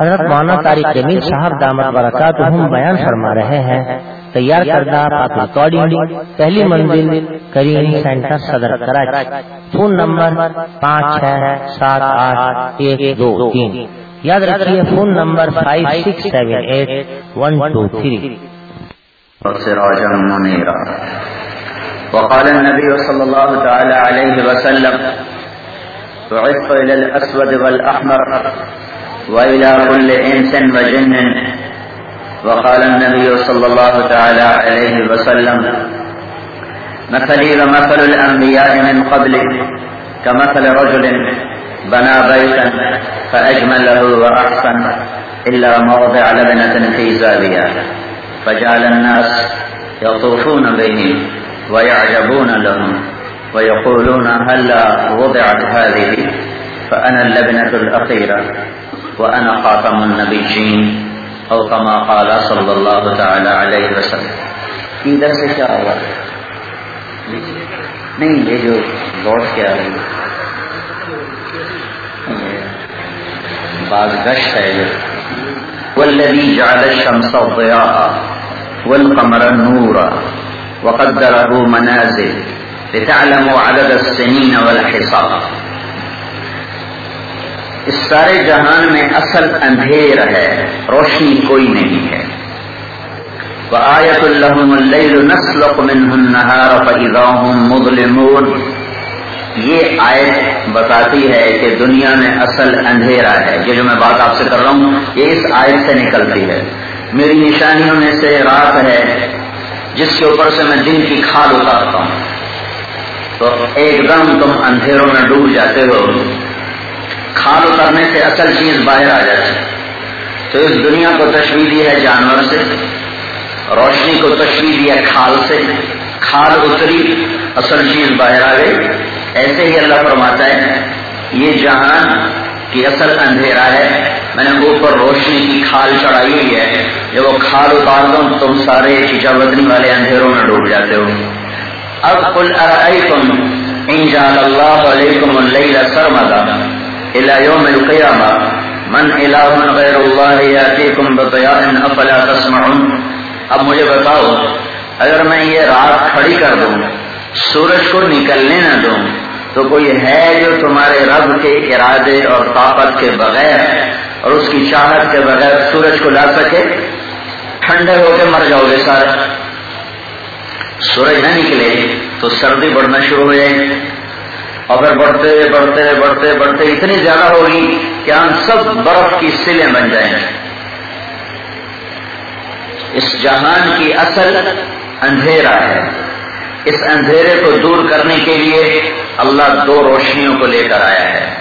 حضرت مولانا طارق جمیل صاحب دامت برکات ہم بیان فرما رہے ہیں تیار کردہ ریکارڈنگ پہلی منزل کریم سینٹر صدر کراچی۔ فون نمبر پانچ چھ سات آٹھ ایک دو تین۔ یاد رکھیے phone number five six seven eight one two three وقال النبي صلى الله تعالى عليه وسلم بعثت إلى الأسود والأحمر وإلى كل إنس وجن. وقال النبي صلى الله تعالى عليه وسلم، مثلي ومثل الأنبياء من قبل كمثل رجل بنى بيتا فأجمله وأحسن إلا موضع لبنة في زاوية، فجعل الناس يطوفون به ويعجبون لهم ويقولون هلا وضعت هذه، فأنا اللبنة الأخيرة. وأنا خاتم النبيين أو كما قال صلى الله تعالى عليه وسلم. في درس کیا ہوا نہیں یہ جو کے آ رہی بعض گشت ہے والذي جعل الشمس ضياء والقمر نورا وقدره منازل لتعلموا عدد السنين والحساب اس سارے جہان میں اصل اندھیر ہے، روشنی کوئی نہیں ہے۔ وآیت اللہم اللیل نسلق منہ النہار فإذا هم مظلمون۔ یہ آیت بتاتی ہے کہ دنیا میں اصل اندھیرا ہے۔ یہ جو میں بات آپ سے کر رہا ہوں، یہ اس آیت سے نکلتی ہے۔ میری نشانیوں میں سے رات ہے، جس کے اوپر سے میں دن کی کھال اتارتا ہوں۔ تو ایک دم تم اندھیروں میں ڈوب جاتے ہو۔ کھال اترنے سے اصل چیز باہر آ جاتی تو اس دنیا کو تشویح دی ہے جانور سے، روشنی کو تشویح دی ہے کھال سے۔ کھال اتری، اصل چیز باہر آ گئی۔ ایسے ہی اللہ فرماتا ہے، یہ جہان کی اصل اندھیرا ہے۔ میں نے اوپر روشنی کی کھال چڑھائی ہوئی ہے۔ جب وہ کھال اتار دوں، تم سارے چیچا بدنی والے اندھیروں میں ڈوب جاتے ہو۔ اب قل ارائیتم ان جعل اللہ علیکم اللیل سرمدا۔ الى یوم القیامہ من الہ غیر اللہ یاتیکم بطیاء افلا تسمعون. اب مجھے بتاؤ، اگر میں یہ رات کھڑی کر دوں، سورج کو نکلنے نہ دوں، تو کوئی ہے جو تمہارے رب کے ارادے اور طاقت کے بغیر اور اس کی چاہت کے بغیر سورج کو لا سکے؟ ٹھنڈے ہو کے مر جاؤ گے سارے۔ سورج نہ نکلے تو سردی بڑھنا شروع ہو جائے۔ اور پھر بڑھتے بڑھتے بڑھتے بڑھتے اتنی زیادہ ہوگی کہ ہم سب برف کی سلیں بن جائیں گے۔ اس جہان کی اصل اندھیرا ہے۔ اس اندھیرے کو دور کرنے کے لیے اللہ دو روشنیوں کو لے کر آیا ہے۔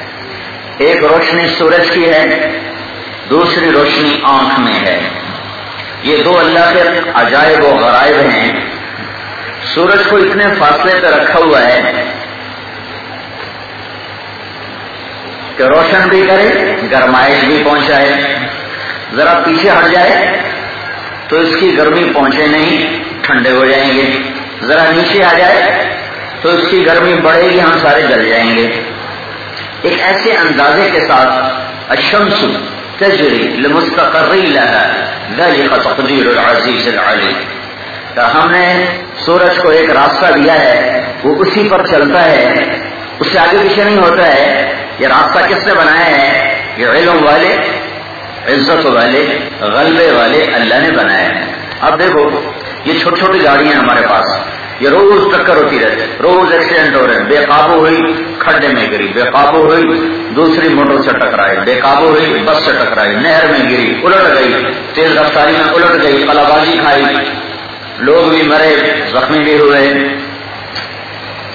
ایک روشنی سورج کی ہے، دوسری روشنی آنکھ میں ہے۔ یہ دو اللہ کے عجائب و غرائب ہیں۔ سورج کو اتنے فاصلے پہ رکھا ہوا ہے کہ روشن بھی کرے، گرمائش بھی پہنچائے۔ ذرا پیچھے ہٹ جائے تو اس کی گرمی پہنچے نہیں، ٹھنڈے ہو جائیں گے۔ ذرا نیچے آ جائے تو اس کی گرمی بڑھے گی، ہم سارے جل جائیں گے۔ ایک ایسے اندازے کے ساتھ الشمس تجری لمستقر لها ذلك تقدیر العزیز العلیم۔ کہ ہم نے سورج کو ایک راستہ دیا ہے، وہ اسی پر چلتا ہے، اس سے آگے پیچھے نہیں ہوتا ہے۔ یہ راستہ کس نے بنایا ہے؟ یہ علم والے، عزت والے، غلبے والے اللہ نے بنایا ہے۔ اب دیکھو، یہ چھوٹی چھوٹی گاڑیاں ہمارے پاس۔ یہ روز ٹکر ہوتی رہتی روز ایکسیڈنٹ ہو رہے ہیں۔ بے قابو ہوئی، کھڈے میں گری۔ بے قابو ہوئی، دوسری موٹر سے ٹکرائی بے قابو ہوئی، بس سے ٹکرائی نہر میں گری، الٹ گئی۔ تیز رفتاری میں الٹ گئی کلابازی کھائی۔ لوگ بھی مرے، زخمی بھی ہوئے۔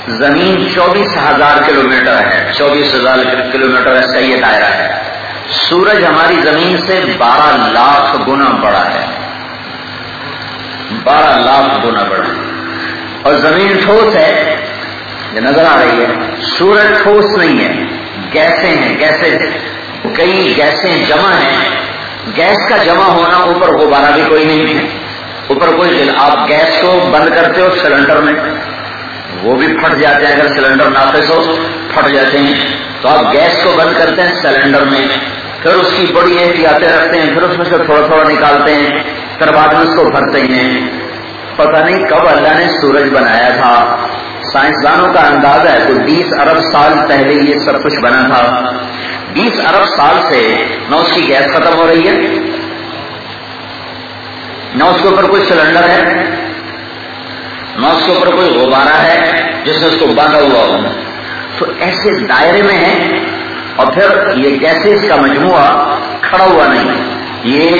زمین چوبیس ہزار کلو میٹر ہے، چوبیس ہزار کلو میٹر اس کا یہ دائرہ ہے۔ سورج ہماری زمین سے بارہ لاکھ گنا بڑا ہے۔ بارہ لاکھ گنا بڑا ہے۔ اور زمین ٹھوس ہے، یہ نظر آ رہی ہے۔ سورج ٹھوس نہیں ہے، گیسیں ہیں، گیسیں کئی گیسیں جمع ہیں۔ گیس کا جمع ہونا اوپر غبارہ بھی کوئی نہیں ہے۔ اوپر کوئی آپ گیس کو بند کرتے ہو سلنڈر میں۔ وہ بھی پھٹ جاتے ہیں اگر سلنڈر ناقص ہو پھٹ جاتے ہیں۔ تو آپ گیس کو بند کرتے ہیں سلنڈر میں۔ پھر اس کی بڑی احتیاطیں رکھتے ہیں، پھر اس میں سے تھوڑا تھوڑا نکالتے ہیں، پھر بعد میں اس کو بھرتے ہیں۔ پتہ نہیں کب اللہ نے سورج بنایا تھا۔ سائنسدانوں کا اندازہ ہے تو بیس ارب سال پہلے یہ سب کچھ بنا تھا۔ بیس ارب سال سے نہ اس کی گیس ختم ہو رہی ہے، نہ اس کے اوپر کوئی سلنڈر ہے۔ نہ اس کے اوپر کوئی غبارہ ہے جس میں اس کو باندھا ہوا ہو؟ تو ایسے دائرے میں ہے اور پھر یہ گیسز کا مجموعہ کھڑا ہوا نہیں یہ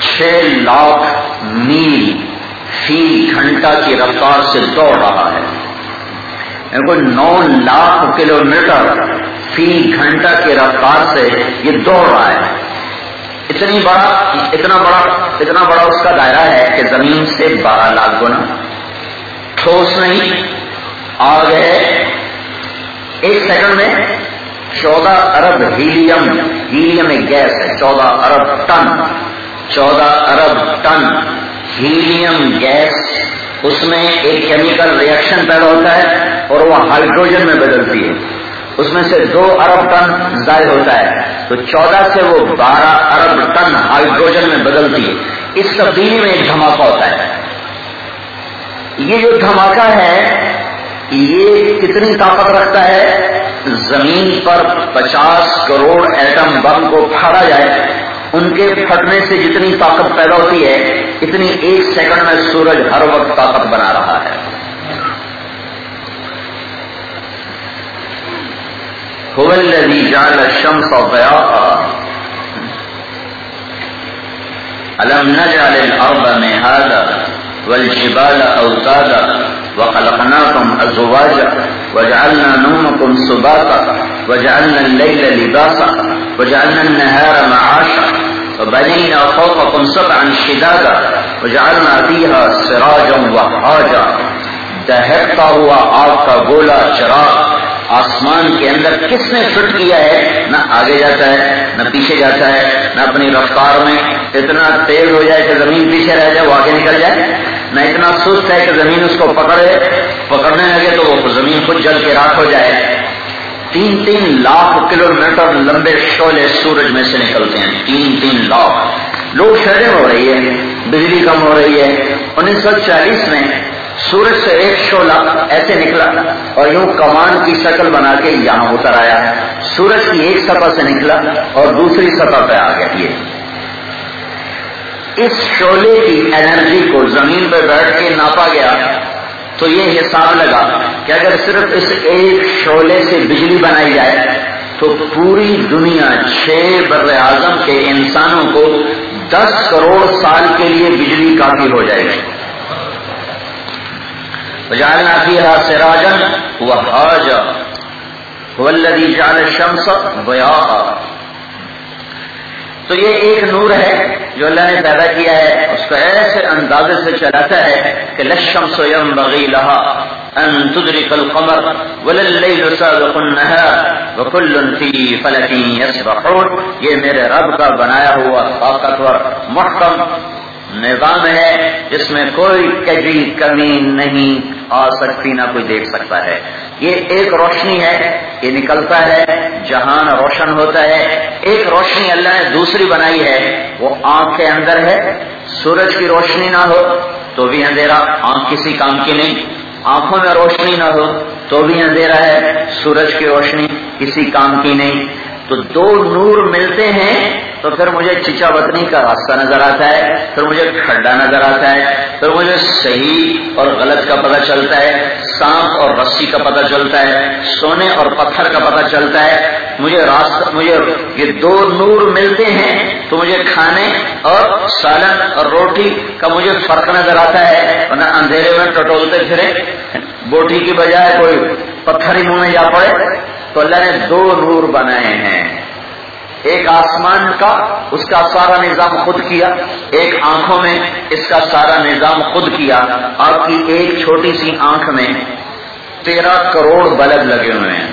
چھ لاکھ میل فی گھنٹہ کی رفتار سے دوڑ رہا ہے۔ یعنی نو لاکھ کلو میٹر فی گھنٹہ کی رفتار سے یہ دوڑ رہا ہے۔ اتنی بڑا اتنا بڑا اتنا بڑا اس کا دائرہ ہے کہ زمین سے بارہ لاکھ گنا۔ ٹھوس نہیں۔ آ گئے ایک سیکنڈ میں چودہ ارب ہیلیم ہیلیم ایک گیس ہے، چودہ ارب ٹن۔ چودہ ارب ٹن ہیلیم گیس اس میں ایک کیمیکل ریئیکشن پیدا ہوتا ہے اور وہ ہائیڈروجن میں بدلتی ہے۔ اس میں سے دو ارب ٹن ظاہر ہوتا ہے۔ تو چودہ سے وہ بارہ ارب ٹن ہائیڈروجن میں بدلتی ہے۔ اس تبدیلی میں ایک دھماکہ ہوتا ہے۔ یہ جو دھماکہ ہے، یہ کتنی طاقت رکھتا ہے؟ زمین پر پچاس کروڑ ایٹم بم کو پھاڑا جائے، ان کے پھٹنے سے جتنی طاقت پیدا ہوتی ہے، اتنی ایک سیکنڈ میں سورج ہر وقت طاقت بنا رہا ہے۔ جال الشمس ضياء. ألم نجعل الأرض مهادا والجبال أوتادا وخلقناكم أزواجا وجعلنا نومكم سباتا وجعلنا الليل لباسا وجعلنا النهار معاشا وبنينا فوقكم سبعا شدادا وجعلنا فيها سراجا وحاجا دہتا ہوا آگ کا گولا چراغ آسمان کے اندر کس نے فٹ کیا ہے؟ نہ آگے جاتا ہے، نہ پیچھے جاتا ہے، نہ اپنی رفتار میں اتنا تیز ہو جائے کہ زمین پیچھے رہ جائے، وہ آگے نکل جائے۔ نہ اتنا سست ہے کہ زمین اس کو پکڑے پکڑنے لگے تو وہ زمین خود جل کے راک ہو جائے۔ تین تین لاکھ کلو میٹر لمبے شعلے سورج میں سے نکلتے ہیں۔ تین تین لاکھ۔ لوگ شہریں ہو رہی ہے بجلی کم ہو رہی ہے۔ انیس سو چالیس میں سورج سے ایک شولہ ایسے نکلا اور یوں کمان کی شکل بنا کے یہاں اتر آیا۔ سورج کی ایک سطح سے نکلا اور دوسری سطح پہ آ گیا۔ یہ اس شولے کی انرجی کو زمین پہ بیٹھ کے ناپا گیا تو یہ حساب لگا کہ اگر صرف اس ایک شعلے سے بجلی بنائی جائے تو پوری دنیا چھ بر اعظم کے انسانوں کو دس کروڑ سال کے لیے بجلی کافی ہو جائے گی۔ جالنا کیا سراجن وہ حاجا ولدی جال شمس بیا تو یہ ایک نور ہے جو اللہ نے پیدا کیا ہے. اس کو ایسے اندازے سے چلاتا ہے کہ لشم سویم بغی لہا ان تدرک القمر ولللیل سابق النهار، وكل في فلك يسبحون. یہ میرے رب کا بنایا ہوا طاقتور، محکم نظام ہے جس میں کوئی کبھی کمی نہیں آ سکتی، نہ کوئی دیکھ سکتا ہے۔ یہ ایک روشنی ہے، یہ نکلتا ہے، جہان روشن ہوتا ہے۔ ایک روشنی اللہ نے دوسری بنائی ہے، وہ آنکھ کے اندر ہے۔ سورج کی روشنی نہ ہو تو بھی اندھیرا، آنکھ کسی کام کی نہیں۔ آنکھوں میں روشنی نہ ہو تو بھی اندھیرا ہے۔ سورج کی روشنی کسی کام کی نہیں۔ تو دو نور ملتے ہیں، تو پھر مجھے چچا وطنی کا راستہ نظر آتا ہے، پھر مجھے کھڈا نظر آتا ہے، پھر مجھے صحیح اور غلط کا پتہ چلتا ہے، سانپ اور رسی کا پتہ چلتا ہے، سونے اور پتھر کا پتہ چلتا ہے۔ مجھے راستہ مجھے یہ دو نور ملتے ہیں، تو مجھے کھانے اور سالن اور روٹی کا مجھے فرق نظر آتا ہے، ورنہ اندھیرے میں ٹٹولتے پھرے بوٹی کی بجائے کوئی پتھر ہی منہ میں جا پڑے۔ تو اللہ نے دو نور بنائے ہیں۔ ایک آسمان کا، اس کا سارا نظام خود کیا۔ ایک آنکھوں میں، اس کا سارا نظام خود کیا۔ آپ کی ایک چھوٹی سی آنکھ میں تیرہ کروڑ بلب لگے ہوئے ہیں۔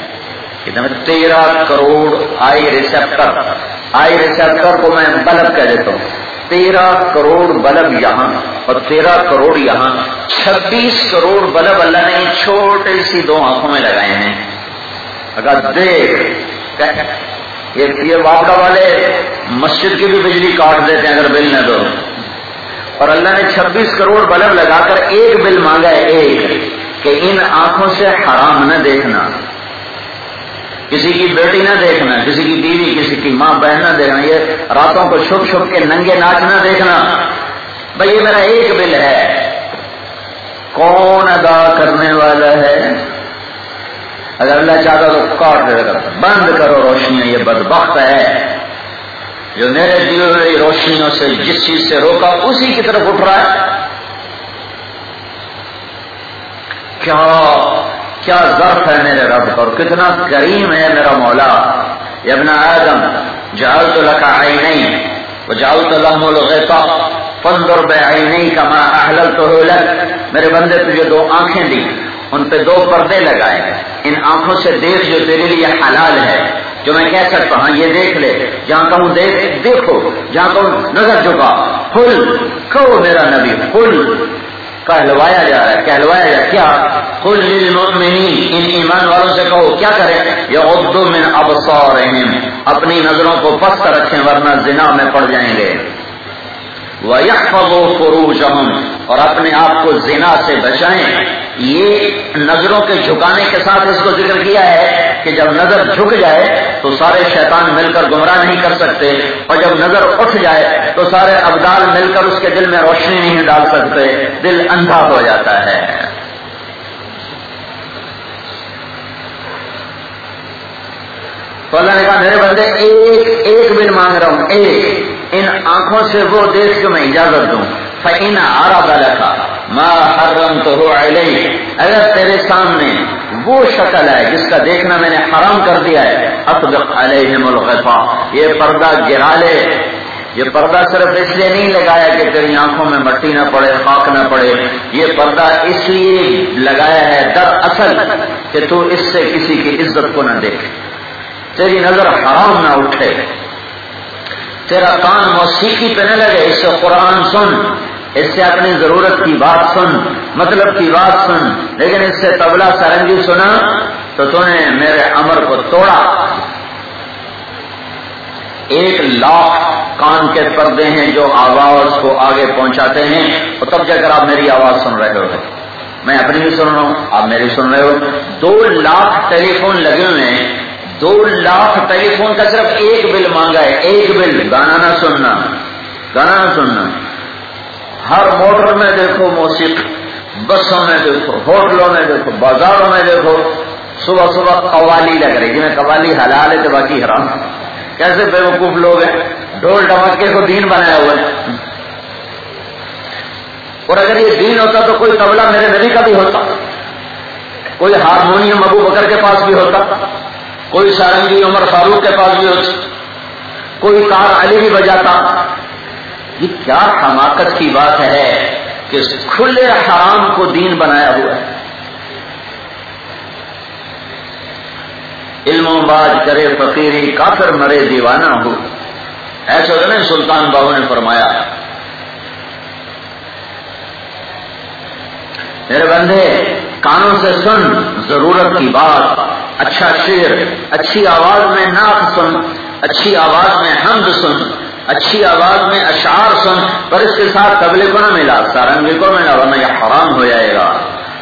تیرہ crore eye receptor eye receptor کو میں بلب کہہ دیتا ہوں۔ تیرہ کروڑ بلب یہاں اور تیرہ کروڑ یہاں۔ چھبیس کروڑ بلب اللہ نے چھوٹی سی دو آنکھوں میں لگائے ہیں۔ اگر دیکھ یہ واپڈا والے مسجد کی بھی بجلی کاٹ دیتے ہیں اگر بل نہ دو۔ اور اللہ نے چھبیس کروڑ بلب لگا کر ایک بل مانگا ہے، ایک، کہ ان آنکھوں سے حرام نہ دیکھنا۔ کسی کی بیٹی نہ دیکھنا، کسی کی بیوی، کسی کی ماں بہن نہ دیکھنا۔ یہ راتوں کو چھپ چھپ کے ننگے ناچ نہ دیکھنا۔ بھائی، یہ میرا ایک بل ہے۔ کون ادا کرنے والا ہے؟ اگر اللہ چاہتا تو کاٹ دے بند کرو روشنیاں، یہ بدبخت ہے۔ جو میرے دیے ہوئی روشنیوں سے، جس چیز سے روکا، اسی کی طرف اٹھ رہا ہے۔ کیا کیا ضرف ہے میرے رب پر؟ کتنا کریم ہے میرا مولا۔ ابن آدم جال تو لکھا آئی نہیں وہ جال تو لم الغیتا فندر بے آئی نہیں کما احلل تو میرے بندے، تجھے دو آنکھیں دی۔ ان پہ دو پردے لگائے ان آنکھوں سے دیکھ جو تیرے لیے حلال ہے۔ جو میں کہہ سکتا ہوں ہاں یہ دیکھ لے۔ جہاں کہوں دیکھ، دیکھو۔ جہاں کہوں نظر چکا فل کہو میرا نبی فل کہلوایا جا رہا ہے، کہلوایا جا کیا؟ کل ان ایمان والوں سے کہو، کیا کریں؟ یہ اردو میں اب اپنی نظروں کو پست رکھیں، ورنہ زنا میں پڑ جائیں گے۔ اور اپنے آپ کو زنا سے بچائیں۔ یہ نظروں کے جھکانے کے ساتھ اس کو ذکر کیا ہے کہ جب نظر جھک جائے تو سارے شیطان مل کر گمراہ نہیں کر سکتے اور جب نظر اٹھ جائے تو سارے ابدال مل کر اس کے دل میں روشنی نہیں ڈال سکتے، دل اندھا ہو جاتا ہے۔ تو اللہ نے کہا، میرے بندے، ایک ایک بل مانگ رہا ہوں، ایک۔ ان آنکھوں سے وہ دیکھ کے میں اجازت دوں۔ فین آرا بالا کا ماں حرم تو ہو اگر تیرے سامنے وہ شکل ہے جس کا دیکھنا میں نے حرام کر دیا ہے، اطبق علیہم الغفا یہ پردہ گرا لے۔ یہ پردہ صرف اس لیے نہیں لگایا کہ تیری آنکھوں میں مٹی نہ پڑے، خاک نہ پڑے۔ یہ پردہ اس لیے لگایا ہے در اصل کہ تو اس سے کسی کی عزت کو نہ دیکھے۔ تیری نظر حرام نہ اٹھے۔ تیرا کان موسیقی پہ نہ لگے، اس سے قرآن سن، اس سے اپنی ضرورت کی بات سن مطلب کی بات سن، لیکن اس سے تبلا سرنگی سنا تو تو نے میرے امر کو توڑا۔ ایک لاکھ کان کے پردے ہیں جو آواز کو آگے پہنچاتے ہیں۔ تو تب جا کر آپ میری آواز سن رہے ہو۔ میں اپنی بھی سن رہا ہوں، آپ میری سن رہے ہو۔ دو لاکھ ٹیلی فون لگے ہوئے ہیں۔ دو لاکھ ٹیلی فون کا صرف ایک بل مانگا ہے، ایک بل۔ گانا نہ سننا، گانا نہ سننا۔ ہر موٹر میں دیکھو موسیقی، بسوں میں دیکھو، ہوٹلوں میں دیکھو، بازاروں میں دیکھو، صبح صبح قوالی لگ رہی جنہیں قوالی حلال ہے تو باقی حرام کیسے بے وقوف لوگ ہیں؟ ڈھول ڈمکے کو دین بنایا ہوا ہے۔ اور اگر یہ دین ہوتا تو کوئی تبلا میرے نبی کا بھی ہوتا، کوئی ہارمونیم ابو بکر کے پاس بھی ہوتا۔ کوئی سارنگی عمر فاروق کے پاس بھی ہوتی، کوئی کار علی بھی بجاتا۔ یہ کیا حماقت کی بات ہے کہ کھلے حرام کو دین بنایا ہوا ہے۔ علم و باز کرے فقیری، کافر مرے دیوانہ ہو۔ ایسے سلطان بابو نے فرمایا۔ میرے بندے، کانوں سے سن ضرورت کی بات اچھا شیر اچھی آواز میں ناک سن، اچھی آواز میں حمد سن، اچھی آواز میں اشعار سن، پر اس کے ساتھ قبل کو نہ ملا سارنگی کو ملا، ورنہ یہ حرام ہو جائے گا۔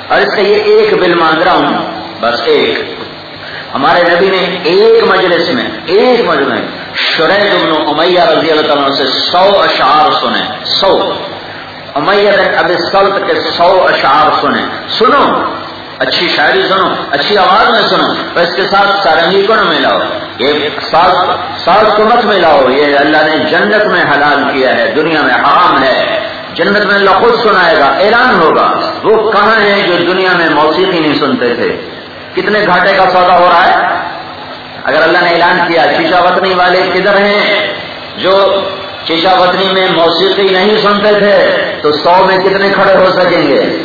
اور اس کا یہ ایک بل مانگ رہا ہوں، بس ایک۔ ہمارے نبی نے ایک مجلس میں، ایک مجلس میں شرح ابن امیہ رضی اللہ تعالیٰ سے سو اشعار سنے، سو۔ امیہ بن اب سلط کے سو اشعار سنے سنو، اچھی شاعری سنو، اچھی آواز میں سنو، تو اس کے ساتھ سارنگی کو نہ ملاؤ۔ یہ ساز ساز کو مت ملاؤ، یہ اللہ نے جنت میں حلال کیا ہے، دنیا میں حرام ہے۔ جنت میں اللہ خود سنائے گا، اعلان ہوگا۔ وہ کہاں ہیں جو دنیا میں موسیقی نہیں سنتے تھے؟ کتنے گھاٹے کا سودا ہو رہا ہے؟ اگر اللہ نے اعلان کیا شیشا وطنی والے کدھر ہیں؟ جو شیشا وطنی میں موسیقی نہیں سنتے تھے تو سو میں کتنے کھڑے ہو سکیں گے؟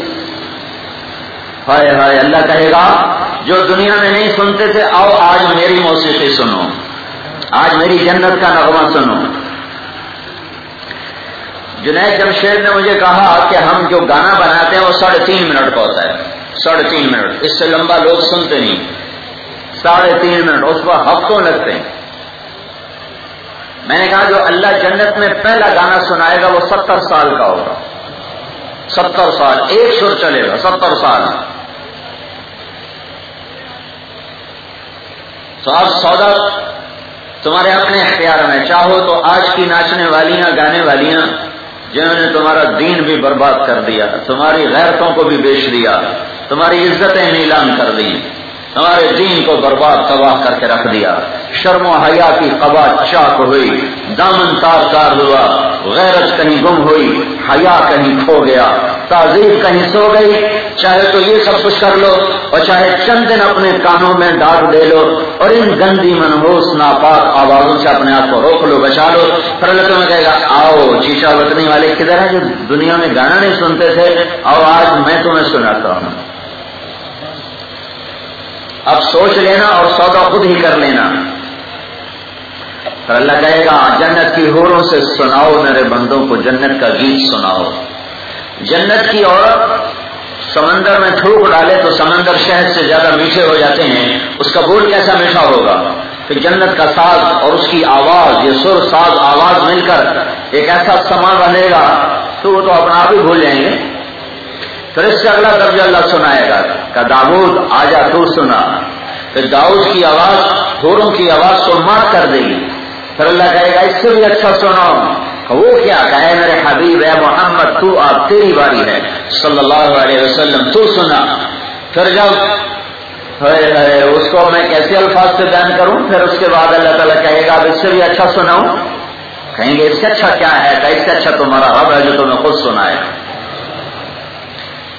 ہائے ہائے، اللہ کہے گا، جو دنیا میں نہیں سنتے تھے، آؤ آج میری موسیقی سنو۔ آج میری جنت کا نغمہ سنو۔ جنید جمشید نے مجھے کہا کہ ہم جو گانا بناتے ہیں، وہ ساڑھے تین منٹ کا ہوتا ہے۔ ساڑھے تین منٹ۔ اس سے لمبا لوگ سنتے نہیں۔ ساڑھے تین منٹ، اس پر ہفتوں لگتے ہیں۔ میں نے کہا جو اللہ جنت میں پہلا گانا سنائے گا وہ ستر سال کا ہوگا۔ ستر سال، ایک سر چلے گا، ستر سال۔ تو اب سودا، تمہارے اپنے اختیار میں، چاہو تو آج کی ناچنے والیاں، گانے والیاں، جنہوں نے تمہارا دین بھی برباد کر دیا، تمہاری غیرتوں کو بھی بیچ دیا، تمہاری عزتیں نیلام کر دی ہمارے دین کو برباد تباہ کر کے رکھ دیا۔ شرم و حیا کی قبا چاک ہوئی، دامن تار تار ہوا، غیرت کہیں گم ہوئی، حیا کہیں کھو گیا۔ تعزیب کہیں سو گئی۔ چاہے تو یہ سب کچھ کر لو اور چاہے چند دن اپنے کانوں میں ڈاک دے لو اور ان گندی منہوس ناپاک آوازوں سے اپنے آپ کو روک لو، بچا لو۔ پھر اللہ تمہیں کہے گا، آؤ چیشا وطنی والے، کدھر ہیں جو دنیا میں گانا نہیں سنتے تھے؟ اور آج میں تمہیں سناتا ہوں۔ اب سوچ لینا اور سودا خود ہی کر لینا۔ پھر اللہ کہے گا، جنت کی ہوروں سے سناؤ، میرے بندوں کو جنت کا گیت سناؤ۔ جنت کی عورت سمندر میں تھوک ڈالے تو سمندر شہد سے زیادہ میٹھے ہو جاتے ہیں۔ اس کا بول کیسا میٹھا ہوگا؟ کہ جنت کا ساز اور اس کی آواز، یہ سر ساز آواز مل کر ایک ایسا سامان بنے گا تو وہ تو اپنا آپ ہی بھول جائیں گے۔ پھر اس سے اگلا درجہ اللہ سنائے گا کہ داود آجا تو سنا۔ پھر داؤد کی آواز ہوروں کی آواز کو مار کر دے گی۔ پھر اللہ کہے گا، اس سے بھی اچھا سناؤ وہ کیا کہے؟ میرے حبیب ہے محمد، تو آپ تیری باری ہے۔ صلی اللہ علیہ وسلم، تو سنا۔ پھر جب اس کو میں کیسے الفاظ سے بیان کروں؟ پھر اس کے بعد اللہ تعالیٰ کہے گا، اب اس سے بھی اچھا سناؤں کہیں گے، اس سے اچھا کیا ہے؟ کہ اس سے اچھا تمہارا رب ہے جو تمہیں خود سنائے۔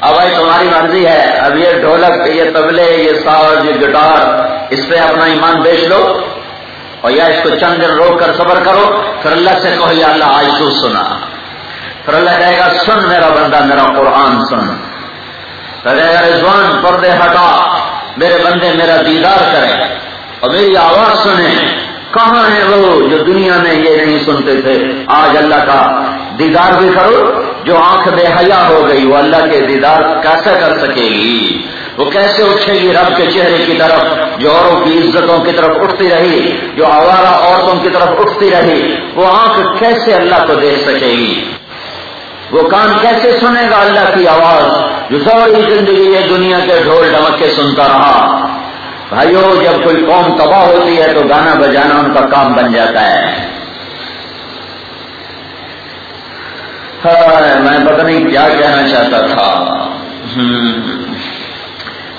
اب بھائی تمہاری مرضی ہے، اب یہ ڈھولک، یہ تبلے، یہ ساز، یہ گٹار، اس پہ اپنا ایمان بیچ لو اور یا اس کو چند دن روک کر صبر کرو۔ پھر اللہ سے کہو، یا اللہ، آج تو سنا۔ پھر اللہ کہے گا، سن میرا بندہ، میرا قرآن سن۔ کہے گا، رضوان، پردے ہٹا۔ میرے بندے، میرا دیدار کرے اور میری آواز سنیں۔ کہاں ہے وہ جو دنیا میں یہ نہیں سنتے تھے؟ آج اللہ کا دیدار بھی کرو، جو آنکھ بے حیا ہو گئی، وہ اللہ کے دیدار کیسے کر سکے گی؟ وہ کیسے اٹھے گی رب کے چہرے کی طرف، جو اوروں کی عزتوں کی طرف اٹھتی رہی، جو آوارہ عورتوں کی طرف اٹھتی رہی، وہ آنکھ کیسے اللہ کو دیکھ سکے گی؟ وہ کان کیسے سنے گا اللہ کی آواز، جو ساری زندگی یہ دنیا کے ڈھول ڈمک کے سنتا رہا۔ بھائیو، جب کوئی قوم تباہ ہوتی ہے تو گانا بجانا ان کا کام بن جاتا ہے۔ میں پتہ نہیں کیا کہنا چاہتا تھا۔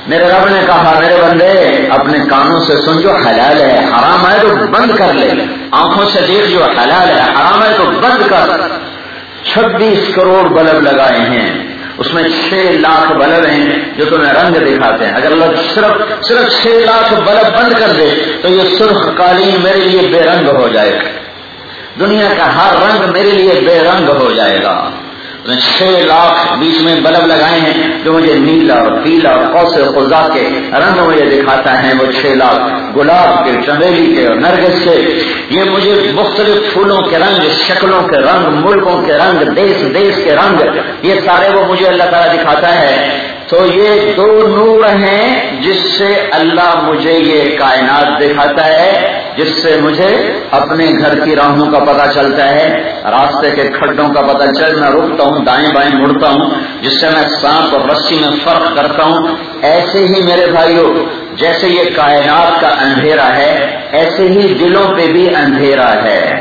میرے رب نے کہا، میرے بندے، اپنے کانوں سے سن، جو حلال ہے، حرام ہے تو بند کر لے۔ آنکھوں سے دیکھ، جو حلال ہے، حرام ہے تو بند کر۔ چھبیس کروڑ بلب لگائے ہیں۔ اس میں چھ لاکھ بلب ہیں جو تمہیں رنگ دکھاتے ہیں۔ اگر لوگ صرف صرف چھ لاکھ بلب بند کر دے، تو یہ سرخ قالین میرے لیے بے رنگ ہو جائے گا۔ دنیا کا ہر رنگ میرے لیے بے رنگ ہو جائے گا۔ چھ لاکھ بیچ میں بلب لگائے ہیں جو مجھے نیلا اور پیلا اور کوس خزا کے رنگ مجھے دکھاتا ہے، وہ چھ لاکھ گلاب کے، چمیلی کے اور نرگس کے۔ یہ مجھے مختلف پھولوں کے رنگ، شکلوں کے رنگ، ملکوں کے رنگ دیش دیش کے رنگ، یہ سارے وہ مجھے اللہ تعالیٰ دکھاتا ہے۔ تو یہ دو نور ہیں جس سے اللہ مجھے یہ کائنات دکھاتا ہے، جس سے مجھے اپنے گھر کی راہوں کا پتہ چلتا ہے، راستے کے کھڈوں کا پتہ چل، میں رکتا ہوں، دائیں بائیں مڑتا ہوں، جس سے میں سانپ اور رسی میں فرق کرتا ہوں۔ ایسے ہی میرے بھائیوں جیسے یہ کائنات کا اندھیرا ہے، ایسے ہی دلوں پہ بھی اندھیرا ہے۔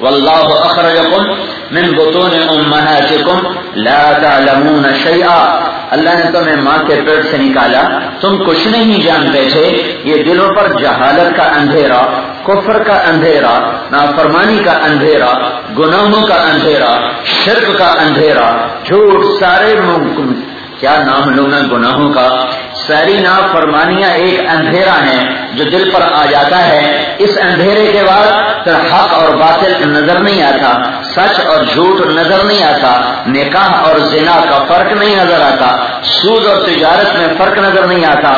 واللہ اخرجکم من بطون امہاتکم لا تعلمون شیئا۔ اللہ نے تمہیں ماں کے پیٹ سے نکالا۔ تم کچھ نہیں جانتے تھے۔ یہ دلوں پر جہالت کا اندھیرا، کفر کا اندھیرا، نافرمانی کا اندھیرا، گناہوں کا اندھیرا، شرک کا اندھیرا، جھوٹ سارے کیا نام لونا گناہوں کا؟ ساری نا فرمانیاں ایک اندھیرا ہے جو دل پر آ جاتا ہے۔ اس اندھیرے کے بعد پھر حق اور باطل نظر نہیں آتا، سچ اور جھوٹ نظر نہیں آتا، نکاح اور زنا کا فرق نہیں نظر آتا سود اور تجارت میں فرق نظر نہیں آتا،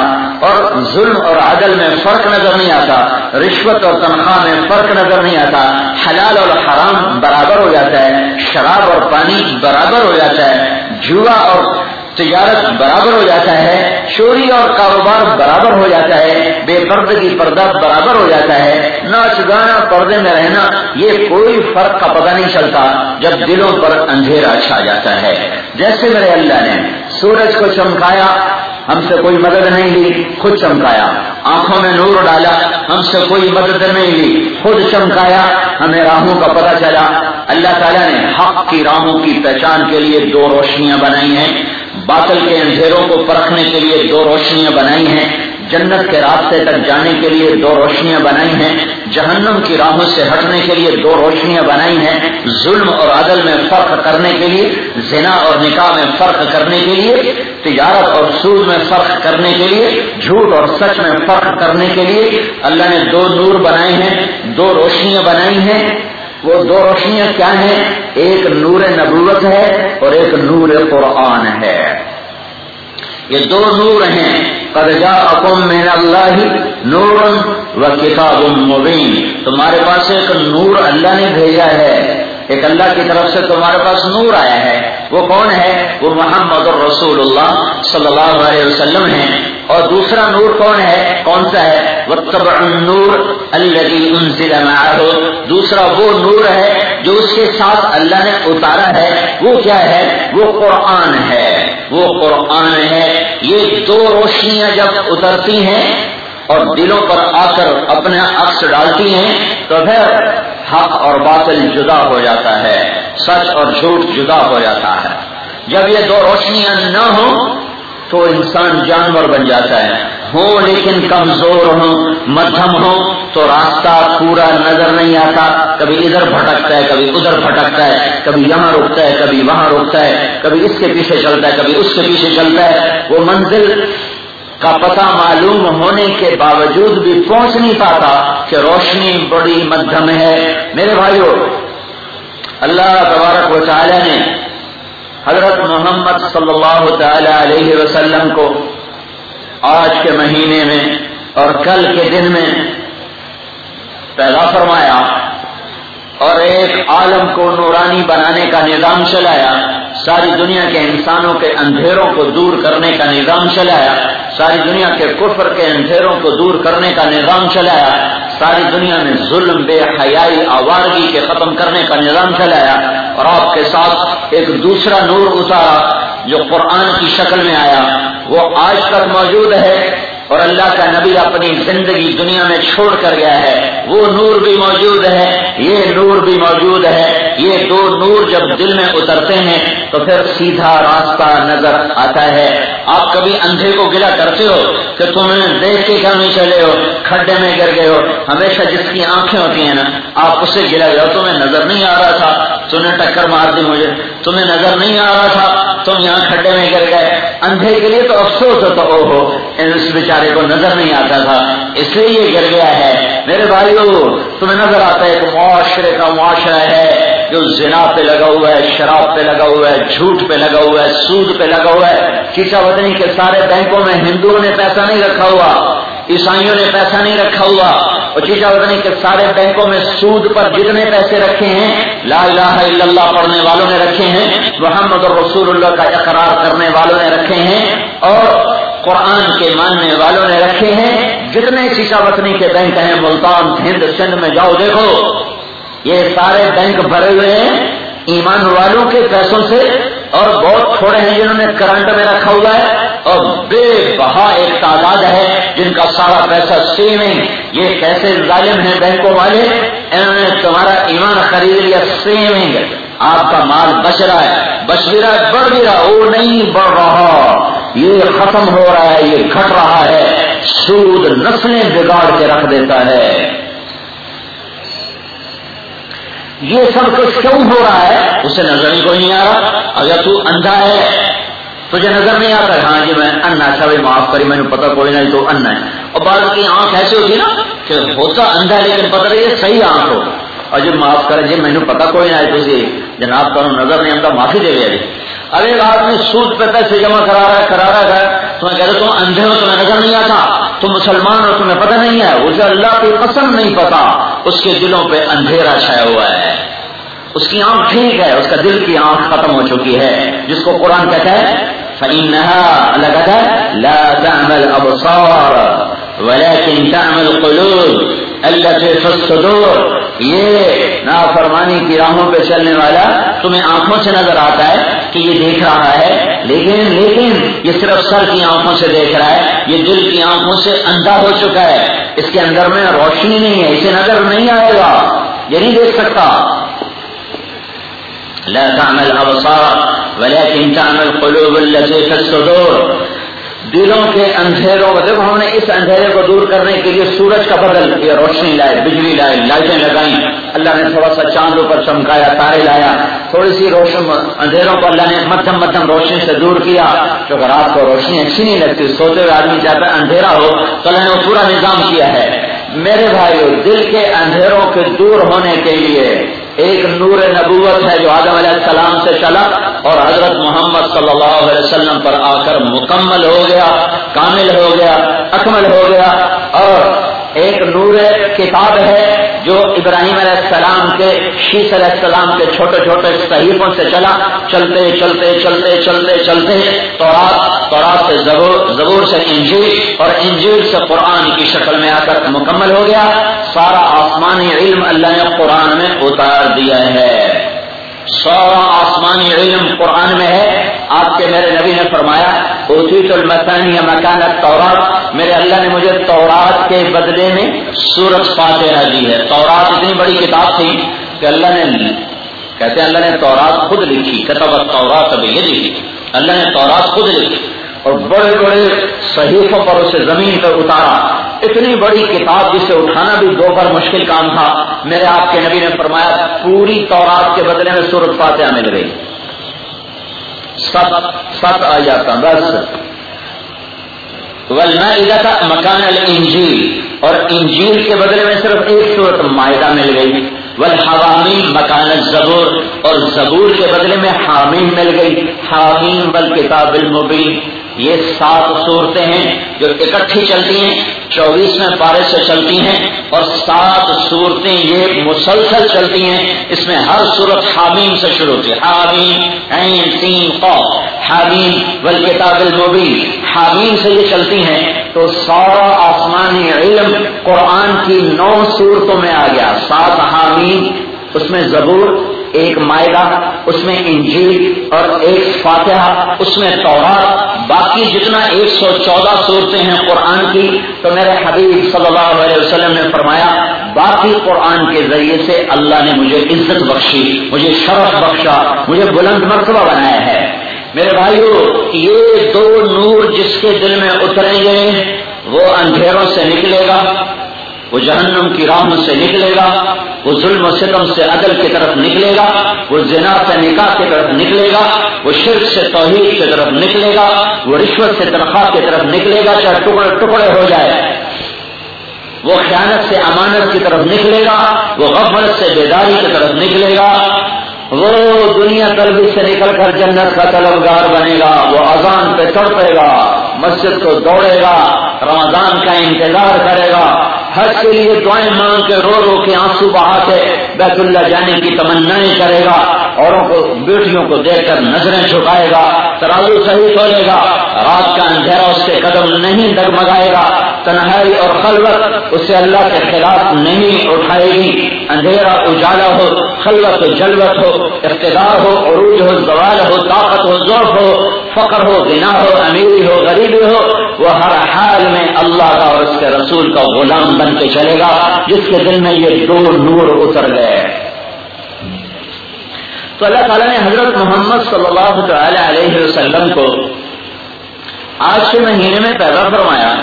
اور ظلم اور عدل میں فرق نظر نہیں آتا، رشوت اور تنخواہ میں فرق نظر نہیں آتا، حلال اور حرام برابر ہو جاتا ہے، شراب اور پانی برابر ہو جاتا ہے، جوا اور تجارت برابر ہو جاتا ہے چوری اور کاروبار برابر ہو جاتا ہے، بے پردگی پردہ برابر ہو جاتا ہے ناچ گانا پردے میں رہنا، یہ کوئی فرق کا پتہ نہیں چلتا جب دلوں پر اندھیرا چھا جاتا ہے۔ جیسے میرے اللہ نے سورج کو چمکایا، ہم سے کوئی مدد نہیں لی، خود چمکایا۔ آنکھوں میں نور ڈالا، ہم سے کوئی مدد نہیں لی۔ خود چمکایا، ہمیں راہوں کا پتہ چلا۔ اللہ تعالیٰ نے حق کی راہوں کی پہچان کے لیے دو روشنیاں بنائی ہیں۔ باطل کے اندھیروں کو پرکھنے کے لیے دو روشنیاں بنائی ہیں۔ جنت کے راستے تک جانے کے لیے دو روشنیاں بنائی ہیں، جہنم کی راہوں سے ہٹنے کے لیے دو روشنیاں بنائی ہیں، ظلم اور عدل میں فرق کرنے کے لیے، زنا اور نکاح میں فرق کرنے کے لیے، تجارت اور سود میں فرق کرنے کے لیے، جھوٹ اور سچ میں فرق کرنے کے لیے۔ اللہ نے دو نور بنائے ہیں، دو روشنیاں بنائی ہیں۔ وہ دو روشنیاں کیا ہیں؟ ایک نور نبوت ہے اور ایک نور قرآن ہے۔ یہ دو نور ہیں۔ قرجا اکم میں اللہ نور و کتاب مبین۔ تمہارے پاس ایک نور اللہ نے بھیجا ہے۔ ایک اللہ کی طرف سے تمہارے پاس نور آیا ہے۔ وہ کون ہے؟ وہ محمد الرسول اللہ صلی اللہ علیہ وسلم ہے اور دوسرا نور کون ہے؟ کون سا ہے؟ نور اللہ دوسرا وہ نور ہے جو اس کے ساتھ اللہ نے اتارا ہے۔ وہ کیا ہے؟ وہ قرآن ہے۔ وہ قرآن ہے، یہ دو روشنیاں جب اترتی ہیں اور دلوں پر آ کر اپنا عکس ڈالتی ہیں، تو پھر حق اور باطل جدا ہو جاتا ہے، سچ اور جھوٹ جدا ہو جاتا ہے۔ جب یہ دو روشنیاں نہ ہوں تو انسان جانور بن جاتا ہے۔ ہو لیکن کمزور ہو مدھم ہو تو راستہ پورا نظر نہیں آتا۔ کبھی ادھر بھٹکتا ہے، کبھی ادھر بھٹکتا ہے، کبھی یہاں رکتا ہے، کبھی وہاں رکتا ہے، کبھی اس کے پیچھے چلتا ہے، کبھی اس کے پیچھے چلتا ہے۔ وہ منزل کا پتہ معلوم ہونے کے باوجود بھی پہنچ نہیں پاتا کہ روشنی بڑی مدھم ہے۔ میرے بھائیوں اللہ تبارک و تعالی نے حضرت محمد صلی اللہ تعالی علیہ وسلم کو آج کے مہینے میں اور کل کے دن میں پیدا فرمایا اور ایک عالم کو نورانی بنانے کا نظام چلایا ساری دنیا کے انسانوں کے اندھیروں کو دور کرنے کا نظام چلایا، ساری دنیا کے کفر کے اندھیروں کو دور کرنے کا نظام چلایا، ساری دنیا میں ظلم، بے حیائی، آوارگی کے ختم کرنے کا نظام چلایا اور آپ کے ساتھ ایک دوسرا نور اتارا جو قرآن کی شکل میں آیا۔ وہ آج تک موجود ہے اللہ کا نبی اپنی زندگی دنیا میں چھوڑ کر گیا ہے۔ وہ نور بھی موجود ہے، یہ نور بھی موجود ہے۔ یہ دو نور جب دل میں اترتے ہیں، تو پھر سیدھا راستہ نظر آتا ہے۔ آپ کبھی اندھے کو گلا کرتے ہو کہ تم دیکھ کے کیا نہیں چلے ہو، کھڈے میں گر گئے ہو۔ ہمیشہ جس کی آنکھیں ہوتی ہیں نا، آپ اسے گرا گئے ہو۔ تمہیں نظر نہیں آ رہا تھا۔ تم نے ٹکر مار دی مجھے۔ تمہیں نظر نہیں آ رہا تھا۔ تم یہاں کھڈے میں گر گئے۔ اندھے کے لیے تو افسوس ہوتا او ہو اس بیچارے کو نظر نہیں آتا تھا۔ اس لیے یہ گر گیا ہے۔ میرے بھائیو، تمہیں نظر آتا ہے کہ معاشرے کا معاشرہ ہے جو زنا پہ لگا ہوا ہے، شراب پہ لگا ہوا ہے، جھوٹ پہ لگا ہوا ہے، سود پہ لگا ہوا ہے۔ چیچا وطنی کے سارے بینکوں میں ہندوؤں نے پیسہ نہیں رکھا ہوا، عیسائیوں نے پیسہ نہیں رکھا ہوا۔ اور چیچا وطنی کے سارے بینکوں میں سود پر جتنے پیسے رکھے ہیں، لا الہ الا اللہ پڑھنے والوں نے رکھے ہیں، محمد رسول اللہ کا اقرار کرنے والوں نے رکھے ہیں اور قرآن کے ماننے والوں نے رکھے ہیں۔ جتنے چیچا وطنی کے بینک ہیں، ملتان، ہند، سندھ میں جاؤ دیکھو، یہ سارے بینک بھرے ہوئے ہیں، ایمان والوں کے پیسوں سے اور بہت تھوڑے ہیں جنہوں نے کرنٹ میں رکھا ہوا ہے اور بے بہا ایک تعداد ہے جن کا سارا پیسہ سیونگ یہ کیسے ظالم ہیں بینکوں والے؟ انہوں نے تمہارا ایمان خرید لیا سیونگ آپ کا مال بچ رہا ہے بچ بھی رہا ہے بڑھ بھی رہا، وہ نہیں بڑھ رہا۔ یہ ختم ہو رہا ہے، یہ گھٹ رہا ہے۔ سود نسلیں بگاڑ کے رکھ دیتا ہے۔ یہ سب کچھ کیوں ہو رہا ہے؟ اسے نظر ہی کوئی نہیں آ رہا۔ اگر تو اندھا ہے، تجھے نظر نہیں آتا؟ ہاں جی میں انا اچھا بھائی معاف کری مجھے پتا کوئی نہیں، تو انا ہے۔ اور بعض کی آنکھ ایسی ہوتی نا کہ ہوتا اندھا ہے، لیکن پتہ نہیں صحیح آنکھ ہو۔ اور جی معاف کرے جی مجھے پتا کوئی نہیں تھی جی۔ جناب تو نظر نہیں آتا، معافی دے گیا جی۔ اب ایک آدمی سود پہ پیسے جمع کرا رہا ہے، کرا رہا ہے۔ تو میں کہتا تم اندھے ہو، تمہیں نظر نہیں آتا۔ تم مسلمان ہو، تمہیں پتہ نہیں ہے۔ اسے اللہ کی پسند نہیں پتا۔ اس کے دلوں پہ اندھیرا چھایا ہوا ہے۔ اس کی آنکھ ٹھیک ہے، اس کا دل کی آنکھ ختم ہو چکی ہے۔ جس کو قرآن کہتا ہے، فإنها لقد لا تعمل أبصار ولكن تعمل قلوب التي في الصدور۔ یہ نافرمانی کی راہوں پہ چلنے والا تمہیں آنکھوں سے نظر آتا ہے۔ کہ یہ دیکھ رہا ہے، لیکن لیکن یہ صرف سر کی آنکھوں سے دیکھ رہا ہے، یہ دل کی آنکھوں سے اندھا ہو چکا ہے۔ اس کے اندر میں روشنی نہیں ہے، اسے نظر نہیں آئے گا۔ یہ نہیں دیکھ سکتا۔ لا تعمل ابصار ولكن تعمل قلوب التي في الصدور۔ دلوں کے اندھیروں کو دیکھو ہم نے اس اندھیرے کو دور کرنے کے لیے سورج کا بدل کیا، روشنی لائے بجلی لائے لائٹیں لگائیں۔ اللہ نے تھوڑا سا چاند پر چمکایا، تارے لایا۔ تھوڑی سی روشن اندھیروں کو اللہ نے مدھم مدھم روشنی سے دور کیا۔ کیونکہ رات کو روشنی اچھی نہیں لگتی، سوتے ہوئے آدمی چاہتا ہے، اندھیرا ہو تو اللہ نے وہ پورا نظام کیا ہے۔ میرے بھائیو، دل کے اندھیروں کے دور ہونے کے لیے ایک نور نبوت ہے جو آدم علیہ السلام سے چلا اور حضرت محمد صلی اللہ علیہ وسلم پر آ کر مکمل ہو گیا، کامل ہو گیا، اکمل ہو گیا اور ایک نور کتاب ہے جو ابراہیم علیہ السلام کے شیش علیہ السلام کے چھوٹے چھوٹے صحیفوں سے چلا۔ چلتے چلتے چلتے چلتے چلتے۔ تورات تورات سے زبور زبور سے انجیل اور انجیل سے قرآن کی شکل میں آ کر مکمل ہو گیا۔ سارا آسمانی علم اللہ نے قرآن میں اتار دیا ہے۔ سارا آسمانی علم قرآن میں ہے۔ آپ کے میرے نبی نے فرمایا، اوتیت المسانی مکانت تورات میرے اللہ نے مجھے تورات کے بدلے میں سورج فاتحہ دی ہے۔ تورات اتنی بڑی کتاب تھی کہ اللہ نے کہتے ہیں اللہ نے تورات خود لکھی، کتب تورات ابھی یہ لکھی اللہ نے تورات خود لکھی اور بڑے بڑے صحیفوں پر اسے زمین پر اتارا۔ اتنی بڑی کتاب جسے اٹھانا بھی دو بار مشکل کام تھا۔ میرے آپ کے نبی نے فرمایا، پوری تورات کے بدلے میں سورت فاتحہ مل گئی۔ سب سب آ جاتا بس۔ تھا مکان الانجیل اور انجیل کے بدلے میں صرف ایک صورت معاہدہ مل گئی. ول مکان الزبور. اور زبور کے بدلے میں حامین مل گئی. حامین بل کتاب المبین یہ سات صورتیں ہیں جو اکٹھی چلتی ہیں چوبیسویں پارے سے چلتی ہیں اور سات صورتیں یہ مسلسل چلتی ہیں۔ اس میں ہر صورت حامیم سے شروع ہوتی ہے۔ حامیم، عین، سین تین حامیم بل کتاب المبین۔ حامیم سے یہ چلتی ہیں تو سارا آسمانی علم قرآن کی نو صورتوں میں آ گیا۔ سات حامیم، اس میں زبور ایک معاہدہ اس میں انجیل اور ایک فاتحہ، اس میں تورات، باقی جتنا ایک سو چودہ صورتیں ہیں قرآن کی، تو میرے حبیب صلی اللہ علیہ وسلم نے فرمایا، باقی قرآن کے ذریعے سے اللہ نے مجھے عزت بخشی، مجھے شرف بخشا، مجھے بلند مرتبہ بنایا ہے۔ میرے بھائیو، یہ دو نور جس کے دل میں اتریں گے وہ اندھیروں سے نکلے گا۔ وہ جہنم کی راہ سے نکلے گا، وہ ظلم و ستم سے عدل کی طرف نکلے گا، وہ زنا سے نکاح کی طرف نکلے گا، وہ شرک سے توحید کی طرف نکلے گا، وہ رشوت سے تنخواہ کی طرف نکلے گا، چاہے ٹکڑے ٹکڑے ہو جائے۔ وہ خیانت سے امانت کی طرف نکلے گا، وہ غفلت سے بیداری کی طرف نکلے گا۔ وہ دنیا طلبی سے نکل کر جنت کا طلبگار بنے گا، وہ اذان پہ تڑپے گا۔ مسجد کو دوڑے گا، رمضان کا انتظار کرے گا۔ حج کے لیے دعائیں مانگ کے رو رو کے آنسو بہا کے بیت اللہ جانے کی تمنا کرے گا۔ اوروں کو، بیٹیوں کو دیکھ کر نظریں چھپائے گا، ترازو صحیح کھولے گا۔ رات کا اندھیرا اس کے قدم نہیں ڈگمگائے گا۔ تنہائی اور خلوت، اسے اللہ کے خلاف نہیں اٹھائے گی۔ اندھیرا اجالا ہو، خلوت جلوت ہو، اقتدار ہو، عروج ہو، زوال ہو، طاقت ہو ذوق ہو فخر ہو گنا ہو امیری ہو غریبی ہو، وہ ہر حال میں اللہ کا اور اس کے رسول کا غلام بن کے چلے گا، جس کے دل میں یہ دو نور اتر گئے۔ تو اللہ تعالیٰ نے حضرت محمد صلی اللہ تعالی علیہ وسلم کو آج کے مہینے میں پیدا فرمایا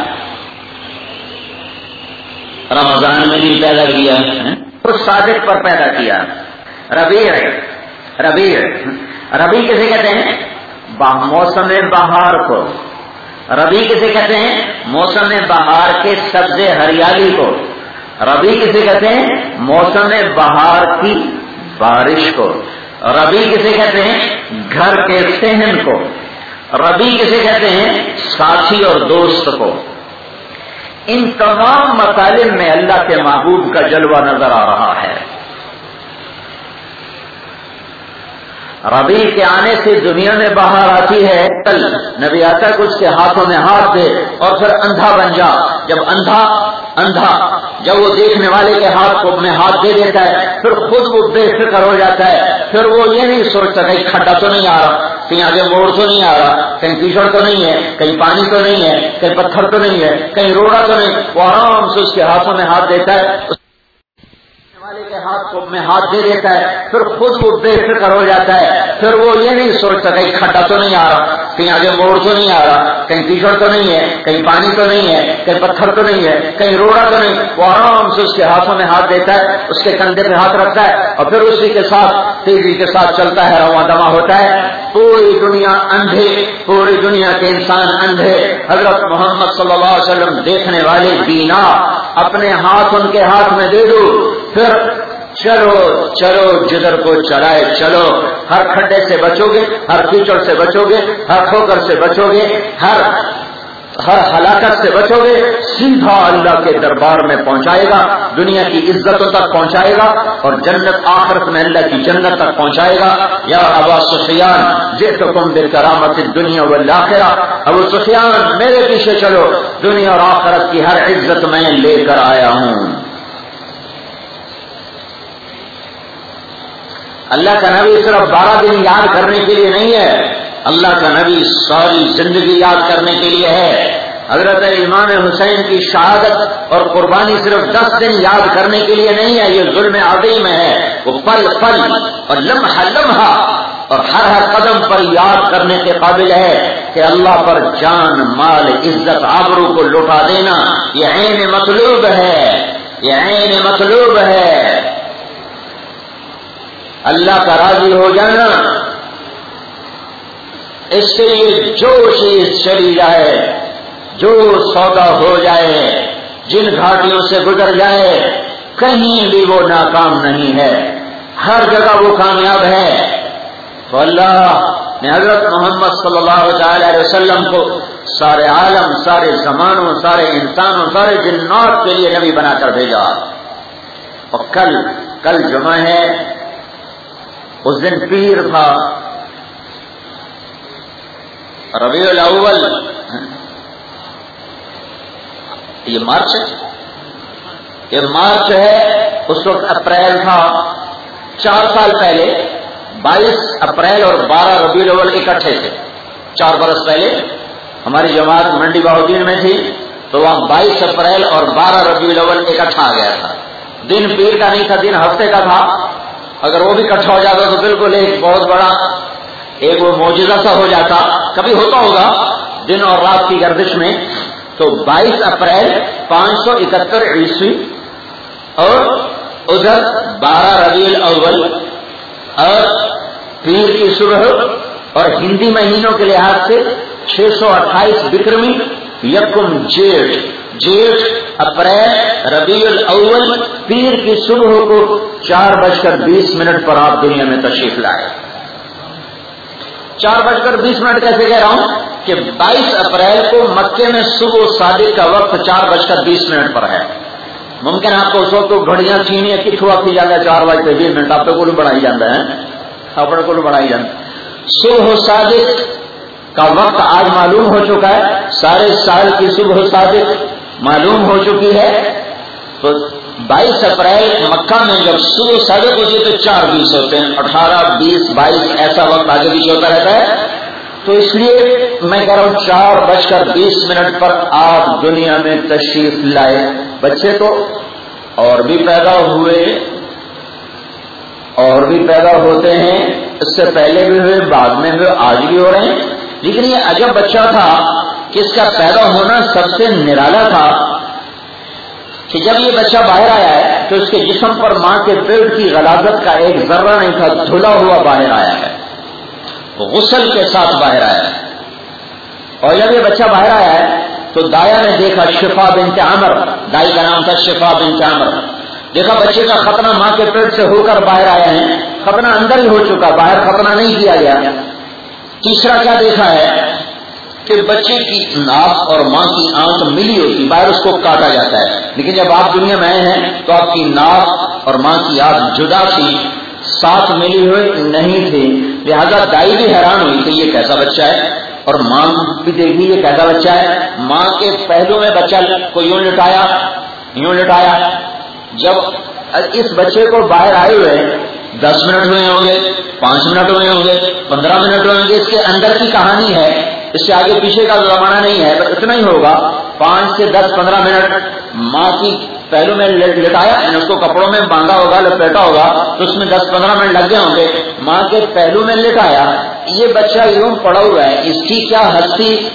رمضان میں بھی پیدا کیا۔ ہاں؟ صادق پر پیدا کیا۔ ربیع ربیع ربی کسے کہتے ہیں؟ موسم بہار کو۔ ربی کسے کہتے ہیں؟ موسم بہار کے سبز ہریالی کو۔ ربی کسے کہتے ہیں؟ موسم بہار کی بارش کو۔ ربی کسے کہتے ہیں؟ گھر کے سہن کو۔ ربی کسے کہتے ہیں؟ ساتھی اور دوست کو۔ ان تمام مطالب میں اللہ کے محبوب کا جلوہ نظر آ رہا ہے۔ ربی کے آنے سے دنیا میں باہر آتی ہے کل نبی آتا ہے اس کے ہاتھوں میں ہاتھ دے اور پھر اندھا بن جا۔ جب اندھا اندھا، جب وہ دیکھنے والے کے ہاتھ کو میں ہاتھ دے دیتا ہے، پھر خود وہ بے فکر ہو جاتا ہے۔ پھر وہ یہ نہیں سوچتا کہیں کھڈا تو نہیں آ رہا، کہیں آگے موڑ تو نہیں آ رہا، کہیں کیچڑ تو نہیں ہے، کہیں پانی تو نہیں ہے، کہیں پتھر تو نہیں ہے، کہیں روڑا تو نہیں۔ وہ آرام سے اس کے ہاتھوں میں ہاتھ دیتا ہے والے کے ہاتھ کو میں ہاتھ دے دیتا ہے، پھر خود وہ بے فکر ہو جاتا ہے۔ پھر وہ یہ نہیں سوچتا کہیں کھڈا تو نہیں آ رہا، کہیں آگے موڑ تو نہیں آ رہا، کہیں کیچڑ تو نہیں ہے، کہیں پانی تو نہیں ہے، کہیں پتھر تو نہیں ہے، کہیں روڑا تو نہیں۔ وہ آرام سے اس کے ہاتھوں میں ہاتھ دیتا ہے، اس کے کندھے پہ ہاتھ رکھتا ہے اور پھر اسی کے ساتھ تیزی کے ساتھ چلتا ہے، رواں دما ہوتا ہے۔ پوری دنیا اندھے، پوری دنیا کے انسان اندھے۔ حضرت محمد صلی اللہ علیہ وسلم دیکھنے والے بینا، اپنے ہاتھ ان کے ہاتھ میں دے دو۔ پھر چلو چلو جدھر کو چلائے چلو۔ ہر کھڈے سے بچو گے ہر کیچڑ سے بچو گے ہر ٹھوکر سے بچو گے ہر ہر ہلاکت سے بچو گے سیدھا اللہ کے دربار میں پہنچائے گا، دنیا کی عزتوں تک پہنچائے گا اور جنت آخرت میں اللہ کی جنت تک پہنچائے گا۔ یا ابا سفیان جیت کم دل کرامت دنیا و لاخرہ ابو سفیان، میرے پیچھے چلو۔ دنیا اور آخرت کی ہر عزت میں لے کر آیا ہوں۔ اللہ کا نبی صرف بارہ دن یاد کرنے کے لیے نہیں ہے۔ اللہ کا نبی ساری زندگی یاد کرنے کے لیے ہے۔ حضرت امام حسین کی شہادت اور قربانی صرف دس دن یاد کرنے کے لیے نہیں ہے، یہ ظلم عظیم ہے۔ وہ پل پل اور لمحہ لمحہ اور ہر ہر قدم پر یاد کرنے کے قابل ہے کہ اللہ پر جان، مال، عزت، آبرو کو لوٹا دینا، یہ عین مطلوب ہے۔ یہ عین مطلوب ہے۔ اللہ کا راضی ہو جانا۔ اس کے لیے جو چیز چلی جائے، جو سودا ہو جائے، جن گھاٹیوں سے گزر جائے، کہیں بھی وہ ناکام نہیں ہے۔ ہر جگہ وہ کامیاب ہے۔ تو اللہ نے حضرت محمد صلی اللہ علیہ وسلم کو سارے عالم، سارے زمانوں، سارے انسانوں، سارے جنات کے لیے نبی بنا کر بھیجا۔ اور کل کل جمعہ ہے۔ اس دن پیر تھا۔ ربیع الاول۔ یہ مارچ ہے؟ یہ مارچ ہے، اس وقت اپریل تھا۔ چار سال پہلے، بائیس اپریل اور بارہ ربیع الاول اکٹھے تھے۔ چار برس پہلے ہماری جماعت منڈی باؤدین میں تھی، تو وہاں بائیس اپریل اور بارہ ربیع الاول اکٹھا آ گیا تھا۔ دن پیر کا نہیں تھا، دن ہفتے کا تھا۔ اگر وہ بھی اکٹھا ہو جاتا تو بالکل ایک بہت بڑا ایک وہ موجودہ سا ہو جاتا۔ کبھی ہوتا ہوگا دن اور رات کی گردش میں تو بائیس اپریل پانچ سو اکہتر عیسوی اور ادھر بارہ ربیع الاول اور پیر کی صبح اور ہندی مہینوں کے لحاظ سے چھ سو اٹھائیس بکرمی یکم جیٹھ جیٹھ، اپریل، ربیع الاول، پیر کی صبح کو چار بج کر بیس منٹ پر آپ دنیا میں تشریف لائے۔ چار بج کر بیس منٹ کیسے کہہ رہا ہوں؟ کہ بائیس اپریل کو مکے میں صبح صادق کا وقت چار بج کر بیس منٹ پر ہے۔ ممکن آپ کو اس وقت گھڑیاں چینی کتوں آپ کی جانا ہے، چار بج کے بیس منٹ آپ کو بڑھائی جانا ہے۔ اپنے کو بڑھائی جانا صبح صادق کا وقت آج معلوم ہو چکا ہے، سارے سال کی صبح صادق معلوم ہو چکی ہے تو بائیس اپریل مکہ میں جب صبح صادق ہوتی ہے تو چار بیس ہوتے ہیں، اٹھارہ، بیس، بائیس، ایسا وقت آگے پیچھے ہوتا رہتا ہے۔ تو اس لیے میں کہہ رہا ہوں، چار بج کر بیس منٹ پر آپ دنیا میں تشریف لائے بچے تو اور بھی پیدا ہوئے، اور بھی پیدا ہوتے ہیں۔ اس سے پہلے بھی ہوئے، بعد میں ہوئے، آج بھی ہو رہے ہیں۔ لیکن یہ عجب بچہ تھا کہ اس کا پیدا ہونا سب سے نرالا تھا کہ جب یہ بچہ باہر آیا ہے تو اس کے جسم پر ماں کے پیٹ کی غلازت کا ایک ذرہ نہیں تھا، دھلا ہوا باہر آیا ہے۔ غسل کے ساتھ باہر آیا ہے۔ اور جب یہ بچہ باہر آیا ہے تو دایا نے دیکھا شفا بن عامر، دائی کا نام تھا شفا بن عامر۔ دیکھا بچے کا ختنہ ماں کے پیٹ سے ہو کر باہر آیا ہے ختنہ اندر ہی ہو چکا، باہر ختنہ نہیں کیا گیا۔ تیسرا کیا دیکھا ہے؟ کہ بچے کی ناک اور ماں کی آنکھ ملی ہوتی باہر اس کو کاٹا جاتا ہے۔ لیکن جب آپ دنیا میں آئے ہیں تو آپ کی ناک اور ماں کی آنکھ جدا تھی، ساتھ ملی ہوئی نہیں تھی لہذا دائی بھی حیران ہوئی کہ یہ کیسا بچہ ہے اور ماں بھی دیکھی یہ کیسا بچہ ہے۔ ماں کے پہلو میں بچہ کو یوں لٹایا یوں لٹایا۔ جب اس بچے کو باہر آئے ہوئے، دس منٹ ہوئے ہوں گے، پانچ منٹ ہوئے ہوں گے، پندرہ منٹ ہوئے ہوں گے، اس کے اندر کی کہانی ہے۔ اس سے آگے پیچھے کا زمانہ نہیں ہے، بس اتنا ہی ہوگا۔ پانچ سے دس، پندرہ منٹ ماں کی پہلو میں لٹایا یعنی اس کو کپڑوں میں باندھا ہوگا، لپیٹا ہوگا، تو اس میں دس، پندرہ منٹ لگ گئے ہوں گے۔ ماں کے پہلو میں لٹایا، یہ بچہ یوں پڑا ہوا ہے، اس کی کیا ہستی؟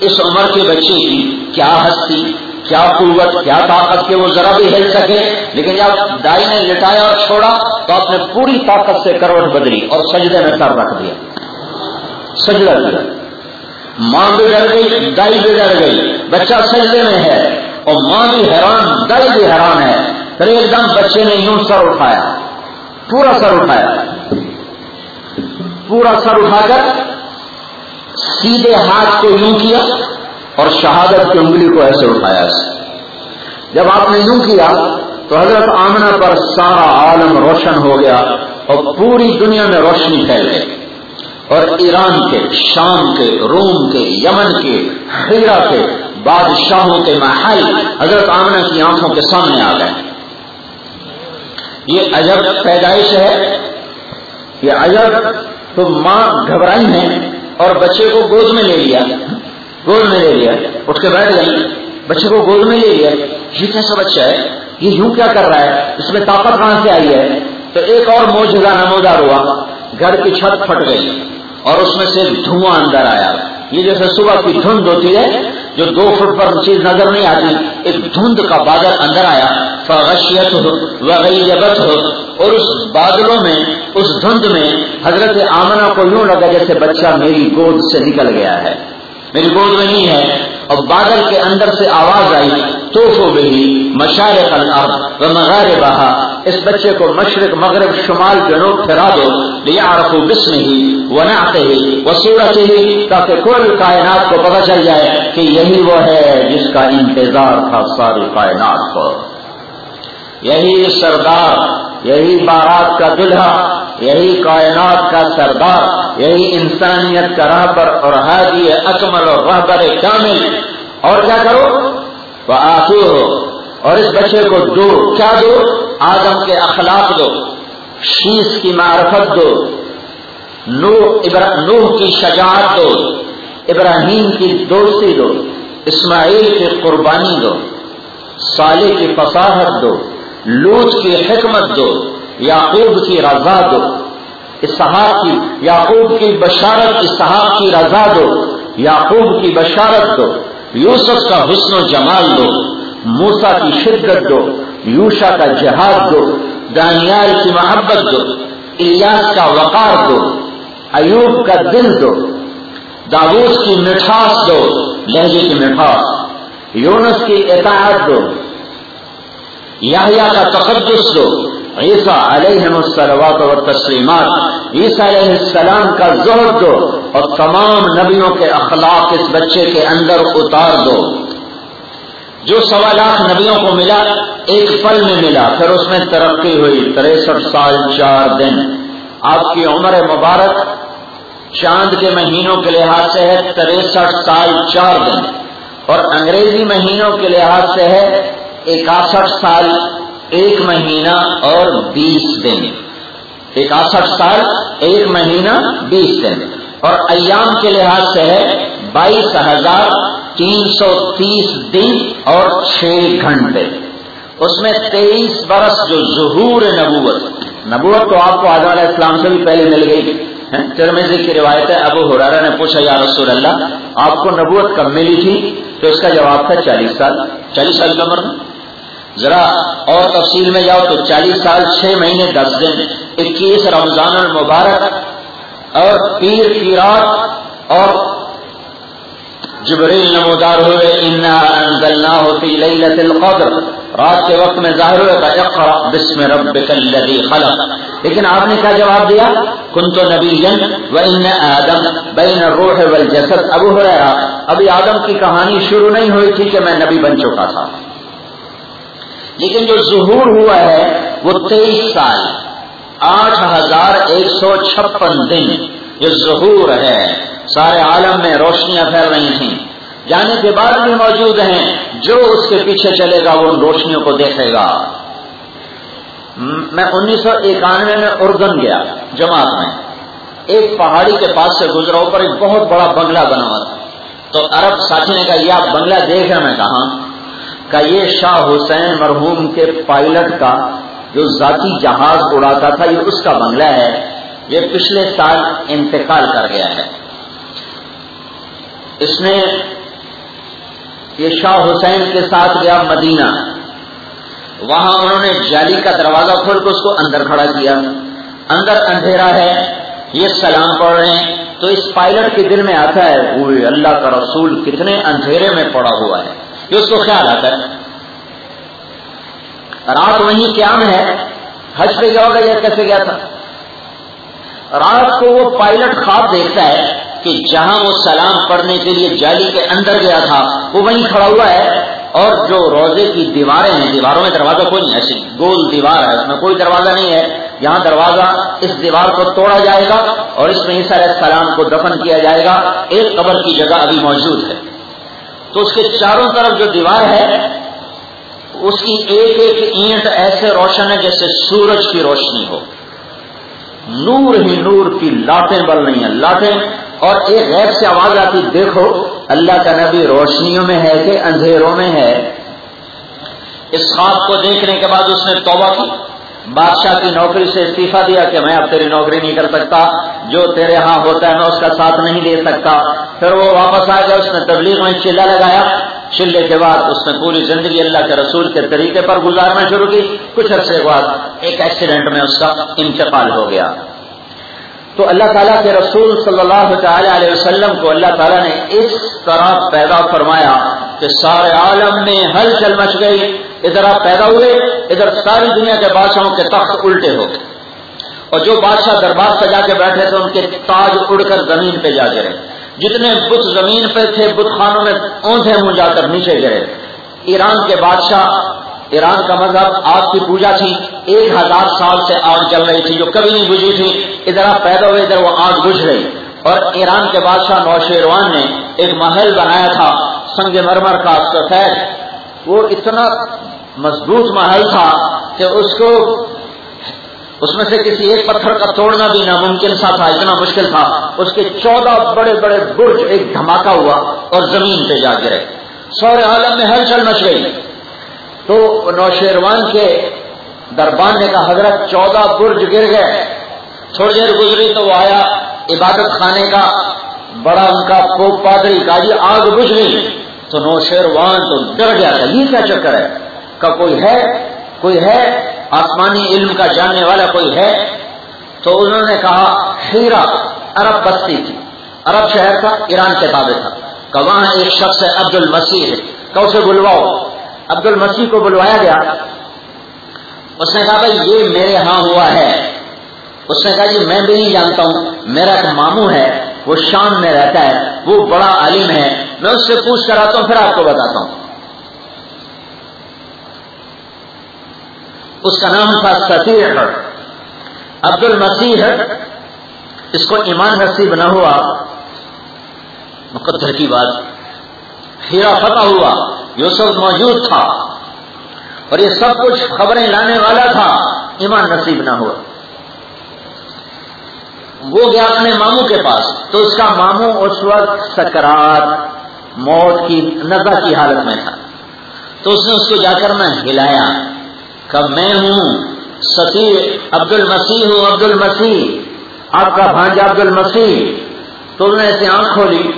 اس عمر کے بچے کی کیا ہستی؟ کیا قوت، کیا طاقت کے وہ ذرا بھی ہل سکے؟ لیکن جب دائی نے لٹایا اور چھوڑا، تو آپ نے پوری طاقت سے کروٹ بدلی اور سجدے میں سر رکھ دیا۔ سجدہ دیا ماں بھی ڈر گئی، دائی بھی ڈر گئی۔ بچہ سجدے میں ہے اور ماں بھی حیران، دائی بھی حیران ہے۔ پھر ایک دم بچے نے یوں سر اٹھایا۔ پورا سر اٹھایا۔ پورا سر اٹھا کر سیدھے ہاتھ کو یوں کیا اور شہادت کی انگلی کو ایسے اٹھایا۔ جب آپ نے یوں کیا تو حضرت آمنہ پر سارا عالم روشن ہو گیا اور پوری دنیا میں روشنی پھیل گئی۔ اور ایران کے، شام کے، روم کے، یمن کے، خیرہ کے، بادشاہوں کے محل حضرت آمنہ کی آنکھوں کے سامنے آ گئے۔ یہ عجب پیدائش ہے۔ یہ عجب تو ماں گھبرائی ہے اور بچے کو گود میں لے لیا۔ گود میں لے لیا۔ اٹھ کے بیٹھ گئی بچے کو گود میں لے لیا۔ یہ کیسا بچہ ہے؟ یہ یوں کیا کر رہا ہے؟ اس میں طاقت کہاں سے آئی ہے؟ تو ایک اور موجودہ نمودار ہوا۔ گھر کی چھت پھٹ گئی۔ اور اس میں سے دھواں اندر آیا۔ یہ جیسے صبح کی دھند ہوتی ہے، جو دو فٹ پر چیز نظر نہیں آتی، ایک دھند کا بادل اندر آیا۔ فغشیت ہو وغیبت ہو اور اس بادلوں میں، اس دھند میں حضرت آمنہ کو یوں لگا جیسے بچہ میری گود سے نکل گیا ہے۔ میری گود میں نہیں ہے۔ اور بادل کے اندر سے آواز آئی تو سو مشارق الارض و مغاربہ اس بچے کو مشرق، مغرب، شمال، جنوب پھرا دو لیا رکھو بسم ہی وہ ناتے ہی وہ ہی تاکہ کل کائنات کو پتہ چل جائے کہ یہی وہ ہے جس کا انتظار تھا ساری کائنات کو یہی سردار یہی بارات کا دلہا، یہی کائنات کا سردار، یہی انسانیت کا رہبر اور حاجی اکمل اور رہبر کامل اور کیا کرو؟ وہ آسو ہو اور اس بچے کو دو۔ کیا دو؟ آدم کے اخلاق دو۔ شیش کی معرفت دو۔ نوح نوح کی شجاعت دو۔ ابراہیم کی دوستی دو۔ اسماعیل کی قربانی دو۔ صالح کی فصاحت دو۔ لوت کی حکمت دو، یعقوب کی رضا دو۔ اسحاق کی، یعقوب کی بشارت اسحاق کی رضا دو۔ یعقوب کی بشارت دو۔ یوسف کا حسن و جمال دو۔ موسا کی شدت دو۔ یوشا کا جہاد دو۔ دانیال کی محبت دو۔ الیاس کا وقار دو۔ ایوب کا دل دو۔ داود کی مٹھاس دو۔ لہجے کی مٹھاس۔ یونس کی اطاعت دو۔ کا تقدس دو۔ عیسیٰ علیہ السلوات و تسلیمات۔ عیسیٰ علیہ السلام کا زہر دو۔ اور تمام نبیوں کے اخلاق اس بچے کے اندر اتار دو۔ جو سوا لاکھ نبیوں کو ملا، ایک پل میں ملا۔ پھر اس میں ترقی ہوئی۔ تریسٹھ سال، چار دن۔ آپ کی عمر مبارک، چاند کے مہینوں کے لحاظ سے ہے تریسٹھ سال، چار دن۔ اور انگریزی مہینوں کے لحاظ سے ہے اکاسٹھ سال، ایک مہینہ اور بیس دن۔ اکاسٹھ سال، ایک مہینہ، بیس دن۔ اور ایام کے لحاظ سے ہے بائیس ہزار تین سو تیس دن اور چھ گھنٹے۔ اس میں تیئیس برس جو ظہور نبوت نبوت تو آپ کو آزاد اسلام سے بھی پہلے مل گئی۔ ترمیزی کی روایت ہے، ابو حرارا نے پوچھا، یا رسول اللہ، آپ کو نبوت کب ملی تھی؟ تو اس کا جواب تھا چالیس سال۔ چالیس سال کا عمر ذرا اور تفصیل میں جاؤ تو چالیس سال، چھ مہینے، دس دن، اکیس رمضان المبارک اور پیر کی رات اور جبریل نمودار ہوئے، انا ہوتی لیلت القدر رات کے وقت میں ظاہر ہوئے اقرا بسم ربک الذی خلق لیکن آپ نے کیا جواب دیا؟ کن تو نبی و ان آدم بین الروح والجسد ابو ہریرہ، ابھی آدم کی کہانی شروع نہیں ہوئی تھی کہ میں نبی بن چکا تھا۔ لیکن جو ظہور ہوا ہے وہ تیئیس سال آٹھ ہزار ایک سو چھپن دن یہ ظہور ہے۔ سارے عالم میں روشنیاں پھیل رہی تھیں۔ جانے کے بعد بھی موجود ہیں۔ جو اس کے پیچھے چلے گا وہ ان روشنیوں کو دیکھے گا۔ میں انیس سو اکانوے میں اردن گیا جماعت میں۔ ایک پہاڑی کے پاس سے گزرا، اوپر ایک بہت بڑا بنگلہ بنا ہوا تھا۔ تو عرب ساتھی نے کہا، یہ آپ بنگلہ دیکھ رہے میں کہا ہاں۔ کہ یہ شاہ حسین مرحوم کے پائلٹ کا جو ذاتی جہاز اڑاتا تھا، یہ اس کا بنگلہ ہے۔ یہ پچھلے سال انتقال کر گیا ہے۔ اس نے یہ شاہ حسین کے ساتھ گیا مدینہ۔ وہاں انہوں نے جالی کا دروازہ کھول کے اس کو اندر کھڑا کیا۔ اندر اندھیرا ہے، یہ سلام پڑھ رہے ہیں۔ تو اس پائلٹ کے دل میں آتا ہے وہ اللہ کا رسول کتنے اندھیرے میں پڑا ہوا ہے۔ یہ اس کو خیال آتا ہے۔ رات وہیں قیام ہے۔ حج پہ گیا ہوگا یا کیسے گیا تھا۔ رات کو وہ پائلٹ خواب دیکھتا ہے کہ جہاں وہ سلام پڑھنے کے لیے جالی کے اندر گیا تھا، وہ وہیں کھڑا ہوا ہے۔ اور جو روزے کی دیواریں ہیں، دیواروں میں دروازہ کوئی نہیں ایسی گول دیوار ہے، اس میں کوئی دروازہ نہیں ہے۔ یہاں دروازہ اس دیوار کو توڑا جائے گا اور اس میں عیسیٰ علیہ السلام کو دفن کیا جائے گا۔ ایک قبر کی جگہ ابھی موجود ہے۔ تو اس کے چاروں طرف جو دیوار ہے، اس کی ایک ایک اینٹ ایسے روشن ہے جیسے سورج کی روشنی ہو۔ نور ہی نور کی لاٹیں بل رہی ہیں لاٹیں اور ایک غیب سے آواز آتی، دیکھو، اللہ کا نبی روشنیوں میں ہے کہ اندھیروں میں ہے۔ اس خواب کو دیکھنے کے بعد اس نے توبہ کی۔ بادشاہ کی نوکری سے استعفی دیا کہ میں اب تیری نوکری نہیں کر سکتا، جو تیرے ہاں ہوتا ہے میں اس کا ساتھ نہیں دے سکتا۔ پھر وہ واپس آ گیا، اس نے تبلیغ میں چلا لگایا۔ چلے کے بعد اس نے پوری زندگی اللہ کے رسول کے طریقے پر گزارنا شروع کی۔ کچھ عرصے کے بعد ایک ایکسیڈنٹ میں اس کا انتقال ہو گیا۔ تو اللہ تعالیٰ کے رسول صلی اللہ تعالی علیہ وسلم کو اللہ تعالیٰ نے اس طرح پیدا فرمایا کہ سارے عالم میں ہل چل مچ گئی۔ ادھر آپ پیدا ہوئے، ادھر ساری دنیا کے بادشاہوں کے تخت الٹے ہو گئے۔ اور جو بادشاہ دربار سجا کے بیٹھے تھے، ان کے تاج اڑ کر زمین پہ جا گرے۔ جتنے بت زمین پہ تھے، بت خانوں میں اونھے منہ جا کر نیچے گرے۔ ایران کے بادشاہ، ایران کا مذہب آگ کی پوجا تھی، ایک ہزار سال سے آگ چل رہی تھی، جو کبھی نہیں بجھی تھی۔ ادھر آپ پیدا ہوئے، ادھر وہ آگ بجھ گئی۔ اور ایران کے بادشاہ نوشیروان نے ایک محل بنایا تھا، سنگ مرمر کا سفید۔ وہ اتنا مضبوط محل تھا کہ اس کو اس میں سے کسی ایک پتھر کا توڑنا بھی ناممکن سا تھا، اتنا مشکل تھا۔ اس کے چودہ بڑے بڑے برج ایک دھماکہ ہوا اور زمین پہ جا گرے۔ سورے عالم میں ہلچل مچ گئی۔ تو نوشیروان کے دربان نے کہا، حضرت، چودہ برج گر گئے۔ تھوڑی دیر گزری تو وہ آیا، عبادت خانے کا، بڑا ان کا پوپ پادری کا جی آگ بجھ گئی۔ تو نوشیروان تو ڈر گیا تھا یہ کیا چکر ہے؟ کا کوئی ہے؟ کوئی ہے؟ آسمانی علم کا جاننے والا کوئی ہے؟ تو انہوں نے کہا، ہیرا، عرب بستی تھی عرب شہر تھا، ایران کے تابع تھا۔ کہ وہاں ایک شخص ہے عبد المسیح ہے۔ کہ اسے بلواؤ۔ عبد المسیح کو بلوایا گیا۔ اس نے کہا، بھائی، یہ میرے ہاں ہوا ہے۔ اس نے کہا جی میں بھی نہیں جانتا ہوں۔ میرا ایک ماموں ہے۔ وہ شام میں رہتا ہے، وہ بڑا عالم ہے۔ میں اس سے پوچھ کر آتا ہوں، پھر آپ کو بتاتا ہوں۔ اس کا نام تھا سفیر عبد المسیح اس کو ایمان نصیب نہ ہوا۔ مقدر کی بات۔ ہیرا فتح ہوا۔ یوسف موجود تھا۔ اور یہ سب کچھ خبریں لانے والا تھا۔ ایمان نصیب نہ ہوا۔ وہ گیا اپنے ماموں کے پاس، تو اس کا ماموں اس وقت سکرات، موت کی، نزا کی حالت میں تھا۔ تو اس نے اس کو جا کر میں ہلایا۔ کہ میں ہوں ستی عبد المسیح ہوں عبد المسیح آپ کا بھانجا عبد المسیح تو انہوں نے ایسے آنکھ کھولی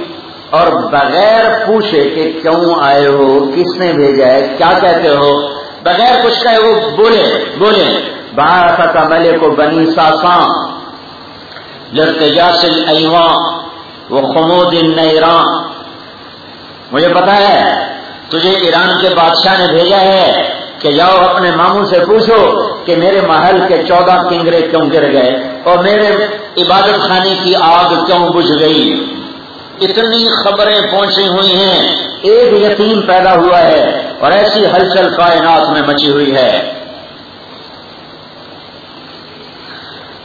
اور بغیر پوچھے کہ کیوں آئے ہو، کس نے بھیجا ہے، کیا کہتے ہو، بغیر کچھ کہے وہ بولے بولے باہر کا ملے کو بنی ساساں جاسل ایوان وہ خمود مجھے پتا ہے، تجھے ایران کے بادشاہ نے بھیجا ہے کہ جاؤ اپنے ماموں سے پوچھو کہ میرے محل کے چودہ کنگرے کیوں گر گئے اور میرے عبادت خانے کی آگ کیوں بجھ گئی۔ اتنی خبریں پہنچی ہوئی ہیں، ایک یتیم پیدا ہوا ہے اور ایسی ہلچل کائنات میں مچی ہوئی ہے۔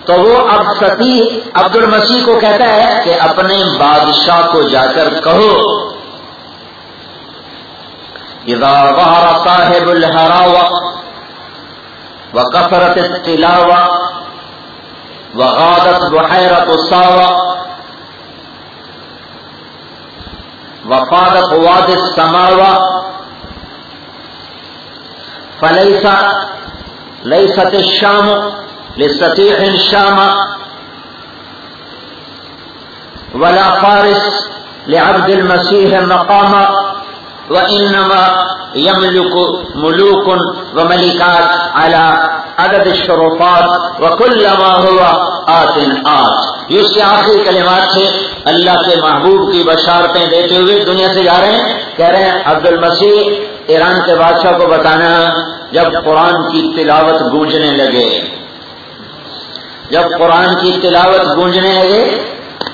تو وہ اب ستی عبد المسیح کو کہتا ہے کہ اپنے بادشاہ کو جا کر کہو۔ اذا صاحب الهراوة وكثرت التلاوة وغادت بحيرة الصاوة وفادت واد السماوة فليس ليست الشام لستيح شام ولا فارس لعبد المسيح مقام وإنما يملك ملوك وملكات على عدد الشرطات وكلما هو آت آت. یہ اس کے آخری کلمات سے اللہ کے محبوب کی بشارتیں دیتے ہوئے دنیا سے جا رہے ہیں، کہہ رہے ہیں، عبد المسیح، ایران کے بادشاہ کو بتانا، جب قرآن کی تلاوت گونجنے لگے۔ جب قرآن کی تلاوت گونجنے لگے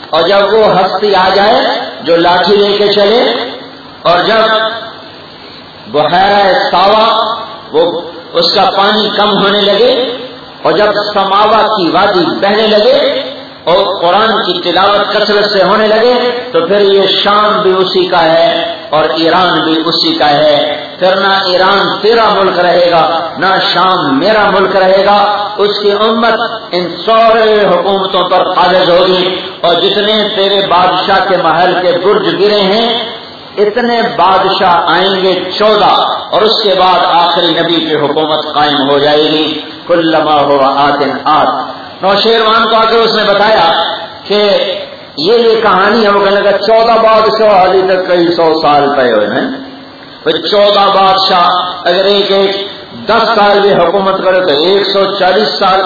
اور جب وہ ہستی آ جائے جو لاٹھی لے کے چلے اور جب بحیرہ ساوا وہ اس کا پانی کم ہونے لگے اور جب سماوا کی وادی بہنے لگے اور قرآن کی تلاوت کثرت سے ہونے لگے، تو پھر یہ شام بھی اسی کا ہے اور ایران بھی اسی کا ہے۔ پھر نہ ایران تیرا ملک رہے گا، نہ شام میرا ملک رہے گا۔ اس کی امت ان سورے حکومتوں پر قابض ہوگی۔ اور جتنے تیرے بادشاہ کے محل کے برج گرے ہیں، اتنے بادشاہ آئیں گے چودہ۔ اور اس کے بعد آخری نبی کی حکومت قائم ہو جائے گی۔ کل لما ہوا آدن آت۔ نوشیروان کو آ کے اس نے بتایا کہ یہ یہ کہانی ہم کہنے لگا، چودہ بادشاہ ابھی تک کئی سو سال پہ ہوئے ہیں۔ چودہ بادشاہ اگر ایک ایک دس سال بھی حکومت کرے تو ایک سو چالیس سال،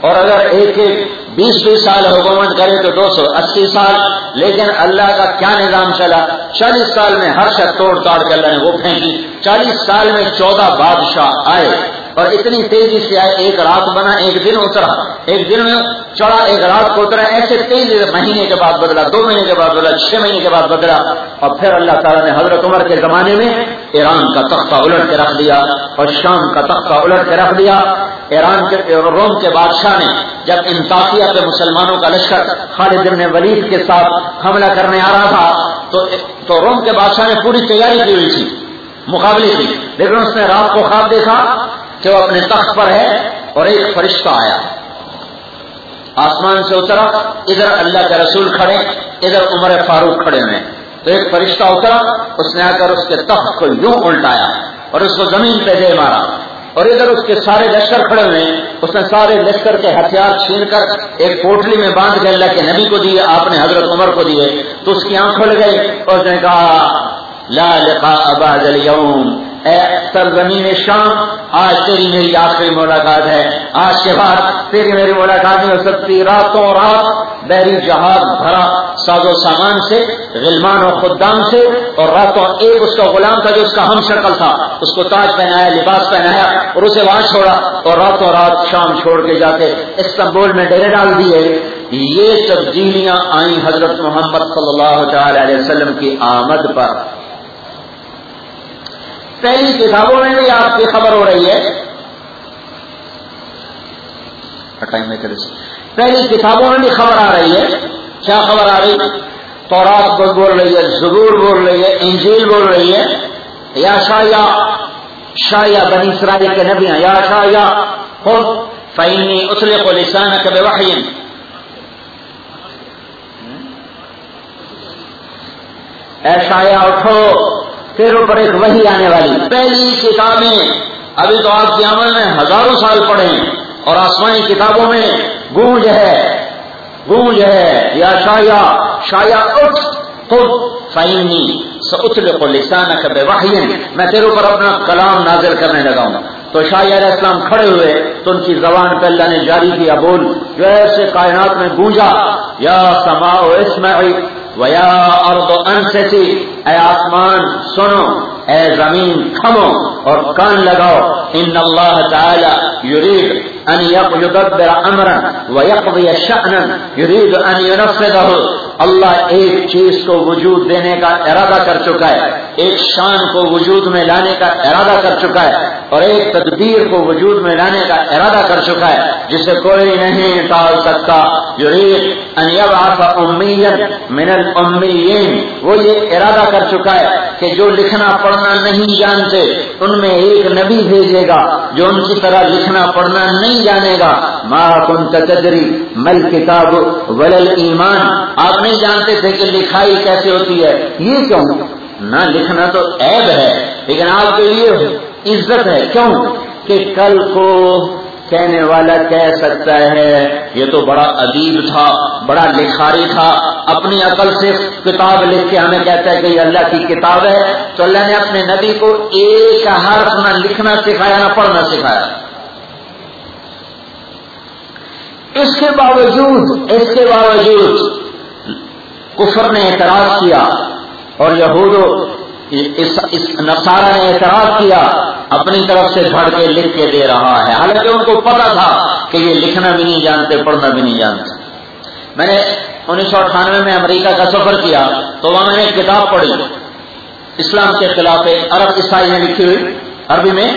اور اگر ایک ایک بیس بیس سال حکومت کرے تو دو سو اسی سال۔ لیکن اللہ کا کیا نظام چلا؟ چالیس سال میں ہر شخص توڑ تاڑ کے اللہ نے وہ پھینکی۔ چالیس سال میں چودہ بادشاہ آئے۔ اور اتنی تیزی سے آئے، ایک رات بنا، ایک دن اترا۔ ایک دن میں چڑھا، ایک رات کو اترا۔ ایسے تیزی مہینے کے بعد بدلا، دو مہینے کے بعد بدلا، چھ مہینے کے بعد بدلا۔ اور پھر اللہ تعالیٰ نے حضرت عمر کے زمانے میں ایران کا تختہ الٹ کے رکھ دیا اور شام کا تختہ الٹ کے رکھ دیا۔ ایران کے روم کے بادشاہ نے جب انتاخیہ پہ مسلمانوں کا لشکر خالد ابن ولید کے ساتھ حملہ کرنے آ رہا تھا تو روم کے بادشاہ نے پوری تیاری کی ہوئی تھی، مقابلے کی۔ لیکن اس نے رات کو خواب دیکھا۔ کہ وہ اپنے تخت پر ہے اور ایک فرشتہ آیا۔ آسمان سے اترا، ادھر اللہ کے رسول کھڑے، ادھر عمر فاروق کھڑے ہوئے۔ تو ایک فرشتہ اترا، اس نے آ کر اس کے تخت کو یوں الٹایا اور اس کو زمین پہ دے مارا۔ اور ادھر اس کے سارے لشکر کھڑے ہوئے۔ اس نے سارے لشکر کے ہتھیار چھین کر ایک پوٹلی میں باندھ کے اللہ کے نبی کو دیے، آپ نے حضرت عمر کو دیے۔ تو اس کی آنکھ کھل گئی اور اس نے کہا، لا لقاء بعد اليوم۔ اے سرزمین شام، آج تیری میری آخری ملاقات ہے۔ آج کے بعد تیری میری ملاقات نہیں ہو سکتی راتوں رات۔ بحری جہاز بھرا ساز و سامان سے، غلمان و خدام سے، اور راتوں ایک اس کا غلام تھا جو اس کا ہم شکل تھا۔ اس کو تاج پہنایا، لباس پہنایا، اور اسے وہاں چھوڑا۔ اور راتوں رات شام چھوڑ کے جاتے، استنبول میں ڈیرے ڈال دیے۔ یہ تبدیلیاں آئیں حضرت محمد صلی اللہ تعالی علیہ وسلم کی آمد پر۔ پہلی کتابوں میں بھی آپ کی خبر ہو رہی ہے؟ پہلی کتابوں میں بھی خبر آ رہی ہے۔ کیا خبر آ رہی؟ تورات بول رہی ہے ضرور بول رہی ہے انجیل بول رہی ہے۔ یا شایا شایا بنی اسرائیل کے نبیاں یا شایا خود فینی اسلے کو لسان کبھی وحیم اے شایا اٹھو۔ پھر اوپر ایک وہی آنے والی۔ پہلی کتابیں ابھی تو آپ کے عمل میں ہزاروں سال پڑھے اور آسمانی کتابوں میں گونج ہے گونج ہے، یا شایا شایا اٹھ، خود فائنی اتلے کو لسان کبھی واہی میں تیرے اوپر اپنا کلام نازل کرنے لگا ہوں۔ تو شاہ علیہ السلام کھڑے ہوئے، تو ان کی زبان پہ اللہ نے جاری کیا، بول، جو ایسے کائنات میں گونجا، یا سما اسمعی ویا ارض انسسی اے آسمان، سنو، اے زمین تھمو اور کان لگاؤ۔ ان اللہ تعالی یرید ان یدبر امرا ویقضی شأنا، یرید ان ينفذه اللہ ایک چیز کو وجود دینے کا ارادہ کر چکا ہے، ایک شان کو وجود میں لانے کا ارادہ کر چکا ہے، اور ایک تدبیر کو وجود میں لانے کا ارادہ کر چکا ہے، جسے کوئی نہیں ٹال سکتا۔ جو من الامیین۔ وہ یہ ارادہ کر چکا ہے کہ جو لکھنا پڑھنا نہیں جانتے، ان میں ایک نبی بھیجے گا جو ان کی طرح لکھنا پڑھنا نہیں جانے گا۔ ما کن تجری مل کتاب ولل ایمان آپ نہیں جانتے تھے کہ لکھائی کیسے ہوتی ہے۔ یہ کیوں؟ نہ لکھنا تو عیب ہے، لیکن آپ کے لیے عزت ہے۔ کیوں؟ کہ کل کو کہنے والا کہہ سکتا ہے، یہ تو بڑا ادیب تھا، بڑا لکھاری تھا۔ اپنی عقل سے کتاب لکھ کے ہمیں کہتا ہے کہ یہ اللہ کی کتاب ہے۔ تو اللہ نے اپنے نبی کو ایک حرف نہ لکھنا سکھایا، نہ پڑھنا سکھایا۔ اس کے باوجود، اس کے باوجود کفر نے اعتراض کیا اور یہود نسارا نے اعتراض کیا، اپنی طرف سے بڑھ کے لکھ کے دے رہا ہے۔ حالانکہ ان کو پتا تھا کہ یہ لکھنا بھی نہیں جانتے، پڑھنا بھی نہیں جانتے۔ میں نے انیس سو اٹھانوے میں امریکہ کا سفر کیا تو وہاں میں نے کتاب پڑھی۔ اسلام کے خلاف عرب عیسائی نے لکھی ہوئی، عربی میں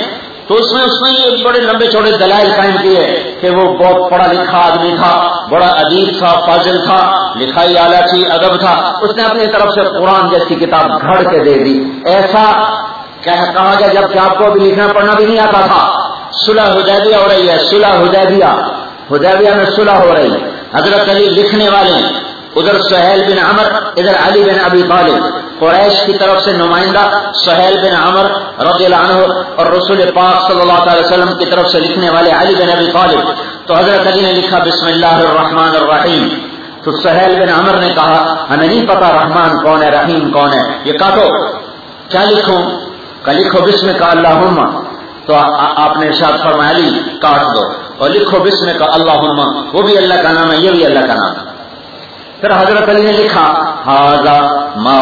تو اس میں اس نے یہ بڑے لمبے چوڑے دلائل قائم کیے کہ وہ بہت پڑھا لکھا آدمی تھا، بڑا ادیب تھا، فاضل تھا، لکھائی آلہ تھی ادب تھا۔ اس نے اپنی طرف سے قرآن جیسی کتاب گھڑ کے دے دی۔ ایسا کہا گیا جبکہ آپ کو ابھی لکھنا پڑھنا بھی نہیں آتا تھا۔ صلح حدیبیہ ہو رہی ہے، صلح حدیبیہ۔ حدیبیہ میں صلح ہو رہی ہے۔ حضرت علی لکھنے والے ادھر سہیل بن عمر، ادھر علی بن ابی طالب۔ قریش کی طرف سے نمائندہ سہیل بن عمر رضی اللہ عنہ اور رسول پاک صلی اللہ تعالی وسلم کی طرف سے لکھنے والے علی بن ابی طالب۔ تو حضرت علی نے لکھا، بسم اللہ الرحمن الرحیم۔ تو سہیل بن عمر نے کہا، ہمیں نہیں پتا رحمان کون ہے، رحیم کون ہے۔ یہ کاٹو۔ کیا لکھوں کا لکھو، بسم کا اللہ تو آپ نے ارشاد فرمایا، علی، کاٹ دو۔ اور لکھو، بسم کا اللہ وہ بھی اللہ کا نام ہے، یہ بھی اللہ کا نام ہے۔ پھر حضرت علی نے لکھا ما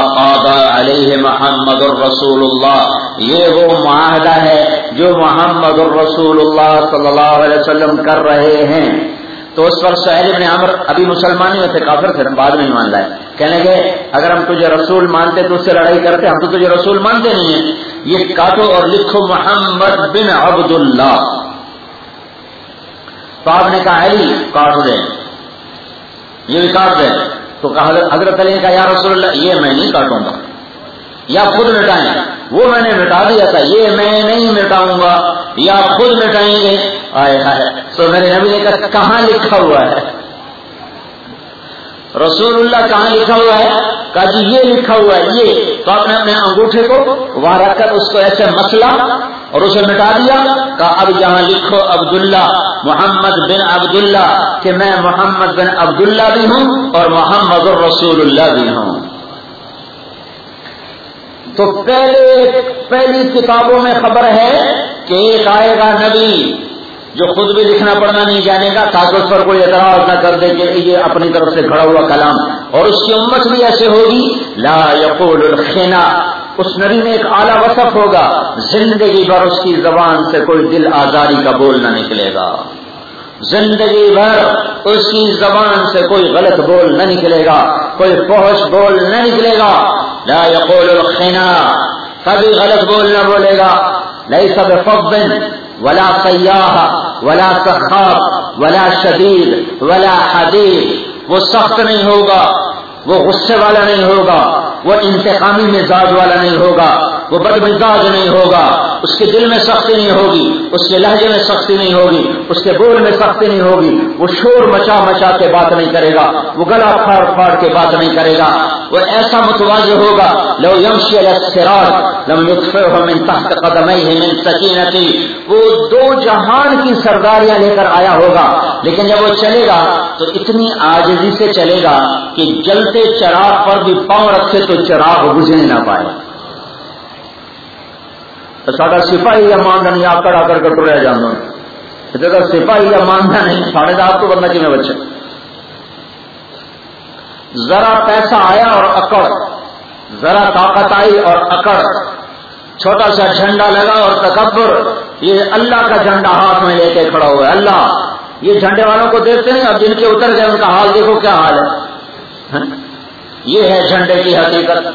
علیہ محمد الرسول اللہ یہ وہ معاہدہ ہے جو محمد الرسول اللہ صلی اللہ علیہ وسلم کر رہے ہیں۔ تو اس پر سہیل ابن عمر ابھی مسلمان میں تھے کافر تھے، بعد میں مان لائے۔ کہنے گے اگر ہم تجھے رسول مانتے تو اس سے لڑائی کرتے، ہم تو تجھے رسول مانتے نہیں ہیں۔ یہ کاٹو اور لکھو محمد بن عبد اللہ تو آپ نے کہا، علی کاٹ دیں یہ بھی کاٹ دیں تو کہا حضرت علی کا یا رسول اللہ، یہ میں نہیں کاٹوں گا۔ یا خود مٹائیں۔ وہ میں نے مٹا دیا تھا، یہ میں نہیں مٹاؤں گا۔ یا خود مٹائیں گے۔ آئے ہائے۔ تو میرے نبی نے کہا، کہاں لکھا ہوا ہے؟ رسول اللہ کہاں لکھا ہوا ہے؟ کہا جی یہ لکھا ہوا ہے، یہ تو آپ نے اپنے انگوٹھے کو وہاں رکھ کر اس کو ایسے مسئلہ اور اسے مٹا دیا، کہا، اب یہاں لکھو عبداللہ محمد بن عبداللہ کہ میں محمد بن عبداللہ بھی ہوں اور محمد الرسول اللہ بھی ہوں۔ تو پہلے، پہلی کتابوں میں خبر ہے کہ ایک آئے گا نبی جو خود بھی لکھنا پڑھنا نہیں جانے گا، تاکہ اس پر کوئی اعتراض نہ کر دے کہ یہ اپنی طرف سے کھڑا ہوا کلام۔ اور اس کی امت بھی ایسے ہوگی، لا یقول الخنا۔ اس نبی میں ایک اعلیٰ وصف ہوگا، زندگی بھر اس کی زبان سے کوئی دل آزاری کا بول نہ نکلے گا۔ زندگی بھر اس کی زبان سے کوئی غلط بول نہ نکلے گا، کوئی فوش بول نہ نکلے گا۔ لا یقول الخنا، کبھی غلط بول نہ بولے گا۔ نہیں سب فبن ولا سیاح ولا سخاب ولا شدید ولا حدید وہ سخت نہیں ہوگا۔ وہ غصے والا نہیں ہوگا، وہ انتقامی مزاج والا نہیں ہوگا، وہ بد مزاج نہیں ہوگا۔ اس کے دل میں سختی نہیں ہوگی، اس کے لہجے میں سختی نہیں ہوگی، اس کے بول میں سختی نہیں ہوگی۔ وہ شور مچا مچا کے بات نہیں کرے گا، وہ گلا پھاڑ پھاڑ کے بات نہیں کرے گا۔ وہ ایسا متوازہ ہوگا، لو یمشی لم من تحت من سکینتی۔ وہ دو جہان کی سرداریاں لے کر آیا ہوگا، لیکن جب وہ چلے گا تو اتنی آجزی سے چلے گا کہ جلتے چراغ پر بھی پاؤں رکھے تو چراغ بجھنے نہ پائے۔ ساڈا سپاہی یا ماندہ نہیں آپ کر کر کے ٹریا جانا جگہ سپاہی یا ماندہ نہیں ساڑھے دار کو بندہ کی بچے۔ ذرا پیسہ آیا اور اکڑ۔ ذرا طاقت آئی اور اکڑ۔ چھوٹا سا جھنڈا لگا اور تکبر۔ یہ اللہ کا جھنڈا ہاتھ میں لے کے کھڑا ہوا ہے۔ اللہ، یہ جھنڈے والوں کو دیکھتے ہیں، اب جن کے اتر گئے، ان کا حال دیکھو کیا حال ہے۔ یہ ہے جھنڈے کی حقیقت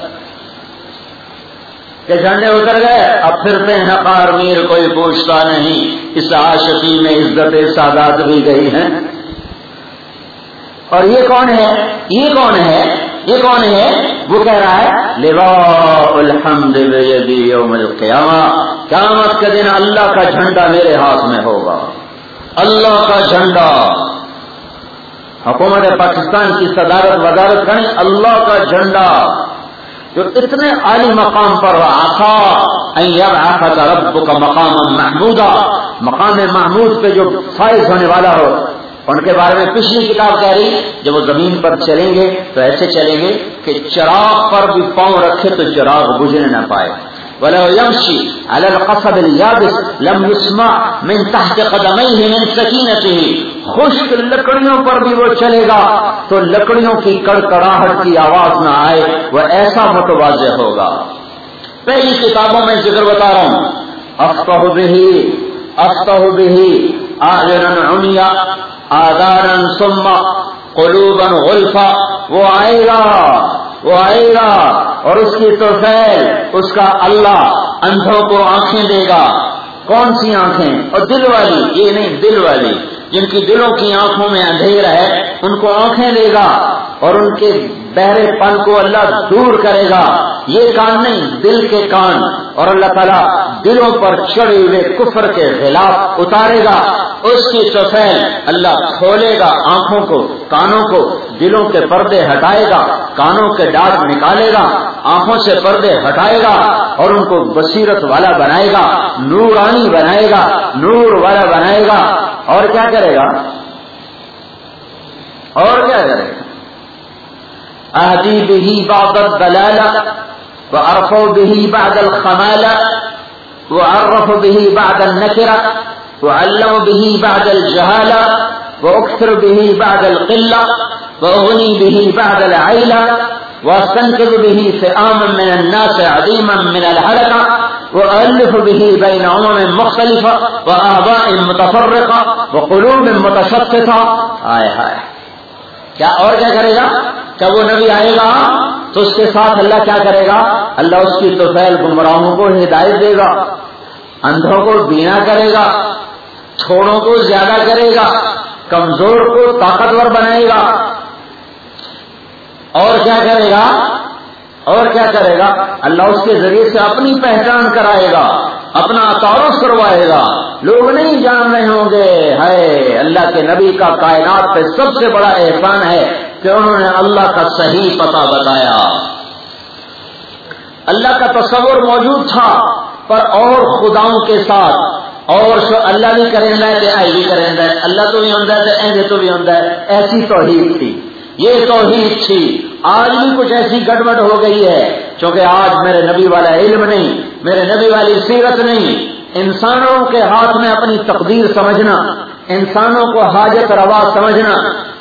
کہ جھنڈے اتر گئے، اب پھرتے ہیں نقار میر کوئی پوچھتا نہیں، اس عاشقی میں عزت سادات بھی گئی ہیں۔ اور یہ کون ہے؟ یہ کون ہے؟ یہ کون ہے؟ وہ کہہ رہا ہے لوا الحمد یوم القیامہ۔ قیامت کے دن اللہ کا جھنڈا میرے ہاتھ میں ہوگا۔ اللہ کا جھنڈا حکومت پاکستان کی صدارت وزارت کریں اللہ کا جھنڈا جو اتنے عالی مقام پر آخا آخا رب کا مقام محمود مقام محمود پہ جو فائز ہونے والا ہو۔ ان کے بارے میں پچھلی کتاب کہہ رہی جب وہ زمین پر چلیں گے تو ایسے چلیں گے کہ چراغ پر بھی پاؤں رکھے تو چراغ بجھنے نہ پائے۔ ولو يمشي على القصب اليابس، لم يسمع من تحت قدميه من سكينته. خشک لکڑیوں پر بھی وہ چلے گا، تو لکڑیوں کی کڑکڑاہٹ کی آواز نہ آئے، وہ ایسا متوازہ ہوگا۔ پہلی کتابوں میں ذکر بتا رہا ہوں۔ افتح بھی افتح بھی آجرن عمیا آدارن سما قلوبا غلفا، وہ آئے گا۔ وہ آئے گا اور اس کی تو اس کا اللہ اندھوں کو آنکھیں دے گا۔ کون سی آنکھیں؟ اور دل والی، یہ نہیں، دل والی۔ جن کی دلوں کی آنکھوں میں اندھیر ہے، ان کو آنکھیں دے گا اور ان کے بہرے پن کو اللہ دور کرے گا۔ یہ کان نہیں، دل کے کان۔ اور اللہ تعالیٰ دلوں پر چڑھے ہوئے کفر کے خلاف اتارے گا۔ اس کی سفید اللہ کھولے گا آنکھوں کو، کانوں کو۔ دلوں کے پردے ہٹائے گا، کانوں کے ڈاٹ نکالے گا۔ آنکھوں سے پردے ہٹائے گا اور ان کو بصیرت والا بنائے گا، نورانی بنائے گا، نور والا بنائے گا۔ اور کیا کرے گا؟ اور کیا کرے گا؟ أهدي به بعض الضلالة وأرفع به بعد الخمالة وأعرف به بعد النكرة وعلم به بعد الجهالة وأكثر به بعد القلة وأغني به بعد العيلة واستنقذ به فئاما من الناس عظيما من الحلقة وألف به بين أمم مختلفة وآباء متفرقة وقلوب متشتتة آئے آئے کیا اور کیا کرے گا؟ جب وہ نبی آئے گا تو اس کے ساتھ اللہ کیا کرے گا؟ اللہ اس کی توفیل گمراہوں کو ہدایت دے گا، اندھوں کو بینا کرے گا، چھوڑوں کو زیادہ کرے گا، کمزور کو طاقتور بنائے گا۔ اور کیا کرے گا؟ اور کیا کرے گا؟ اللہ اس کے ذریعے سے اپنی پہچان کرائے گا، اپنا تعارف کروائے گا۔ لوگ نہیں جان رہے ہوں گے ہے اللہ کے نبی کا کائنات پہ سب سے بڑا احسان ہے۔ کہ انہوں نے اللہ کا صحیح پتہ بتایا؟ اللہ کا تصور موجود تھا، پر اور خداؤں کے ساتھ۔ اور اللہ بھی کریں گے آئی بھی کریں گے اللہ تو بھی ہوں ایسے تو بھی ہوں ایسی توحید تھی۔ یہ توحید تھی۔ آج بھی کچھ ایسی گڑبڑ ہو گئی ہے۔ کیونکہ آج میرے نبی والا علم نہیں، میرے نبی والی سیرت نہیں۔ انسانوں کے ہاتھ میں اپنی تقدیر سمجھنا، انسانوں کو حاجت روا سمجھنا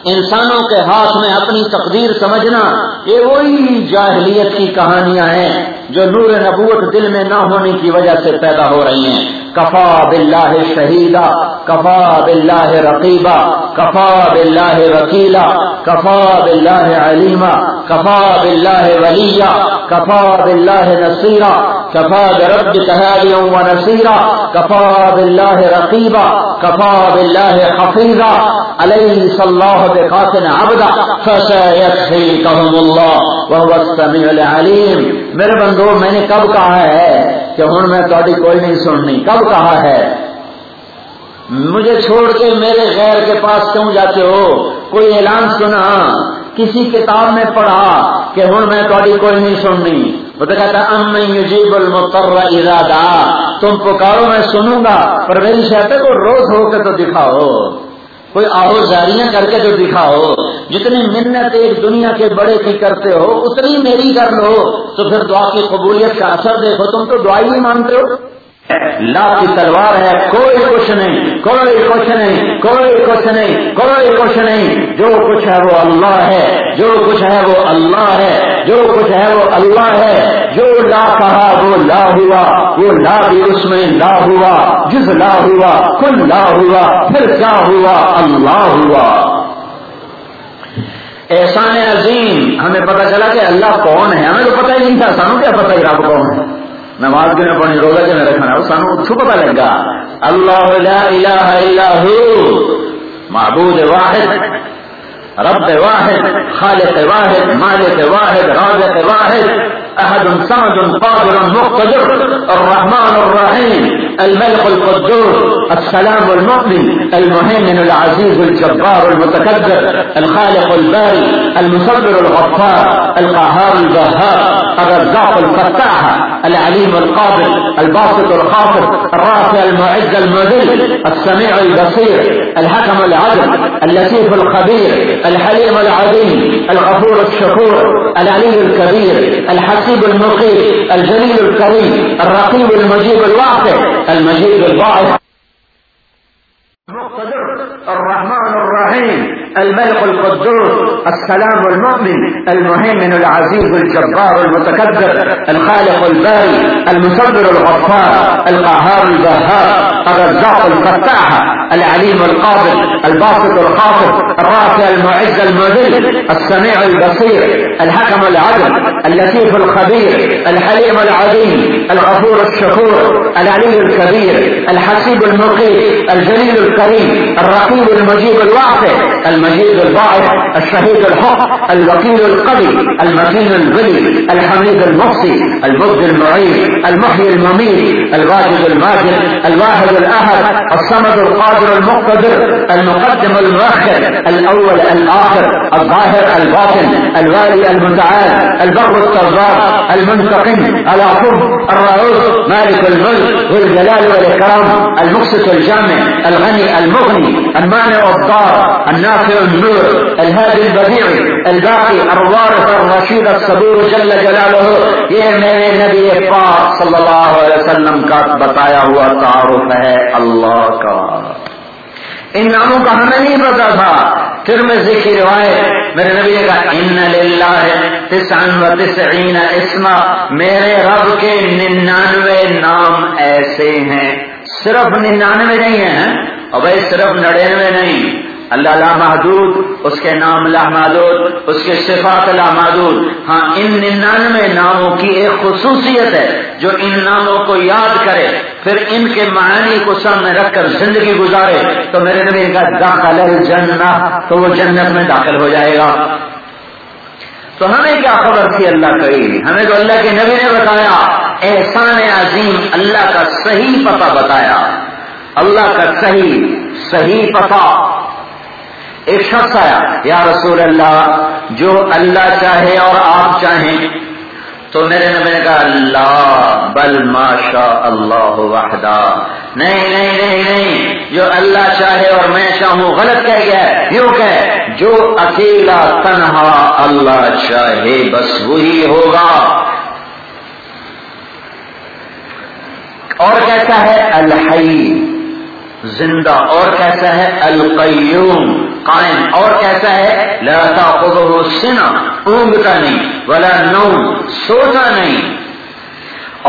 انسانوں کے ہاتھ میں اپنی تقدیر سمجھنا، یہ وہی جاہلیت کی کہانیاں ہیں جو نور نبوت دل میں نہ ہونے کی وجہ سے پیدا ہو رہی ہیں۔ کفا بلّہ شہیدا، کفا بلّہ رقیبہ کفا بلّہ وکیلا، کفا بلّہ علیما، کفا بلّہ ولیہ، کفا بلّہ نصیرہ کفا برب تہاریوں و نصیرہ کفا بلّہ رقیبہ کفا بلّہ حفیظہ علیہ صلاح بقاتن عبدہ فسیکفیکہم اللہ، وہو السمیع العلیم۔ میرے بندو، میں نے کب کہا ہے کہ ہوں میں تاری کوئی نہیں سننی؟ کب کہا ہے؟ مجھے چھوڑ کے میرے غیر کے پاس کیوں جاتے ہو؟ کوئی اعلان سنا؟ کسی کتاب میں پڑھا کہ ہوں میں تاری کوئی نہیں سننی؟ وہ تو کہتا ام یجیب المقر ارادہ تم پکارو، میں سنوں گا، پر میری شہر کو روز ہو کے تو دکھاؤ۔ کوئی آہو زاریاں کر کے جو دکھاؤ، جتنی منت ایک دنیا کے بڑے کی کرتے ہو، اتنی میری کر لو، تو پھر دعا کی قبولیت کا اثر دیکھو، تم تو دعائی نہیں مانتے ہو۔ لا کی تلوار ہے، کوئی کچھ نہیں، کوئی کچھ نہیں، کوئی کچھ نہیں، کوئی کچھ نہیں۔ جو کچھ ہے وہ اللہ ہے، جو کچھ ہے وہ اللہ ہے، جو کچھ ہے وہ اللہ ہے۔ جو لا کہا وہ لا ہوا، وہ لا بھی اس میں لا ہوا۔ جس لا ہوا، کل لا ہوا، پھر کیا ہوا؟ اللہ ہوا۔ احسان عظیم، ہمیں پتا چلا کہ اللہ کون ہے؟ ہمیں تو پتہ ہی نہیں تھا سانو کیا پتا ہی رب کون ہے؟ نماز کے میں پڑھنی روزہ کے میں رکھنا سانو اتو پتا لگا۔ اللہ لا الہ الا ہو، معبود واحد۔ رب واحد، خالق واحد، مالک واحد، رازق واحد أحد صمد قادر مقتدر، الرحمن الرحيم الملك القدوس، السلام المؤمن، المهيمن العزيز الجبار المتكبر، الخالق الباري المصبر الغفار، القهار البهار، الرزاق الفتاح، العليم القابل الباسط الخافض الرافع المعز المذل، السميع البصير، الحكم العدل، اللطيف الخبير الحليم العظيم، الغفور الشكور العلي الكبير الحسيب المقيم الجليل الكريم، الرقيب المجيب الواقع المجيب الضعف الرحمن الرحيم الملك القدوس، السلام المؤمن، المهيمن العزيز، الجبار المتكبر، الخالق الباري المصبر الغفار، القهار البهار، الرزاق الفتاح، العليم القابل الباسط الخافض الرافع المعز المذل، السميع البصير، الحكم العدل، اللطيف الخبير، الحليم العظيم، الغفور الشكور، العلي الكبير، الحسيب المقيم الجليل الكبير. الكريم، الرقيب المجيب الواقع، المجيد الباعث، الشهيد الحق، الوكيل القوي المتين البلي الحميد المحصي، المبدي المعين، المحيي المميت، الواجد الماجد، الواحد الاحد الصمد القادر المقتدر، المقدم المؤخر الاول الاخر الظاهر الباطن، الوالي المتعال، البر الترزاق المنتقم، العفو، الرؤوف، مالك الملك، ذو الجلال والاكرام المقسط الجامع، الغني المغني، المانع الضار النافع النور الهادي البديع، الباقي، الوارث، الرشيد، الصبور جل جلاله. یہ میرے نبی پاک صلی اللہ علیہ وسلم کا بتایا ہوا تعارف ہے اللہ کا۔ ان ناموں کا ہمیں نہیں پتا تھا۔ پھر میں ذکر روایت، میرے نبی نے کہا، ان للہ تسعن و تسعین اسما۔ میرے رب کے ننانوے نام ایسے ہیں۔ صرف ننانوے نہیں ہیں اور بھائی صرف نڑینوے نہیں، اللہ لا محدود، اس کے نام لا محدود، اس کے صفات لا محدود۔ ہاں ان ننانوے ناموں کی ایک خصوصیت ہے جو ان ناموں کو یاد کرے، پھر ان کے معنی کو سامنے رکھ کر زندگی گزارے، تو میرے نبی کا داخل الجنہ، تو وہ جنت میں داخل ہو جائے گا۔ تو ہمیں کیا خبر تھی اللہ کری ہمیں تو اللہ کے نبی نے بتایا، احسان عظیم اللہ کا صحیح پتہ بتایا۔ اللہ کا صحیح صحیح پتہ ایک شخص آیا، یا رسول اللہ، جو اللہ چاہے اور آپ چاہیں، تو میرے نبی نے کہا، اللہ، بل ماشا اللہ وحدہ۔ نہیں نہیں نہیں نہیں، جو اللہ چاہے اور میں چاہوں، غلط کہہ گیا یوں کہ جو اکیلا تنہا اللہ چاہے، بس وہی ہوگا۔ اور کیسا ہے، الحی۔ زندہ اور کیسا ہے؟ القیوم، قائم اور کیسا ہے؟ لتا خود سنا اونگتا نہیں، ولا نوم سوتا نہیں۔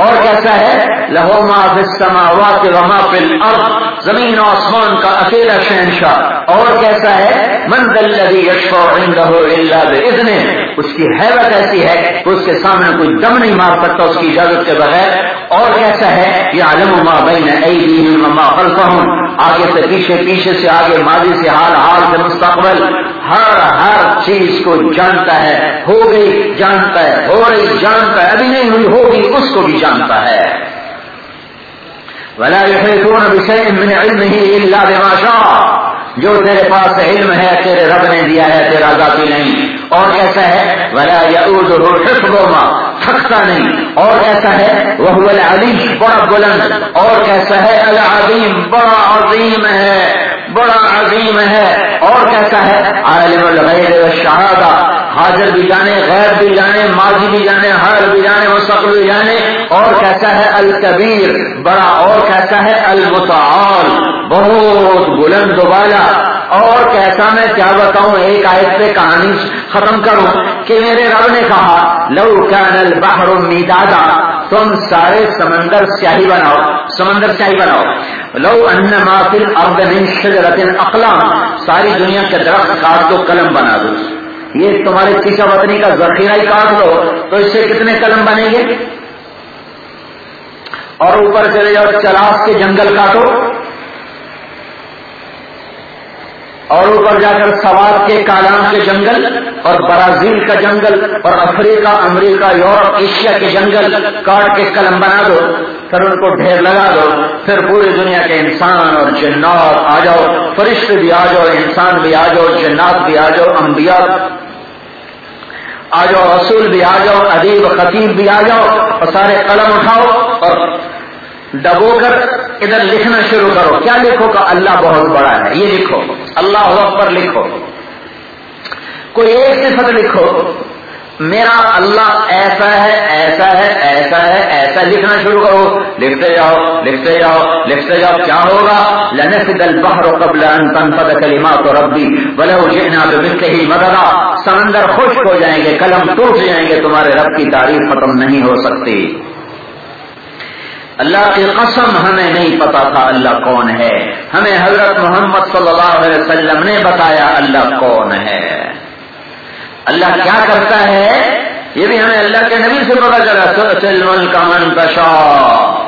اور کیسا ہے، لہو ما فی السماوات و ما فی الارض، زمین و آسمان کا اکیلا شہنشاہ۔ اور کیسا ہے، من ذا الذی یشفع عنده الا باذنہ اس کی حیرت ایسی ہے کہ اس کے سامنے کوئی دم نہیں مار سکتا، اس کی اجازت کے بغیر۔ اور کیسا ہے، یعلم ما بین ایدیہم و ما خلفہم۔ آگے سے پیچھے پیچھے سے آگے، ماضی سے حال حال سے مستقبل۔ ہر ہر چیز کو جانتا ہے، ہو گئی، جانتا ہے، ہو رہی، جانتا ہے، ابھی نہیں ہوئی، ہوگی، اس کو بھی جانتا ہے۔ ولا يحيطون بشيء من علمه الا بما شاء۔ جو تیرے پاس علم ہے، تیرے رب نے دیا ہے، تیرا ذاتی نہیں۔ اور کیسا ہے، ولا يؤوده حفظهما، تھکتا نہیں۔ اور کیسا ہے وہ العلیم بڑا بلند۔ اور کیسا ہے العظیم بڑا عظیم ہے، بڑا عظیم ہے۔ اور کیسا ہے، عالم الغیر شہادہ حاضر بھی جانے غیر بھی جانے، ماضی بھی جانے، حال بھی جانے، مستقبل بھی جانے۔ اور کیسا ہے الکبیر بڑا۔ اور کیسا ہے، المتعال، بہت بلند والا اور کیسا میں کیا بتاؤں؟ ایک آیت پہ کہانی ختم کروں کہ میرے رب نے کہا، لو کان البحر میدادا تم سارے سمندر سیاہی بناؤ، سمندر سیاہی بناؤ۔ لو ان فی الارض من شجرت اقلام، ساری دنیا کے درخت کاٹ دو، قلم بنا دو۔ یہ تمہارے چیشا وطنی کا ذخیرہ ہی کاٹ دو، تو اس سے کتنے قلم بنیں گے؟ اور اوپر چلے جاؤ چلاس کے جنگل کاٹو۔ اور اوپر جا کر سوات کے کالام کے جنگل اور برازیل کا جنگل اور افریقہ، امریکہ، یورپ، ایشیا کے جنگل کاٹ کے قلم بنا دو، پھر ان کو ڈھیر لگا دو، پھر پوری دنیا کے انسان اور جنات آ جاؤ، فرشت بھی آ جاؤ، انسان بھی آ جاؤ، جنات بھی آ جاؤ، انبیاء آ جاؤ، رسول بھی آ جاؤ، ادیب، خطیب بھی آ جاؤ، اور سارے قلم اٹھاؤ اور ڈبو کر ادھر لکھنا شروع کرو۔ کیا لکھو کا اللہ بہت بڑا ہے؟ یہ لکھو۔ اللہ پر لکھو۔ کوئی ایک صفت لکھو۔ میرا اللہ ایسا ہے ایسا ہے ایسا ہے، ایسا لکھنا شروع کرو۔ لکھتے جاؤ لکھتے جاؤ لکھتے جاؤ۔ کیا ہوگا؟ لنفد البحر قبل ان تنفد کلمات ربی۔ ولو جئنا بمثله مددا۔ سمندر خشک ہو جائیں گے، قلم ٹوٹ جائیں گے، تمہارے رب کی تعریف ختم نہیں ہو سکتی۔ اللہ کی قسم ہمیں نہیں پتا تھا اللہ کون ہے۔ ہمیں حضرت محمد صلی اللہ علیہ وسلم نے بتایا اللہ کون ہے۔ اللہ کیا کرتا ہے؟ یہ بھی ہمیں اللہ کے نبی سے پتا چلا کا منتشا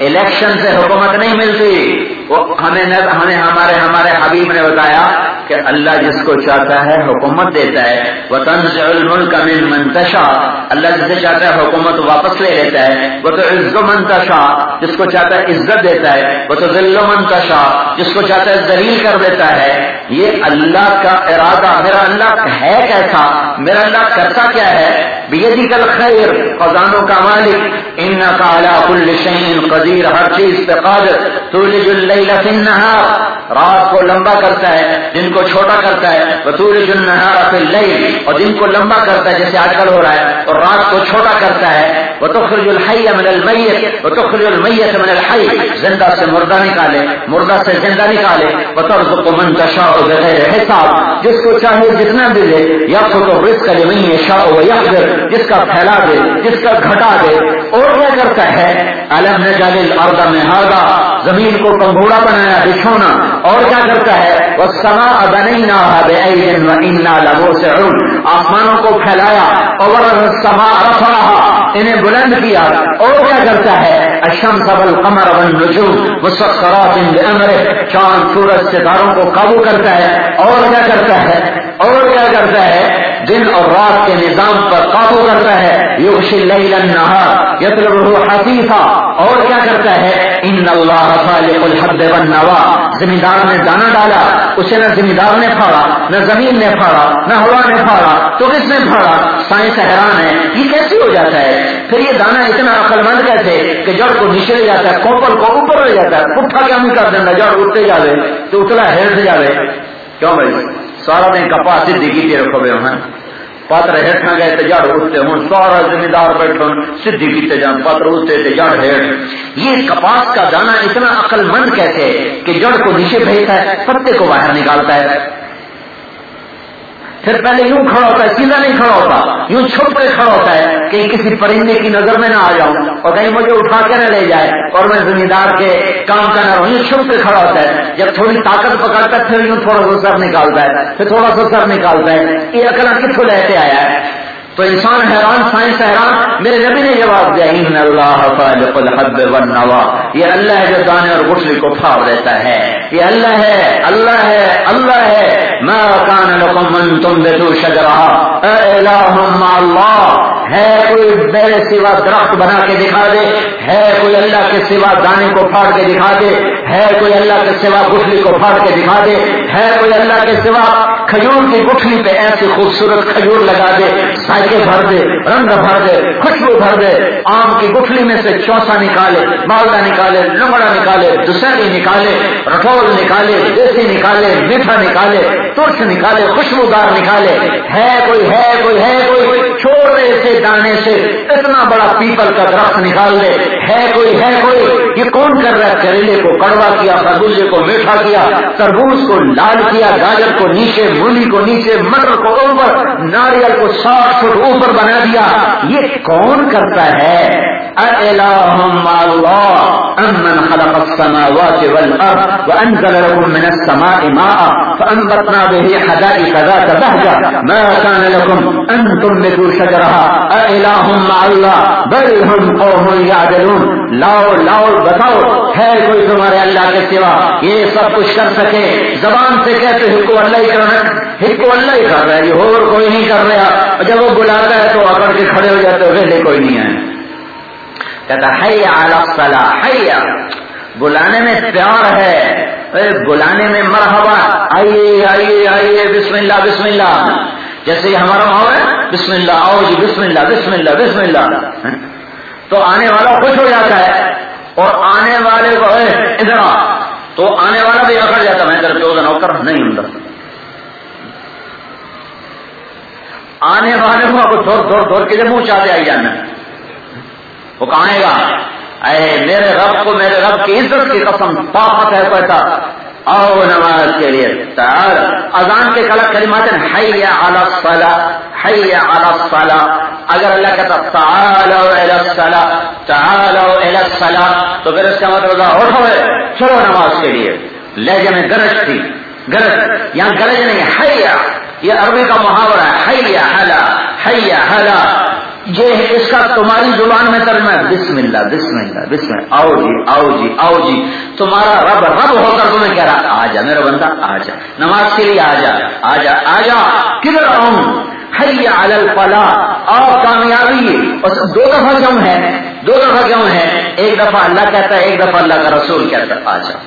الیکشن سے حکومت نہیں ملتی۔ وہ ہمیں ہمیں ہمارے ہمارے حبیب نے بتایا کہ اللہ جس کو چاہتا ہے حکومت دیتا ہے۔ وہ تنز الملک من منتشا اللہ جسے چاہتا ہے حکومت واپس لے لیتا ہے۔ وہ تو عز و منتشا جس کو چاہتا ہے عزت دیتا ہے۔ وہ تو ذل و منتشا جس کو چاہتا ہے ذلیل کر دیتا ہے۔ یہ اللہ کا ارادہ، میرا اللہ ہے کیسا؟ میرا اللہ کرتا کیا ہے؟ بیدی کل خیر خزانوں کا مالک۔ ان کا اعلیٰ کل شعین قدیر ہر چیز پہ قادر، تولج اللیل فی النہار، رات کو لمبا کرتا ہے، دن کو چھوٹا کرتا ہے، وتولج النہار فی اللیل، اور دن کو لمبا کرتا ہے جیسے آج کل ہو رہا ہے، اور رات کو چھوٹا کرتا ہے، وتخرج الحی من المیت، وتخرج المیت من الحی، زندہ سے مردہ نکالے، مردہ سے زندہ نکالے، وترزق من تشاء بغیر حساب، جس کو چاہے جتنا بھی دے یا خود رزق لمن یشاء ویقدر جس کا پھیلا دے، جس کا گھٹا دے، اور کیا کرتا ہے؟ علم نجال الارض مہادا زمین کو کنگوڑا بنایا بچھونا۔ اور کیا کرتا ہے؟ وہ سما بنینا انا لگو سے آسمانوں کو پھیلایا اور سما رفا انہیں بلند کیا۔ اور کیا کرتا ہے؟ اشم سبل قمر ون نجوم مسکرات امر چاند، سورج، ستاروں کو قابو کرتا ہے۔ اور کیا کرتا ہے؟ اور کیا کرتا ہے؟ دن اور رات کے نظام پر قابو کرتا ہے۔ یوش النہار یطلبہ حفیظہ اور کیا کرتا ہے؟ ان اللہ خالق الحد والنوا۔ زمیندار نے دانا ڈالا، اسے نہ زمیندار نے پھاڑا، نہ زمین نے پھاڑا، نہ ہوا نے پھاڑا، تو کس نے پھاڑا؟ سائنس حیران ہے، یہ کیسے ہو جاتا ہے؟ پھر یہ دانا اتنا عقل مند کیسے؟ کہ جڑ کو نیچے جاتا ہے کوپل کو اوپر لے جاتا ہے، پٹھا کیا نہیں کر دینا، جڑ اٹھتے جاوے، تو اتلا ہیل سے جاوے۔ کیوں بھائی؟ سارا دن کپاس دیکھی کے رکھو ہیں پاتر ہیٹھا گئے تو جڑ اٹھتے ہوں سارا زمیندار بیٹھو سدھی کیتے جان۔ پاتر اٹھتے تو جڑ ہیٹ یہ کپاس کا دانا اتنا عقل مند کہتے کہ جڑ کو نیچے بھیجتا ہے، پتے کو باہر نکالتا ہے۔ پھر پہلے یوں کھڑا ہوتا ہے، سیدھا نہیں کھڑا ہوتا۔ یوں چھپ کے کھڑا ہوتا ہے کہ کسی پرندے کی نظر میں نہ آ جاؤں۔ اور کہیں مجھے اٹھا کے نہ لے جائے اور میں زمیندار کے کام کا نہ رہوں۔ یوں چھپ کے کھڑا ہوتا ہے۔ جب تھوڑی طاقت پکڑتا ہے پھر یوں تھوڑا سا سر نکالتا ہے۔ پھر تھوڑا سا سر نکالتا ہے۔ یہ اکلا کتوں لیتے آیا ہے؟ تو انسان حیران، سائنس حیران، میرے نبی نے جواب دیا، ان اللہ خالق الحب والنوا. یہ اللہ ہے جو دانے اور گٹلی کو پھاڑ دیتا ہے۔ یہ اللہ ہے اللہ ہے اللہ ہے۔ ما کان لکم من تم بتو الہ اللہ، ہے کوئی میرے سوا درخت بنا کے دکھا دے؟ ہے کوئی اللہ کے سوا دانے کو پھاڑ کے دکھا دے؟ ہے کوئی اللہ کے سوا گٹھلی کو پھاڑ کے دکھا دے؟ ہے کوئی اللہ کے سوا کھجور کی گٹھلی پہ ایسی خوبصورت کھجور لگا دے؟ سائکے بھر دے، رنگ بھر دے، خوشبو بھر دے، آم کی گٹھلی میں سے چوسا نکالے، مالدہ نکالے لمڑا نکالے دوسری نکالے، رٹول نکالے، دیسی نکالے، میٹھا نکالے ترس نکالے، خوشبودار نکالے۔ ہے کوئی ہے کوئی ہے کوئی چھوڑ دے سے، دانے سے اتنا بڑا پیپل کا درخت نکال دے ہے کوئی ہے کوئی، یہ کون کر رہا ہے؟ کریلے کو کڑوا کیا خربوزے کو میٹھا کیا، تربوز کو لال کیا، گاجر کو نیچے، مولی کو نیچے، مٹر کو اوپر، ناریل کو ساٹھ فٹ اوپر بنا دیا۔ یہ کون کرتا ہے؟ خلق السماوات لكم من السماء ماء به حدائق ذات بهجة ما كان لكم تنبتوا شجرها مع الله بل هم قوم يعدلون لاؤ لاؤ، بتاؤ، ہے کوئی تمہارے اللہ کے سوا؟ یہ سب کچھ کر سکے۔ زبان سے کہتے ہک کو اللہ ہی کرنا ہک کو اللہ ہی کر رہا ہے۔ یہ اور کوئی نہیں کر رہا۔ جب وہ بلاتا ہے تو اکڑ کے کھڑے ہو جاتے ویسے کوئی نہیں ہے کہتا حیا الصلاح حیا بلانے میں پیار ہے، اے بلانے میں مرحبا۔ آئیے آئیے آئیے، بسم اللہ بسم اللہ۔ جیسے یہ ہمارا ماحول ہے، بسم اللہ، آؤ جی بسم اللہ بسم اللہ بسم اللہ۔ ہاں۔ تو آنے والا خوش ہو جاتا ہے، اور آنے والے کو ادھر آ۔ تو آنے والا بھی اکڑ جاتا میں ادھر جو نوکر نہیں اندر۔ آنے والے کو دور دور دور کے منہ چاہتے آئی جانا وہ کہاں گا؟ اے میرے رب کو میرے رب کی عزت کی قسم، طاقت ہے پیسہ آؤ نماز کے لیے۔ تعال اذان کے کلک کلمات ہیں حیا علی الصلاۃ حیا علی الصلاۃ۔ اگر اللہ کہتا تعالوا الی الصلاۃ تعالوا الی الصلاۃ، تو پھر اس کا مطلب اٹھو چلو نماز کے لیے۔ لہجے میں گرج تھی، گرج، یہاں گرج نہیں حیا یہ عربی کا محاورہ ہے، حیا حلا حیا حلا۔ یہ اس کا تمہاری زبان میں ترجمہ ہے بسم اللہ بسم اللہ بسم اللہ آؤ جی آؤ جی آؤ جی۔ تمہارا رب رب ہو کر تمہیں کہہ رہا آ جا، میرا بندہ، آ جا۔ نماز کے لیے آ جا آ جا آ جا۔ کدھر آؤں؟ حیا علی الفلاح۔ اور کامیابی دو دفعہ کیوں ہے دو دفعہ کیوں ہے ایک دفعہ اللہ کہتا ہے، ایک دفعہ اللہ کا رسول کہتا ہے، آ جا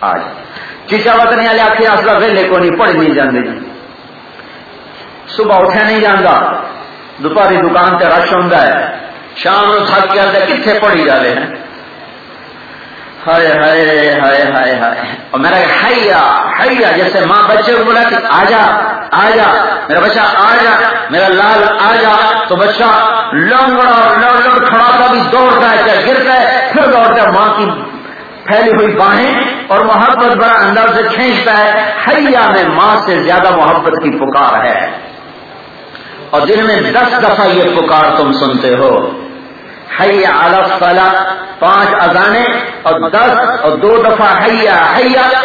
آ جا۔ چیچا وطن والے آپ کی اصل ویلے کو نہیں، پڑھ نہیں جانے۔ صبح اٹھا نہیں جانا دوپہری دکان سے رش ہوں شام نو تھک کے آتے کتنے پڑھی جا رہے ہیں؟ ہائے ہائے ہائے ہائے ہائے۔ اور میرا حیا حیا جیسے ماں بچے کو بولا کہ آ جا آ جا۔ میرا بچہ آ جا، میرا لال آ جا۔ تو بچہ لنگڑا لڑ کھڑا تھا بھی دوڑتا ہے چاہے گرتا ہے؟ پھر دوڑتا ہے۔ ماں کی پھیلی ہوئی باہیں اور محبت بڑا اندر سے کھینچتا ہے۔ حیا میں ماں سے زیادہ محبت کی پکار ہے۔ اور دن میں دس دفعہ یہ پکار تم سنتے ہو۔ حیا الفلا پانچ اذانے اور دس اور دو دفعہ حیا حیا۔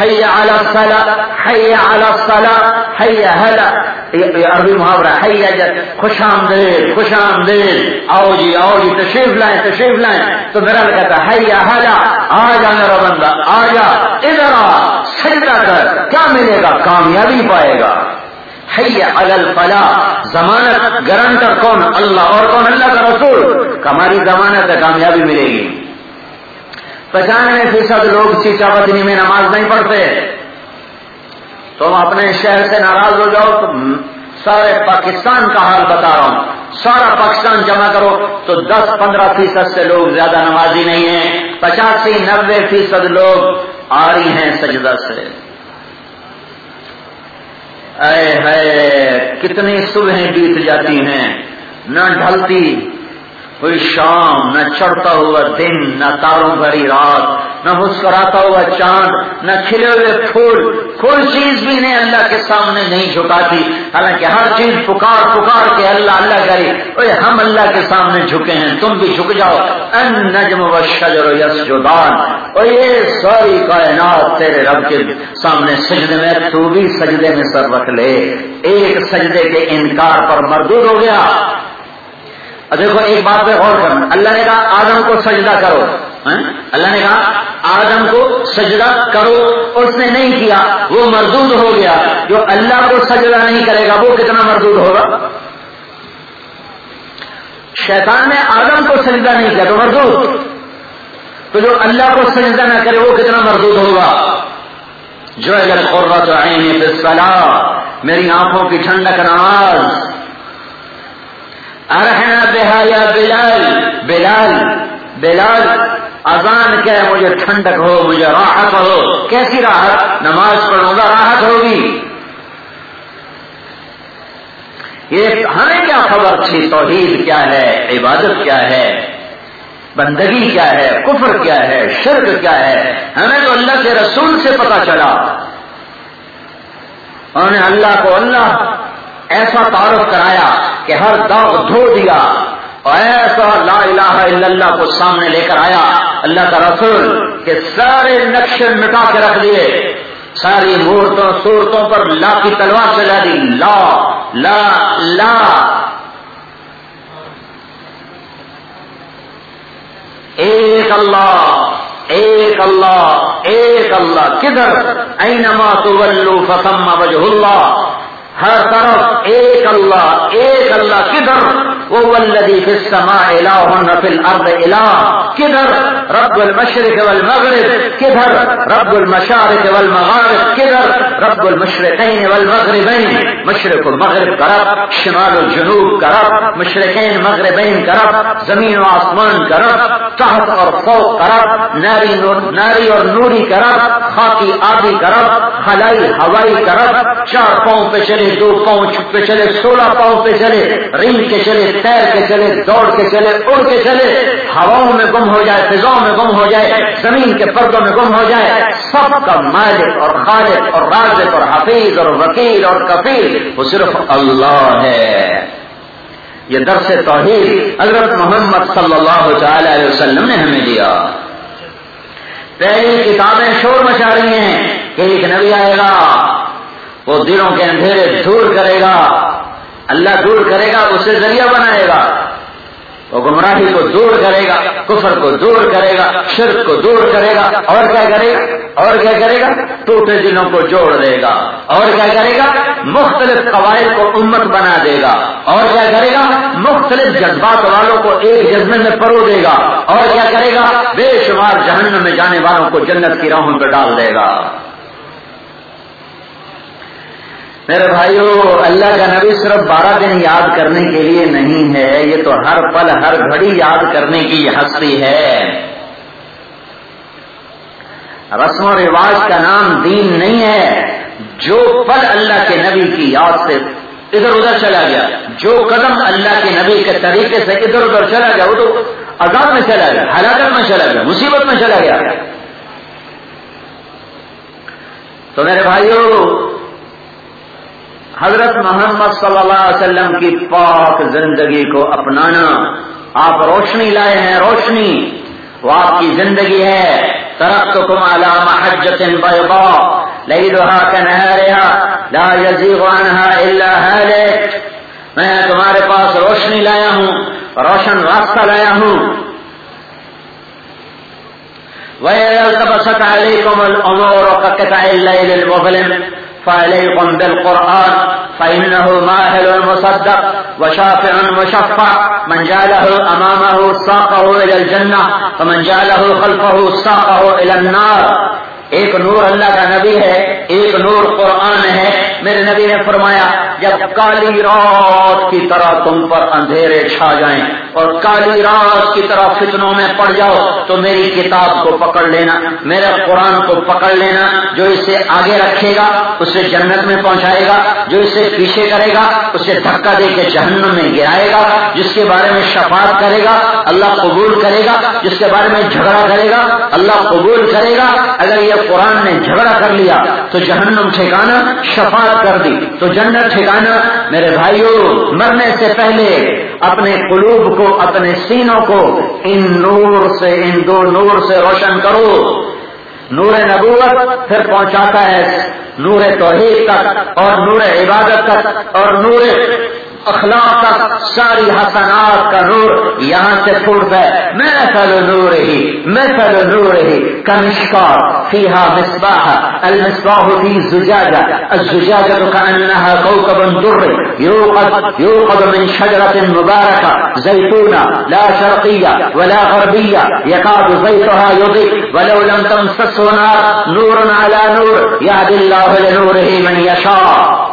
حیا الفلا حیا الفلا حیا حلا یہ عربی محاورہ حیا خوش آمدید خوش آمدید۔ آؤ جی آؤ جی تشریف لائیں تشریف لائیں۔ تو میرا کہتا حیا حلا آ جا میرا بندہ، آ جا۔ ادھر آ، سجدہ کر۔ کیا ملے گا؟ کامیابی پائے گا۔ حیا الفلا ضمانت گرانٹر کون؟ اللہ. اور کون؟ اللہ کا رسول. ہماری ضمانت ہے کامیابی ملے گی. پچانوے فیصد لوگ چیچا بدنی میں نماز نہیں پڑھتے. تم اپنے شہر سے ناراض ہو جاؤ. تو سارے پاکستان کا حال بتا رہا ہوں. سارا پاکستان جمع کرو. تو دس پندرہ فیصد سے لوگ زیادہ نمازی نہیں ہیں. پچاسی نبے فیصد لوگ آ رہی ہیں سجدہ سے. اے ہے کتنی صبحیں بیت جاتی ہیں نہ ڈھلتی کوئی شام نہ چڑھتا ہوا دن، نہ تاروں بھری رات، نہ مسکراتا ہوا چاند، نہ کھلے ہوئے پھول۔ کوئی چیز بھی نہیں اللہ کے سامنے نہیں جھکاتی۔ حالانکہ ہر چیز پکار پکار کے اللہ اللہ کری اوے ہم اللہ کے سامنے جھکے ہیں۔ تم بھی جھک جاؤ۔ ان نجم و شجر یس جدان اور یہ ساری کائنات تیرے رب کے سامنے سجدے میں، تو بھی سجدے میں سر رکھ لے۔ ایک سجدے کے انکار پر مردود ہو گیا۔ دیکھو، ایک بات پہ غور کرنا۔ اللہ نے کہا، آدم کو سجدہ کرو۔ ہاں؟ اللہ نے کہا، آدم کو سجدہ کرو۔ اس نے نہیں کیا، وہ مردود ہو گیا۔ جو اللہ کو سجدہ نہیں کرے گا، وہ کتنا مردود ہوگا؟ شیطان نے آدم کو سجدہ نہیں کیا تو مردود۔ تو جو اللہ کو سجدہ نہ کرے، وہ کتنا مردود ہوگا؟ جو اگر قربت عین پہ صلاح میری آنکھوں کی ٹھنڈک نماز ارحنا بہا یا بلال. بلال بلال، اذان کیا ہے مجھے ٹھنڈک ہو، مجھے راحت ہو۔ کیسی راحت؟ نماز پڑھوں گا، راحت ہوگی۔ یہ ہمیں کیا خبر تھی؟ توحید کیا ہے؟ عبادت کیا ہے؟ بندگی کیا ہے؟ کفر کیا ہے؟ شرک کیا ہے؟ ہمیں تو اللہ کے رسول سے پتا چلا۔ انہوں نے اللہ کو اللہ ایسا تعارف کرایا کہ ہر داغ دھو دیا اور ایسا لا الہ الا اللہ کو سامنے لے کر آیا۔ اللہ کا رسول کہ سارے نقشے مٹا کے رکھ دیے۔ ساری مورتوں، صورتوں پر لا کی تلوار چلا دی۔ لا لا لا۔ ایک اللہ ایک اللہ ایک اللہ۔ کدھر؟ اینما تولو فسم وجہ اللہ۔ ہر طرف ایک اللہ ایک اللہ، کدھر؟ وہ الذي في السماء اله في الارض اله کدھر؟ رب المشرق والمغرب، کدھر؟ رب المشارق والمغارب، کدھر؟ رب المشرقين والمغربين مشرق المغرب کا رب شمال الجنوب کا رب مشرقین مغربین کا رب زمین و آسمان کا رب تحت اور فوق کا رب ناری ناری اور نوری کا رب خاکی آبی کا رب خلائی ہوائی کا رب چار پاؤں پہ چلے دو پاؤں پہ چلے، سولہ پاؤں پہ چلے، رنگ کے چلے، تیر کے چلے، دوڑ کے چلے، اڑ کے چلے، ہواؤں میں گم ہو جائے، فضاؤں میں گم ہو جائے، زمین کے پردوں میں گم ہو جائے، سب کا مالک اور خالق اور رازق اور حفیظ اور وکیل اور کفیل، وہ صرف اللہ ہے۔ یہ درس توحید حضرت محمد صلی اللہ تعالی علیہ وسلم نے ہمیں دیا۔ پہلی کتابیں شور مچا رہی ہیں کہ ایک نبی آئے گا وہ دلوں کے اندھیرے دور کرے گا۔ اللہ دور کرے گا، اسے ذریعہ بنائے گا۔ وہ گمراہی کو دور کرے گا، کفر کو دور کرے گا، شرک کو دور کرے گا۔ اور کیا کرے گا؟ اور کیا کرے گا؟ ٹوٹے دلوں کو جوڑ دے گا۔ اور کیا کرے گا؟ مختلف قواعد کو امت بنا دے گا۔ اور کیا کرے گا؟ مختلف جذبات والوں کو ایک جذبے میں پرو دے گا۔ اور کیا کرے گا؟ بے شمار جہنم میں جانے والوں کو جنت کی راہوں پہ ڈال دے گا۔ میرے بھائیو، اللہ کا نبی صرف بارہ دن یاد کرنے کے لیے نہیں ہے، یہ تو ہر پل، ہر گھڑی یاد کرنے کی ہستی ہے۔ رسم و رواج کا نام دین نہیں ہے، جو پل اللہ کے نبی کی یاد سے ادھر ادھر چلا گیا، جو قدم اللہ کے نبی کے طریقے سے ادھر ادھر چلا گیا، وہ تو عذاب میں چلا گیا، ہلاکت میں چلا گیا، مصیبت میں چلا گیا۔ تو میرے بھائیوں حضرت محمد صلی اللہ علیہ وسلم کی پاک زندگی کو اپنانا۔ آپ روشنی لائے ہیں، روشنی۔ وہ آپ کی زندگی ہے۔ ترقت کم علام حجت بیضا لیلها کنہارها، لا یزیغ عنها الا هالک۔ میں تمہارے پاس روشنی لایا ہوں، روشن راستہ لایا ہوں۔ وَإِذَا الْتَبَسَتْ عَلَيْكُمُ الْأُمُورُ كَقِطَعِ اللَّيْلِ الْمُظْلِمِ۔ فعليكم بالقرآن، فإنه ماهل مصدق وشافع مشفع. من جعله أمامه ساقه إلى الجنة، فمن جعله خلفه ساقه إلى النار. ایک نور اللہ کا نبی ہے، ایک نور قرآن ہے۔ میرے نبی نے فرمایا، جب کالی رات کی طرح تم پر اندھیرے چھا جائیں۔ اور کالی رات کی طرح فتنوں میں پڑ جاؤ تو میری کتاب کو پکڑ لینا، میرے قرآن کو پکڑ لینا، جو اسے آگے رکھے گا، اسے جنت میں پہنچائے گا، جو اسے پیچھے کرے گا، اسے دھکا دے کے جہنم میں گرائے گا، جس کے بارے میں شفاعت کرے گا، اللہ قبول کرے گا، جس کے بارے میں جھگڑا کرے گا، اللہ قبول کرے گا، اگر یہ قرآن نے جھگڑا کر لیا تو جہنم ٹھکانا، شفاعت کر دی تو جنت ٹھکانا۔ میرے بھائیوں مرنے سے پہلے اپنے قلوب کو اپنے سینوں کو ان نور سے، ان دو نور سے روشن کرو۔ نور نبوت پھر پہنچاتا ہے، نور توحید تک اور نور عبادت تک اور نور اخلاق تک ساری حسنات کا نور یہاں سے پھوٹ ہے میں فل نور ہی میں فل نور ہی کنشکا فیحا مصباح، المصباح فی زجاجہ۔ الزجاجہ كأنها كوكب در يوقد يوقد من شجرة مباركة زيتونة لا شرقية ولا غربية يكاد زيتها يضيء ولو لم تمسسه نار۔ نور على نور يهدي الله لنوره من يشاء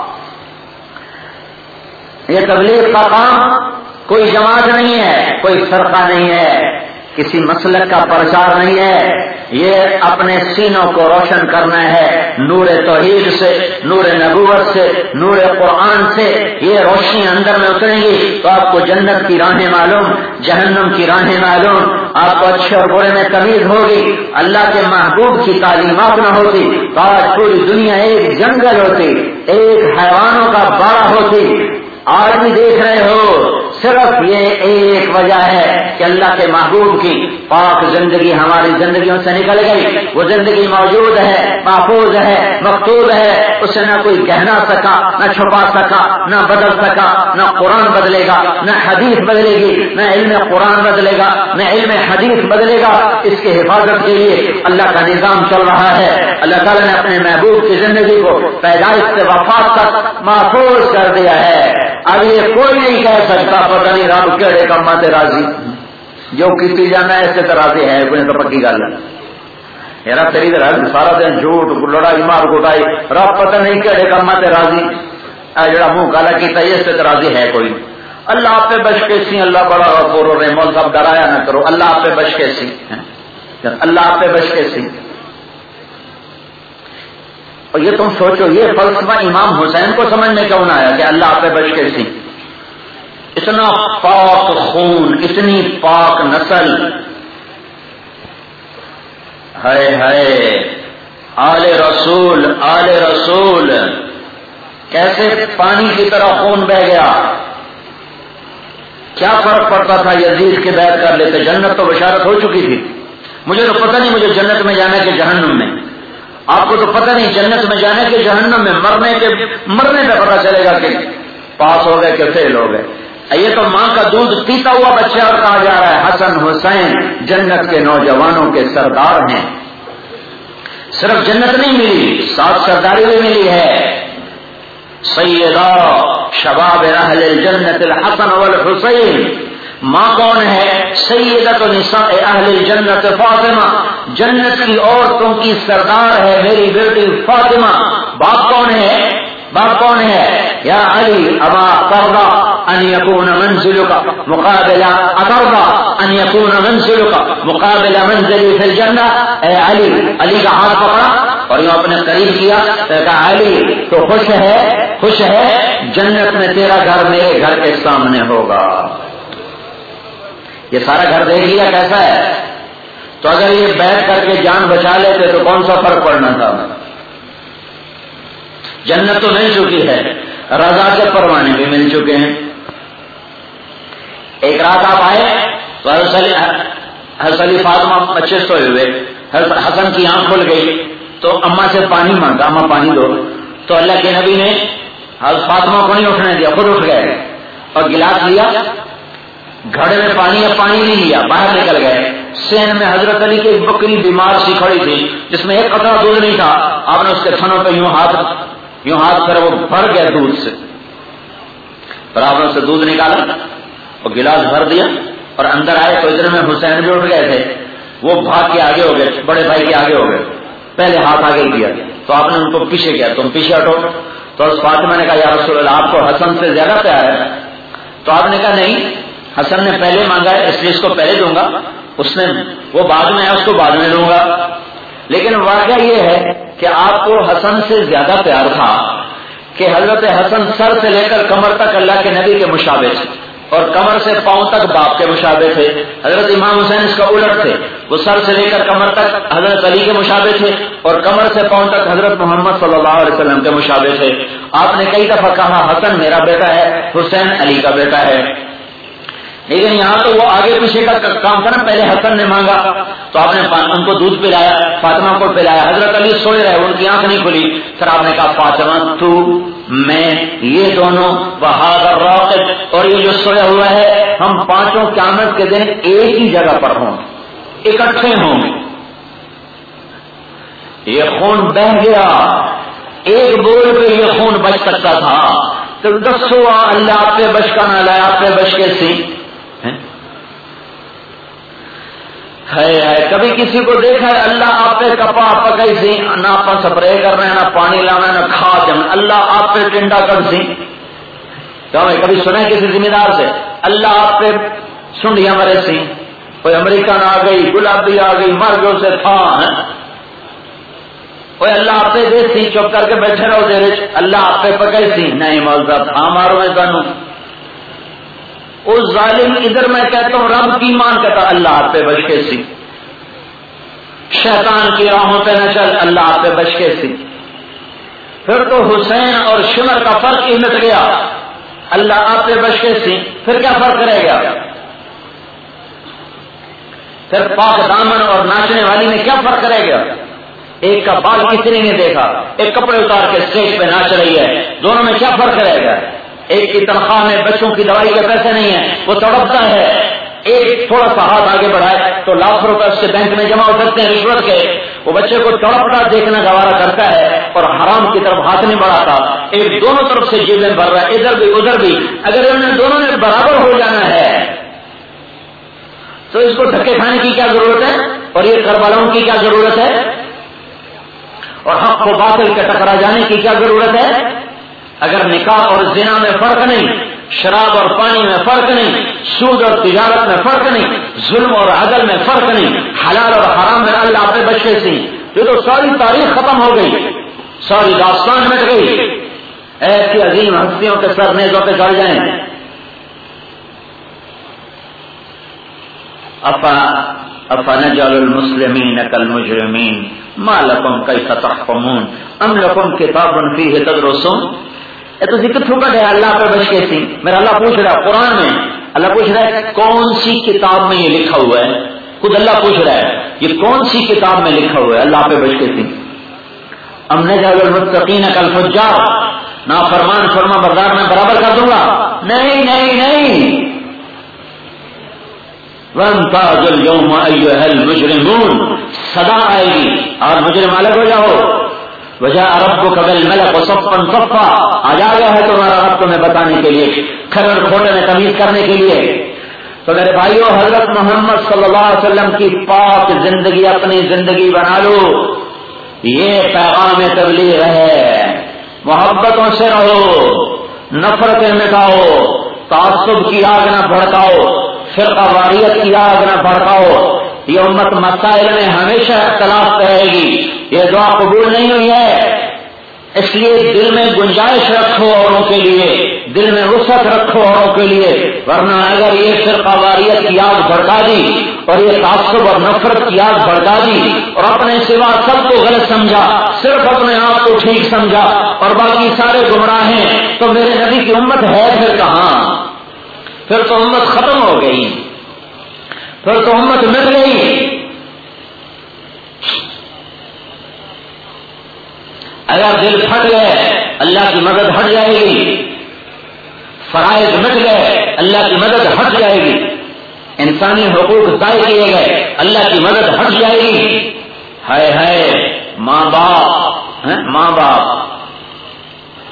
یہ تبلیغ کا کام کوئی جماعت نہیں ہے، کوئی فرقہ نہیں ہے، کسی مسلک کا پرچار نہیں ہے۔ یہ اپنے سینوں کو روشن کرنا ہے، نور توحید سے، نور نبوت سے، نور قرآن سے۔ یہ روشنی اندر میں اترے گی تو آپ کو جنت کی راہیں معلوم، جہنم کی راہیں معلوم۔ آپ کو اچھے اور برے میں تمیز ہوگی۔ اللہ کے محبوب کی تعلیمات نہ ہوتی تو آج پوری دنیا ایک جنگل ہوتی، ایک حیوانوں کا بڑا ہوتی۔ آج بھی دیکھ رہے ہو، صرف یہ ایک وجہ ہے کہ اللہ کے محبوب کی پاک زندگی ہماری زندگیوں سے نکل گئی۔ وہ زندگی موجود ہے، محفوظ ہے مقتول ہے۔ اسے نہ کوئی کہنا سکا، نہ چھپا سکا، نہ بدل سکا، نہ قرآن بدلے گا، نہ حدیث بدلے گی۔ نہ علم قرآن بدلے گا، نہ علم حدیث بدلے گا۔ اس کی حفاظت کے لیے اللہ کا نظام چل رہا ہے۔ اللہ تعالیٰ نے اپنے محبوب کی زندگی کو پیدائش سے وفات تک محفوظ کر دیا ہے۔ اب یہ کوئی نہیں کہہ سکتا، پتہ نہیں رب کہڑے کما تے راضی۔ جو کسی جانا ہے اس سے راضی ہے، کوئی تو پکی گل ہے۔ تیری طرح سارا دن جھوٹ، لڑائی، مار گٹائی رب پتہ نہیں کہڑے کما تے راضی۔ اے جڑا منہ کالا کیتا اس سے راضی ہے کوئی اللہ آپ پہ بچ کے سی اللہ بڑا غفور و رحم صاحب ڈرایا نہ کرو۔ اللہ آپ پہ بچ کے سی اللہ آپ پہ بچ کے سی اور یہ تم سوچو، یہ فلسفہ امام حسین کو سمجھ میں کیوں نہ آیا کہ اللہ آپ پہ بچ کے سی اتنا پاک خون، اتنی پاک نسل۔ ہے ہے آل رسول آل رسول، کیسے پانی کی طرح خون بہ گیا؟ کیا فرق پڑتا تھا یزید کے بیت کر لیتے؟ جنت تو بشارت ہو چکی تھی۔ مجھے تو پتہ نہیں مجھے جنت میں جانا کہ جہنم میں۔ آپ کو تو پتہ نہیں جنت میں جانے کے، جہنم میں مرنے کے، مرنے پہ پتا چلے گا کہ پاس ہو گئے کہ فیل ہو گئے۔ یہ تو ماں کا دودھ پیتا ہوا بچہ اور کہا جا رہا ہے، حسن حسین جنت کے نوجوانوں کے سردار ہیں۔ صرف جنت نہیں ملی، سات سرداری بھی ملی ہے۔ سیدہ شباب اہل الجنت الحسن والحسین ماں کون ہے؟ سیدت نساء اہل الجنت فاطمہ۔ جنت کی عورتوں کی سردار ہے میری بیٹی فاطمہ۔ باپ کون ہے؟ باپ کون ہے؟ یا علی، ابا کردا ان یکون منزل کا مقابلہ اکردا ان یکون منزل کا مقابلہ منزلی فی الجنہ۔ اے علی علی کا ہاتھ پکڑا اور یوں اپنے قریب کیا۔ تو کہا، علی، تو خوش ہے؟ خوش ہے؟ جنت میں تیرا گھر میرے گھر کے سامنے ہوگا۔ یہ سارا گھر دیکھ لیا کیسا ہے؟ تو اگر یہ بیٹھ کر کے جان بچا لیتے تو کون سا فرق پڑنا تھا؟ جنت تو مل چکی ہے، رضا کے پروانے بھی مل چکے ہیں۔ ایک رات آپ آئے تو حسلی فاطمہ اچھے سوئے ہوئے۔ حسن کی آنکھ کھل گئی۔ تو اما سے پانی مانگا اما پانی دو۔ تو اللہ کے نبی نے فاطمہ کو نہیں اٹھنے دیا، خود اٹھ گئے اور گلاس لیا۔ گھڑے میں پانی یا پانی نہیں لیا، باہر نکل گئے۔ سین میں حضرت علی کی ایک بکری بیمار سی کھڑی تھی، جس میں ایک قطرہ دودھ نہیں تھا۔ آپ نے اس کے تھنوں پہ یوں ہاتھ یوں ہاتھ کر وہ بھر گیا دودھ سے۔ پر آپ نے اس سے دودھ نکالا اور گلاس بھر دیا اور اندر آئے تو ادھر میں حسین بھی اٹھ گئے تھے۔ وہ بھاگ کے آگے ہو گئے، بڑے بھائی کے آگے ہو گئے۔ پہلے ہاتھ آگے دیا۔ تو آپ نے ان کو پیچھے کیا، تم پیچھے ہٹو۔ تو اس فاطمہ نے کہا، یا رسول اللہ، آپ کو حسن سے زیادہ پیار ہے۔ تو آپ نے کہا، نہیں حسن نے پہلے مانگا ہے، اس لیے اس کو پہلے دوں گا۔ اس نے وہ بعد میں ہے، اس کو بعد میں دوں گا۔ لیکن واقعہ یہ ہے کہ آپ کو حسن سے زیادہ پیار تھا کہ حضرت حسن سر سے لے کر کمر تک اللہ کے نبی کے مشابے تھے اور کمر سے پاؤں تک باپ کے مشابے تھے۔ حضرت امام حسین اس کا الٹ تھے۔ وہ سر سے لے کر کمر تک حضرت علی کے مشابے تھے اور کمر سے پاؤں تک حضرت محمد صلی اللہ علیہ وسلم کے مشابے تھے۔ آپ نے کئی دفعہ کہا، حسن میرا بیٹا ہے، حسین علی کا بیٹا ہے۔ لیکن یہاں تو وہ آگے پیچھے کا کام تھا نا، پہلے حسن نے مانگا۔ تو آپ نے ان کو دودھ پلایا، فاطمہ کو پلایا، حضرت علی سوئے رہے، ان کی آنکھ نہیں کھلی۔ پھر آپ نے کہا، فاطمہ، تو میں یہ دونوں بہادر راکٹ اور یہ جو سویا ہوا ہے، ہم پانچوں قیامت کے دن ایک ہی جگہ پر ہوں اکٹھے ہوں یہ خون بہ گیا۔ ایک بول پہ یہ خون بچ سکتا تھا۔ تو دسو اللہ آپ پہ بچ کا نہ لایا آپ پہ بچ کے سی ہے ہے. کبھی کسی کو دیکھا ہے اللہ آپ پہ کپا پکائی سی، نہ آپ سپرے کر رہے ہیں نہ پانی لانا ہے، نہ کھا کھاد اللہ آپ پہ ٹنڈا کر سی. کبھی سنے کسی ذمہ دار سے؟ اللہ آپ پہ سنڈیاں مرے سی. کوئی امریکن آ گئی، گلابی آ گئی مر گئے سے تھا کوئی اللہ آپ پہ دے سی چپ کر کے بیٹھے رہو دیر اللہ آپ پہ پکائی سی. نہیں مولتا تھا ہاں، مارو میں تنوں اس ظالم ادھر میں کہتا ہوں، رب کی مان کہتا اللہ آپ پہ بچ کے سی۔ شیطان کی راہوں پہ نہ چل، اللہ آپ پہ بچ کے سی۔ پھر تو حسین اور شمر کا فرق ہی مٹ گیا۔ اللہ آپ پہ بچے سی، پھر کیا فرق رہے گا پھر پاک دامن اور ناچنے والی میں کیا فرق رہے گا ایک کا بال کسی نے دیکھا، ایک کپڑے اتار کے اسٹیج پہ ناچ رہی ہے۔ دونوں میں کیا فرق رہے گا ایک کی تنخواہ میں بچوں کی دوائی کے پیسے نہیں ہے، وہ تڑپتا ہے۔ ایک تھوڑا سا ہاتھ آگے بڑھائے تو لاکھ روپے اس کے بینک میں جمع ہو سکتے ہیں رشوت کے۔ وہ بچے کو تڑپتا دیکھنا، گوارا کرتا ہے اور حرام کی طرف ہاتھ نہیں بڑھاتا۔ ایک دونوں طرف سے جیبیں بھر رہا ہے، ادھر بھی ادھر بھی۔ اگر انہیں دونوں نے برابر ہو جانا ہے، تو اس کو دھکے کھانے کی کیا ضرورت ہے؟ اور یہ کربلاؤں کی کیا ضرورت ہے؟ اور حق کو باطل کے ٹکرا جانے کی کیا ضرورت ہے؟ اگر نکاح اور زنا میں فرق نہیں، شراب اور پانی میں فرق نہیں، سود اور تجارت میں فرق نہیں، ظلم اور عدل میں فرق نہیں، حلال اور حرام میں اللہ اپنے بچے سے۔ یہ تو ساری تاریخ ختم ہو گئی، ساری داستان مٹ گئی۔ ایسی عظیم ہستیوں کے سر نیزوں پہ چڑھ جائیں۔ افا افا نجال المسلمین کل مجرمین ما لکم کئی فتحکمون ام لکم کتاب فیہ تدرسون؟ تو ذکر ٹھوکٹ ہے اللہ پہ بچ کے سی؟ میرا اللہ پوچھ رہا ہے قرآن میں۔ اللہ پوچھ رہا ہے کون سی کتاب میں یہ لکھا ہوا ہے؟ خود اللہ پوچھ رہا ہے، یہ کون سی کتاب میں لکھا ہوا ہے؟ اللہ پہ بچ کے سی۔ ام نجال المتقین کل فجار نا فرمان فرما بردار، میں برابر کر دوں گا۔ نہیں نہیں نہیں۔ سدا آئے گی۔ اور مجرم الگ ہو جاؤ۔ وجہ عرب کو قبل ملک و سفن صفا آ جا گیا ہے تمہارا رب تمہیں بتانے کے لیے، کھرڑ کھوٹے میں تمیز کرنے کے لیے۔ تو میرے بھائیوں حضرت محمد صلی اللہ علیہ وسلم کی پاک زندگی، اپنی زندگی بنا لو۔ یہ پیغام تبلیغ ہے۔ محبتوں سے رہو، نفرتیں مٹاؤ، تعصب کی آگ نہ بھڑکاؤ، فرقہ واریت کی آگ نہ بھڑکاؤ۔ یہ امت مسائل میں ہمیشہ اختلاف رہے گی۔ یہ دعا قبول نہیں ہوئی ہے۔ اس لیے دل میں گنجائش رکھو اوروں کے لیے۔ دل میں وسعت رکھو اوروں کے لیے۔ ورنہ اگر یہ فرقہ واریت کی آگ بھڑکا دی اور یہ تعصب اور نفرت کی آگ بھڑکا دی اور اپنے سوا سب کو غلط سمجھا، صرف اپنے آپ کو ٹھیک سمجھا اور باقی سارے گمراہ ہیں، تو میرے نبی کی امت ہے پھر کہاں؟ پھر تو امت ختم ہو گئی۔ پھر تو امت مٹ گئی اگر دل پھٹ گئے، اللہ کی مدد ہٹ جائے گی۔ فرائض مٹ گئے، اللہ کی مدد ہٹ جائے گی۔ انسانی حقوق ضائع کیے گئے، اللہ کی مدد ہٹ جائے گی۔ ہائے ہائے، ماں باپ ہاں، ماں باپ۔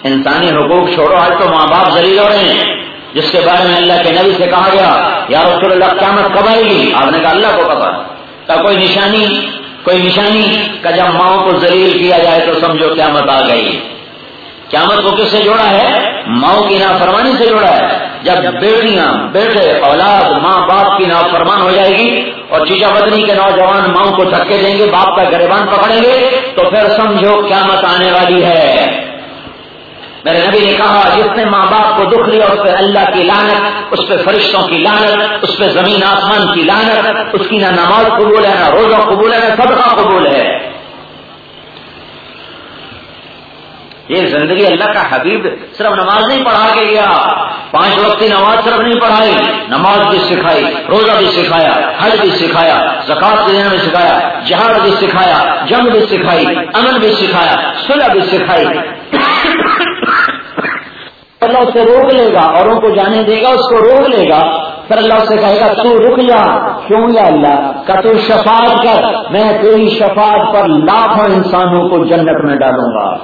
انسانی حقوق چھوڑو، آج تو ماں باپ ذریع ہو رہے ہیں۔ جس کے بارے میں اللہ کے نبی سے کہا گیا، یا رسول اللہ، قیامت کب آئے گی؟ آپ نے کہا اللہ کو پتا کا کوئی نشانی کوئی نشانی کا جب ماؤں کو ذلیل کیا جائے تو سمجھو قیامت آ گئی۔ قیامت کو کس سے جوڑا ہے؟ ماؤں کی نافرمانی سے جوڑا ہے۔ جب بیٹیاں، بیٹے، اولاد، ماں باپ کی نافرمان ہو جائے گی اور چیچا بدنی کے نوجوان ماؤں کو دھکے دیں گے، باپ کا گریبان پکڑیں گے، تو پھر سمجھو قیامت آنے والی ہے۔ میرے نبی نے کہا، جس نے ماں باپ کو دکھ لیا، اس پہ اللہ کی لانت اس پہ فرشتوں کی لانت اس پہ زمین آسمان کی لانت اس کی نہ نماز قبول ہے، نہ روزہ قبول ہے، نہ صدقہ قبول ہے۔ یہ زندگی اللہ کا حبیب صرف نماز نہیں پڑھا کے گیا۔ پانچ وقت کی نماز صرف نہیں پڑھائی، نماز بھی سکھائی، روزہ بھی سکھایا، حج بھی سکھایا زکات دینے بھی سکھایا، جہاد بھی سکھایا، جنگ بھی سکھائی، امن بھی سکھایا، صلح بھی سکھائی۔ اللہ اسے روک لے گا، اوروں کو جانے دے گا، اس کو روک لے گا۔ پھر اللہ سے کہے گا، تو رک جا۔ کیوں یا اللہ؟ کا تو شفاعت کر۔ میں تیری شفاعت پر لاکھوں انسانوں کو جنت میں ڈالوں گا۔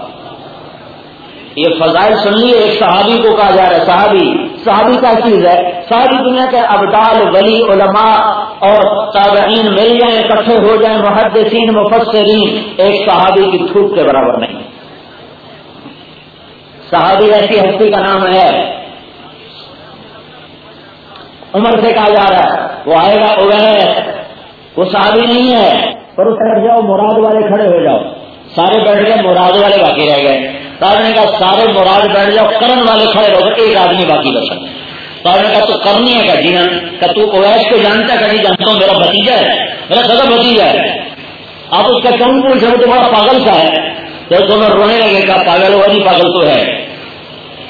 یہ فضائل سن لیے، ایک صحابی کو کہا جا رہا ہے، صحابی صحابی کا چیز ہے۔ ساری دنیا کے ابدال، ولی، علماء اور تابعین مل جائیں، اکٹھے ہو جائیں، محدثین، مفسرین۔ ایک صحابی کی تھوک کے برابر نہیں۔ صحابی ایسی ہستی کا نام ہے۔ عمر سے کہا جا رہا ہے، وہ آئے گا اویس وہ صحابی نہیں ہے، پر اس طرف جاؤ، مراد والے کھڑے ہو جاؤ۔ سارے بیٹھ گئے، مراد والے باقی رہ گئے۔ نے کہا، سارے مراد بیٹھ جاؤ، کرن والے کھڑے ہو گئے ایک آدمی باقی بچا۔ نے کہا، تو کرنی ہے جی ہاں۔ کہ تو اویس کو جانتا کہ نہیں جی جانتا ہوں، میرا بتیجا ہے، میرا سگا بتیجا ہے۔ آپ اس کا کون پوچھ رہے تو بڑا پاگل سا ہے۔ تو تمہیں رونے لگے گا پاگل والی پاگل تو ہے۔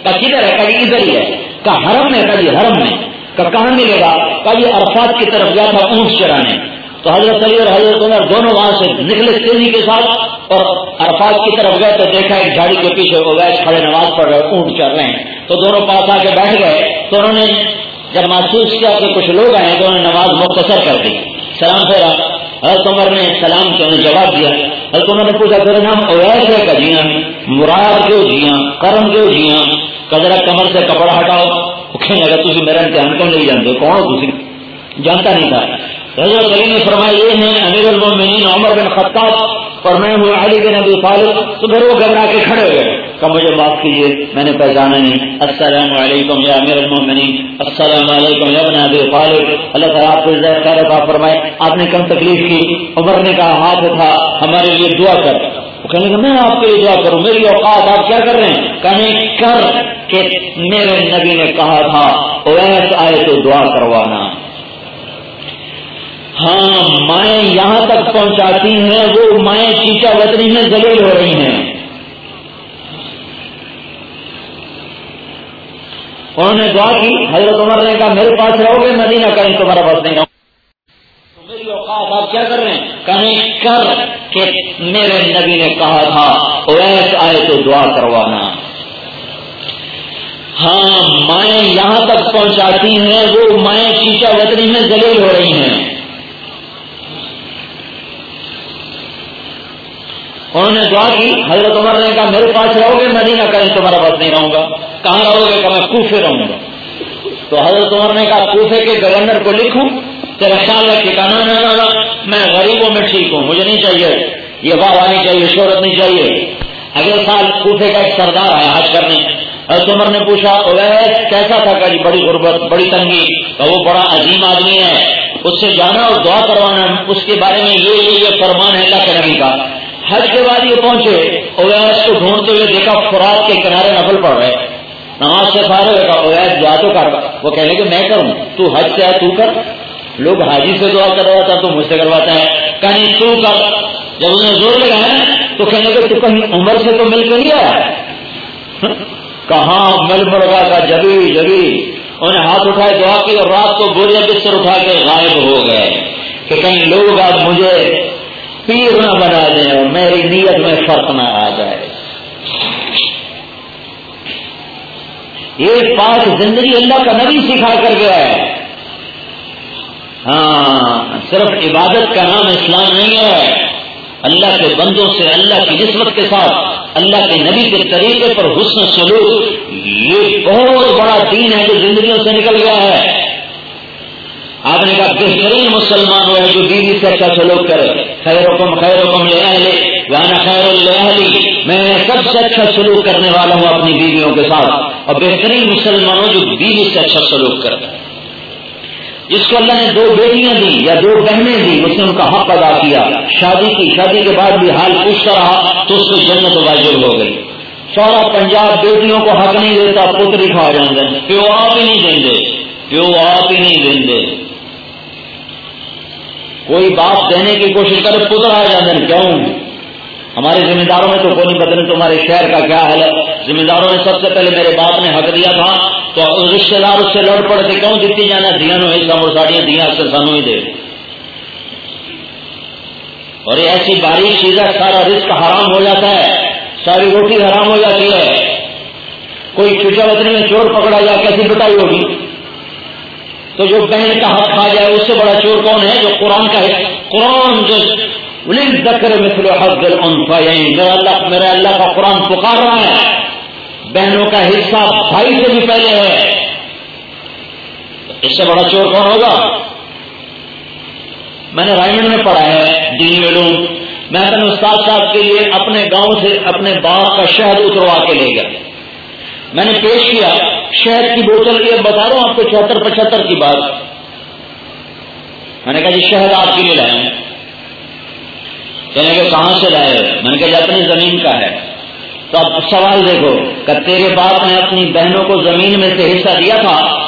کدھر ہے؟ کبھی ادھر ہی ہے۔ کا حرم میں کا جی حرم میں کا کہاں ملے گا؟ کا یہ عرفات کی طرف گیا تھا اونٹ چرانے تو حضرت علی اور حضرت عمر دونوں وہاں سے نکلے تیزی کے ساتھ اور عرفات کی طرف گئے تو دیکھا ایک جھاڑی کے پیچھے ہو گئے، کھڑے نماز پڑھ رہے، اونٹ چڑھ رہے ہیں۔ تو دونوں پاس آ کے بیٹھ گئے۔ تو انہوں نے جب محسوس کیا کہ کچھ لوگ آئے تو انہوں نے نماز مختصر کر دی۔ سلام پھیرا۔ حضرت عمر نے سلام کے انہیں جواب دیا۔ حضرت عمر نے پوچھا، تیرا نام اویس ہے کا جیاں؟ مراد کیوں جیاں؟ کرم کیوں جیاں؟ کدرا کمر سے کپڑا ہٹاؤ۔ کہنے لگا تھی میرا امتحان کیوں نہیں جانتے؟ کون ہو تھی جانتا نہیں تھا۔ حضرت علی نے فرمایا، یہ ہیں امیر المومنین عمر بن خطاب اور میں ہوں علی بن ابی طالب۔ تو پھر وہ گھبرا کے کھڑے ہوئے کہ مجھے معاف کیجیے میں نے پہچانا نہیں۔ السلام علیکم یا امیر المومنین السلام علیکم یا ابن ابی طالب اللہ تعالیٰ آپ کو عزت خیر عطا فرمائے۔ آپ نے کم تکلیف کی۔ عمر نے کہا، ہاتھ اٹھا، ہمارے لیے دعا کر۔ کہنے کہ میں آپ کے لیے دعا کروں، میری اوقات آپ کیا کر رہے ہیں؟ کہیں کر کہ میرے نبی نے کہا تھا، اویس آئے تو دعا کروانا۔ ہاں مائیں یہاں تک پہنچاتی ہیں، وہ مائیں چیچا وطنی میں ذلیل ہو رہی ہیں۔ انہوں نے دعا کی، حضرت عمر نے کہا، میرے پاس رہو گے مدینہ کریں، تمہارا پاس نہیں رہوں۔ میری اوقات آپ کیا کر رہے ہیں؟ کہیں کر کہ میرے نبی نے کہا تھا اویس آئے تو دعا کروانا۔ ہاں مائیں یہاں تک پہنچاتی ہیں، وہ مائیں چیچا وطنی میں ذلیل ہو رہی ہیں۔ انہوں نے دعا کی، حضرت عمر نے کہا، میرے پاس رہو گے، میں نہیں کریں، تمہارا پاس نہیں رہوں گا۔ کہاں رہو گے کہ میں کوفے رہوں گا؟ تو حضرت عمر نے کہا، کوفے کے گورنر کو لکھوں، تیرا خیال رکھ کے کہنا میں غریبوں میں ٹھیک ہوں، مجھے نہیں چاہیے، یہ واہ آنی چاہیے شہرت نہیں چاہیے۔ اگلے سال کوفے کا ایک سردار آیا حج کرنے۔ حضرت عمر نے پوچھا کیسا تھا؟ کہ جی، بڑی غربت، بڑی تنگی۔ وہ بڑا عظیم آدمی ہے، اس سے جانا اور دعا کروانا، اس کے بارے میں یہ یہ فرمان ہے اللہ کے نبی کا حج کے بعد یہ پہنچے، اویس کو ڈھونڈتے ہوئے دیکھا، فرات کے کنارے نفل پڑ رہے۔ نماز سے فارغ ہوگا دعا تو کر، وہ کہنے کہ میں کروں، تو حج سے آئے تو کر۔ لوگ حاجی سے دعا کرواتا تو مجھ سے کرواتا ہے۔ کہیں تو کر۔ جب انہیں زور لگایا تو کہنے کہ تو کہیں عمر سے تو مل کر نہیں آیا؟ کہاں مل مرغا کا جبھی جبھی۔ انہیں ہاتھ اٹھائے دعا کی اور رات کو بوریا بستر اٹھا کے غائب ہو گئے کہ کہیں لوگ اب مجھے پیر نہ بنا دیں اور میری نیت میں فرق نہ آ جائے۔ یہ پاک زندگی اللہ کا نبی سکھا کر گیا ہے۔ ہاں صرف عبادت کا نام اسلام نہیں ہے۔ اللہ کے بندوں سے، اللہ کی نسبت کے ساتھ، اللہ کے نبی کے طریقے پر حسن سلوک، یہ بہت بڑا دین ہے جو زندگیوں سے نکل گیا ہے۔ آپ نے کہا، بہترین مسلمان ہوا جو بیوی سے اچھا سلوک کرے۔ خیر حکم خیر حکم لے اہل گانا خیر اللہ میں سب سے اچھا سلوک کرنے والا ہوں اپنی بیویوں کے ساتھ۔ اور بہترین مسلمان ہو جو بیوی سے اچھا سلوک کرے جس کو اللہ نے دو بیٹیاں دی یا دو بہنیں دی اس نے ان کا حق ادا کیا۔ شادی کی، شادی کے بعد بھی حال پوچھتا رہا تو اس کو جنت واجب ہو گئی۔ سارا پنجاب بیٹیوں کو حق نہیں دیتا پتری کھا جانے پیو آپ ہی نہیں دیں گے۔ پیو آپ ہی نہیں دیں گے۔ کوئی باپ دینے کی کوشش کرے، پتر آ جاتے ہیں، کیوں؟ ہمارے ذمہ داروں میں تو کوئی نہیں بدلے، تمہارے شہر کا کیا حل ہے؟ ذمہ داروں نے سب سے پہلے میرے باپ نے حق دیا تھا، تو رشتے دار اس سے لڑ پڑے تھے، کیوں دیتی جانا؟ دیا نو ایسا مرساڑیاں دیا اکثر سانو ہی دے۔ اور یہ ایسی بارش چیز ہے، سارا رسک حرام ہو جاتا ہے، ساری روٹی حرام ہو جاتی ہے۔ کوئی چوچا وطنی میں چور پکڑا جائے، کیسی بٹائی ہوگی؟ تو جو بہن کا حق کھا جائے، اس سے بڑا چور کون ہے؟ جو قرآن کا ہے۔ قرآن جو مثل حق میرا اللہ میرا اللہ کا قرآن پکار رہا ہے۔ بہنوں کا حصہ بھائی سے بھی پہلے ہے۔ اس سے بڑا چور کون ہوگا؟ میں نے رائمنڈ میں پڑھا ہے، دینی علوم۔ میں اپنے استاد صاحب کے لیے اپنے گاؤں سے اپنے باغ کا شہد اتروا کے لے گیا۔ میں نے پیش کیا، شہد کی بوتل یہ بتا رہا ہوں آپ کو چوہتر پچہتر کی بات۔ میں نے کہا جی شہد آپ کے لیے لائے کہنے کہ کہاں سے لائے میں نے کہا اپنی زمین کا ہے. تو اب سوال دیکھو، کہ تیرے باپ نے اپنی بہنوں کو زمین میں سے حصہ دیا تھا؟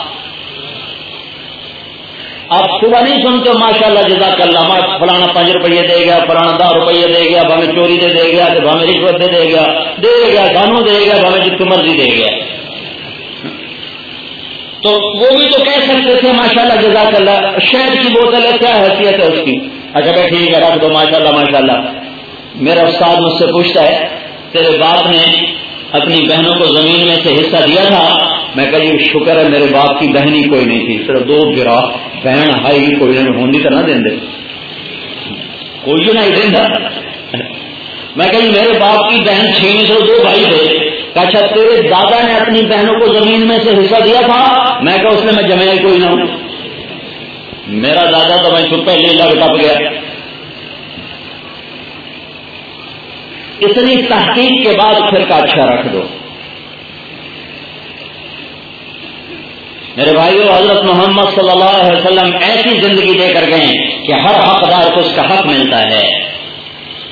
آپ صبح نہیں سنتے ماشاء اللہ جزاک اللہ فلانا پانچ روپیے دے گیا، فلانا دس روپیے دے گیا بھائی چوری دے دے گیا بھائی رشوت دے دے گیا دے گیا گانوں دے گیا بھائی جتنی مرضی دے گیا۔ تو وہ بھی تو کہہ سکتے تھے ماشاء اللہ جزاک اللہ شہد کی بوتل ہے، کیا حیثیت ہے اس کی؟ اچھا بھائی، ٹھیک ہے، رکھ دو ماشاء اللہ ماشاء اللہ میرا استاد مجھ سے پوچھتا ہے، تیرے باپ نے اپنی بہنوں کو زمین میں سے حصہ دیا تھا؟ میں کہی شکر ہے، میرے باپ کی بہن ہی کوئی نہیں تھی، صرف دو گرا، بہن، ہائی، کوئی نہیں ہوندی تو نہ دیں دے۔ کوئی نہیں دیں میں کہیں میرے باپ کی بہن چھ سو دو بھائی تھے۔ اچھا تیرے دادا نے اپنی بہنوں کو زمین میں سے حصہ دیا تھا؟ میں کہ اس میں میں جمع کوئی نہ ہوں۔ میرا دادا تو میں چھپ پہلے لگ ٹپ گیا۔ اتنی تحقیق کے بعد پھر کا اچھا رکھ دو۔ میرے بھائیو، حضرت محمد صلی اللہ علیہ وسلم ایسی زندگی دے کر گئے کہ ہر حقدار کو اس کا حق ملتا ہے۔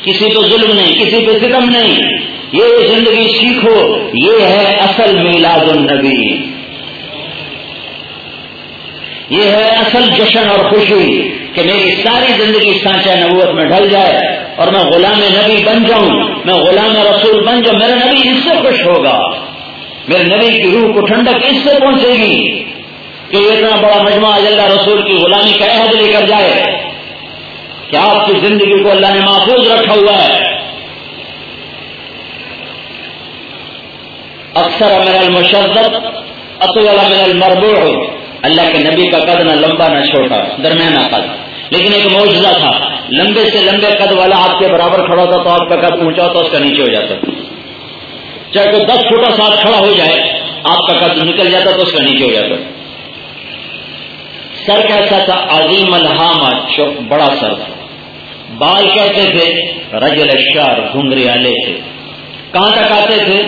کسی کو ظلم نہیں، کسی پہ ستم نہیں۔ یہ زندگی سیکھو، یہ ہے اصل میلاد النبی۔ یہ ہے اصل جشن اور خوشی کہ میری ساری زندگی سانچہ نبوت میں ڈھل جائے اور میں غلام نبی بن جاؤں، میں غلام رسول بن جاؤں، میرا نبی اس سے خوش ہوگا۔ میرے نبی کی روح کو ٹھنڈک اس سے پہنچے گی کہ اتنا بڑا مجموعہ اللہ رسول کی غلامی کا عہد لے کر جائے کہ آپ کی زندگی کو اللہ نے محفوظ رکھا ہوا ہے۔ اکثر امر المشدد، اطول من المربوع۔ اللہ کے نبی کا قد نہ لمبا نہ چھوٹا، درمیانہ قد۔ لیکن ایک معجزہ تھا، لمبے سے لمبے قد والا آپ کے برابر کھڑا ہوتا تو آپ کا قد پہنچا ہوتا، اس کا نیچے ہو جاتا۔ چاہے کوئی دس فوٹا ساتھ کھڑا ہو جائے، آپ کا قد نکل جاتا تو اس کا نیچے ہو جاتا۔ سر کیسا تھا؟ عظیم الحام بڑا سر تھا۔ بال کہتے تھے؟ رجل الشار گھنگری آلے تھے کہاں تک آتے تھے؟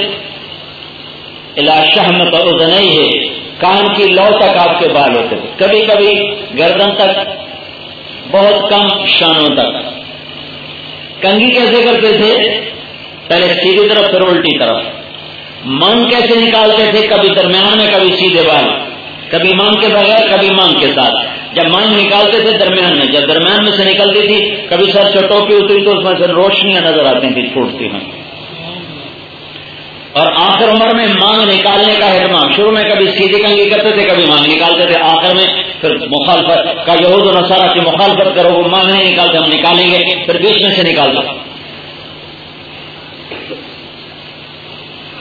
شہمت اور ہے کان کی لو تک آپ کے بال ہوتے تھے۔ کبھی کبھی گردن تک، بہت کم شانوں تک۔ کنگھی کیسے کرتے تھے؟ پہلے سیدھی طرف، پھر الٹی طرف۔ مانگ کیسے نکالتے تھے؟ کبھی درمیان میں، کبھی سیدھے بال۔ کبھی مانگ کے بغیر، کبھی مانگ کے ساتھ۔ جب مانگ نکالتے تھے درمیان میں، جب درمیان میں سے نکلتی تھی، کبھی سر چٹوکی اتری تو اس میں سے روشنیاں نظر آتی تھی چھوٹتی ہیں۔ اور آخر عمر میں مانگ نکالنے کا اہتمام. شروع میں کبھی سیدھی کنگی کرتے تھے، کبھی مانگ نکالتے تھے. آخر میں پھر مخالفت کا یہود و نصارہ کی مخالفت کرو، وہ مانگ نہیں نکالتے، ہم نکالیں گے. پھر بیچ میں سے نکال دو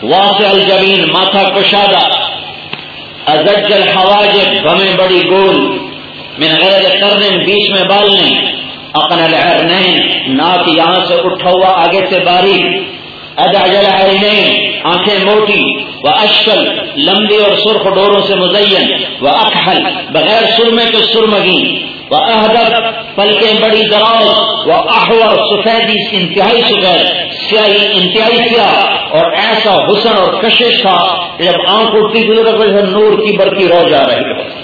واس الجبین، ماتھا کشادہ. ازج الحواج بمیں بڑی گول. من غیر کرنے بیچ میں بال نہیں. اپن الحرنین ناک یہاں سے اٹھا ہوا آگے سے باریک اجاجل عینین، آنکھیں موٹی وہ اشکل لمبی اور سرخ ڈوروں سے مزین وہ اکحل بغیر سرمے کے سرمگی وہ احدر پلکیں بڑی دراز وہ احور سفیدی، انتہائی سفید، سیاہی، انتہائی سیاہ، اور ایسا حسن اور کشش تھا کہ جب آنکھ اٹھتی تھی تو نور کی برقی رو جا رہی ہے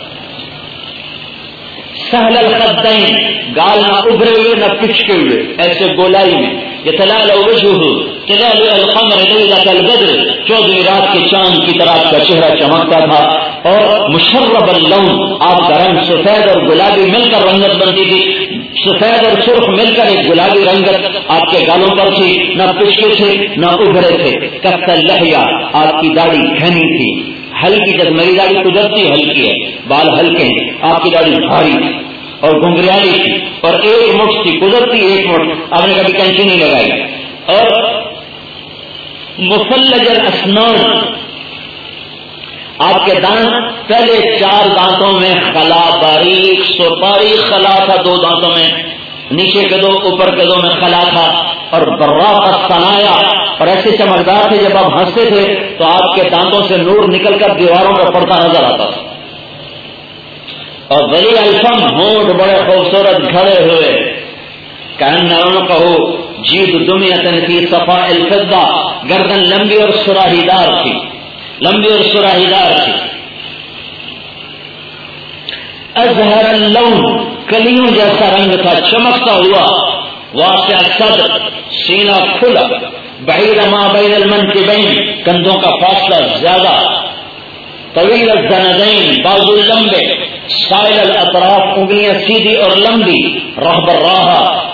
سہل القدین، گال نہ ابھرے ہوئے، نہ پچکے ہوئے، ایسے گولائی میں۔ یہ تلال وجہ تلال القمر لیلت البدر۔ چودہ رات کے چاند کی طرح کا چہرہ چمکتا تھا اور مشرب اللون آپ کا رنگ سفید اور گلابی مل کر رنگت بنتی تھی۔ سفید اور سرخ مل کر ایک گلابی رنگت آپ کے گالوں پر تھی، نہ پچکے تھے، نہ ابھرے تھے۔ کب لہیا آپ کی داڑھی گھنی تھی۔ ہلکی جب میری داڑھی قدرتی ہلکی ہے۔ بال ہلکے ہیں۔ آپ کی داڑھی بھاری اور گنگریالی تھی۔ اور ایک مٹھ تھی قدرتی ایک مٹھ۔ آپ نے کبھی کینچی نہیں لگائی۔ اور مسلج اسنان۔ آپ کے دانت پہلے چار دانتوں میں خلا باریک، سو باریک خلا تھا، دو دانتوں میں۔ نیچے کے دو اوپر کے دو میں خلا تھا اور برا کا تنایا اور ایسے چمکدار تھے جب آپ ہنستے تھے تو آپ کے دانتوں سے نور نکل کر دیواروں پر پڑتا نظر آتا تھا۔ اور بڑی الفم ہونٹ بڑے خوبصورت کھڑے ہوئے۔ کہنا کہو جیت دنیا کی صفا الفدا گردن لمبی اور سراہی دار تھی۔ لمبی اور سراہی دار تھی۔ ازہر اللون۔ کلیوں جیسا رنگ تھا چمکتا ہوا، واسع صدر سینہ کھلا بحیر ما بین المن کے بین کندھوں کا فاصلہ زیادہ، طویل الزندین بازو لمبے، سائل الاطراف، انگلیاں سیدھی اور لمبی راہ بر راہ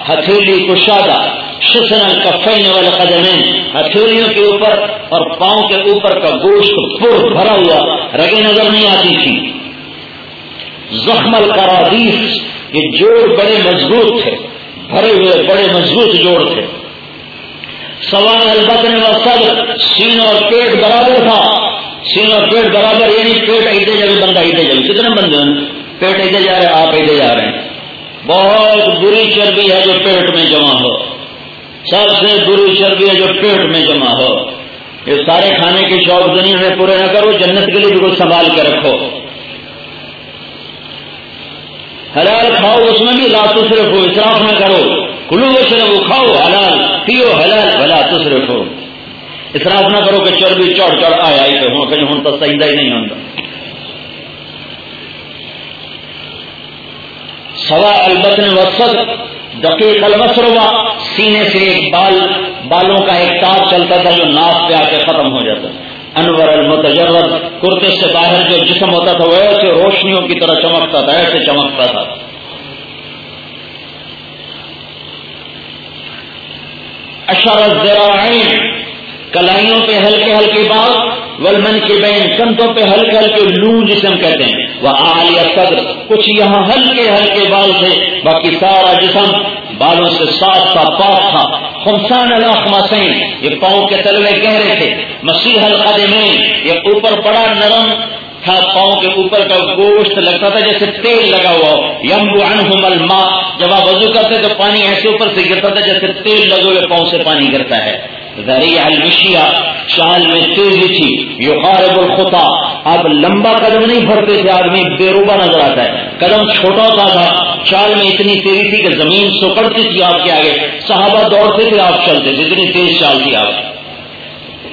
ہتھیلی کشادہ، شسن کفین والے قدمین ہتھیلیوں کے اوپر اور پاؤں کے اوپر کا گوشت پور بھرا ہوا، رگے نظر نہیں آتی تھی۔ زخم القرادیس یہ جوڑ بڑے مضبوط تھے، بھرے ہوئے بڑے مضبوط جوڑ تھے۔ سوان البتن و صدر سین اور پیٹ برابر تھا۔ سین اور پیٹ برابر یعنی پیٹ ایسے جگہ بندہ ایسے جگہ کتنے بندے ہیں؟ پیٹ ایسے جا رہے آپ ایسے جا رہے ہیں۔ بہت بری چربی ہے جو پیٹ میں جمع ہو۔ سب سے بری چربی ہے جو پیٹ میں جمع ہو۔ یہ سارے کھانے کے شوق دنیا میں پورے نہ کرو، جنت کے لیے بھی کچھ سنبھال کے رکھو۔ حلال کھاؤ، اس میں بھی رات صرف ہو اصراف نہ کرو۔ کلو صرف وہ کھاؤ، حلال۔ پیو حلال بلا تو صرف ہو اصراف نہ کرو کہ چربی چڑھ چڑھ آیا ہی ہوں ہوں تو صحیح ہی نہیں ہوتا سوا البت نے وسط دقیق المسروا۔ سینے سے ایک بال، بالوں کا ایک تار چلتا تھا جو ناف پہ آ کے ختم ہو جاتا۔ تھا انور المتجرد، کرتے سے باہر جو جسم ہوتا تھا، وہ ایسے روشنیوں کی طرح چمکتا تھا، ایسے چمکتا تھا۔ اشار ذرائع کلائیوں پہ ہلکے ہلکے بال ولمن کے بین کندھوں پہ ہلکے ہلکے لو جسم کہتے ہیں۔ وہ آلیہ صدر، کچھ یہاں ہلکے ہلکے بال تھے، باقی سارا جسم بالوں سے صاف تھا، پاک تھا۔ خمسان الخمسین یہ پاؤں کے تلوے گہرے تھے۔ مسیح القدمین، یہ اوپر بڑا نرم تھا، پاؤں کے اوپر کا گوشت لگتا تھا جیسے تیل لگا ہوا یمبو انہم الماء۔ جب آپ وضو کرتے تو پانی ایسے اوپر سے گرتا تھا جیسے تیل لگے ہوئے پاؤں سے پانی گرتا ہے۔ ذریعہ چال میں تیزی تھی یو الخطا۔ اب لمبا قدم نہیں بھرتے تھے آدمی بے روبا نظر آتا ہے۔ قدم چھوٹا ہوتا تھا چال میں اتنی تیزی تھی کہ زمین سکڑتی تھی آپ کے آگے۔ صحابہ دوڑتے تھے، آپ چلتے تھے اتنی تیز چال تھی آپ۔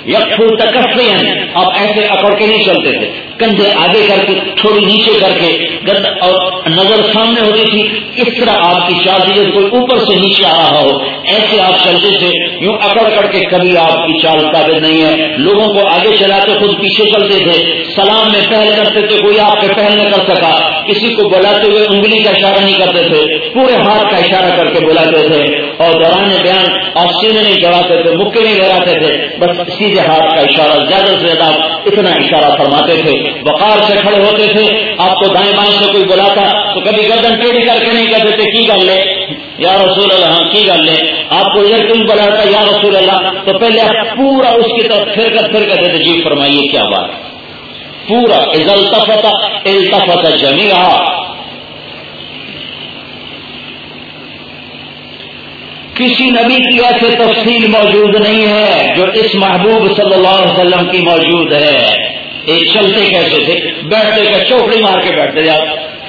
یکفو تکفے ہیں آپ ایسے اکڑ کے نہیں چلتے تھے۔ کندھے آگے کر کے، تھوڑی نیچے کر کے گد اور نظر سامنے ہوتی تھی۔ اس طرح آپ کی چال تھی کوئی اوپر سے نیچے آ رہا ہو، ایسے آپ چلتے تھے۔ یوں اکڑ کر کے کبھی آپ کی چال قابل نہیں ہے۔ لوگوں کو آگے چلاتے خود پیچھے چلتے تھے۔ سلام میں پہل کرتے تھے، کوئی آپ کے پہل نہ کر سکا۔ کسی کو بلاتے ہوئے انگلی کا اشارہ نہیں کرتے تھے، پورے ہاتھ کا اشارہ کر کے بلاتے تھے۔ اور دوران بیان آپ سینے نہیں چڑھاتے تھے، مکے نہیں لہراتے تھے، بس سیدھے ہاتھ کا اشارہ زیادہ سے زیادہ اتنا اشارہ فرماتے تھے۔ وقار سے کھڑے ہوتے تھے، آپ کو دائیں بائیں سے کوئی بلاتا تو کبھی گردن ٹیڑھی کر کے نہیں کہتے تھے، کی گل لے یا رسول اللہ ہاں کی گل لے آپ کو ادھر کیوں بلاتا، یا رسول اللہ تو پہلے آپ پورا اس کی طرف پھر کر پھر کر دیتے جی فرمائیے، کیا بات پورا التفت التفت جميعا کسی نبی کی ایسے تفصیل موجود نہیں ہے جو اس محبوب صلی اللہ علیہ وسلم کی موجود ہے۔ ایک چلتے کیسے تھے، بیٹھتے کا چوکڑی مار کے بیٹھتے جاؤ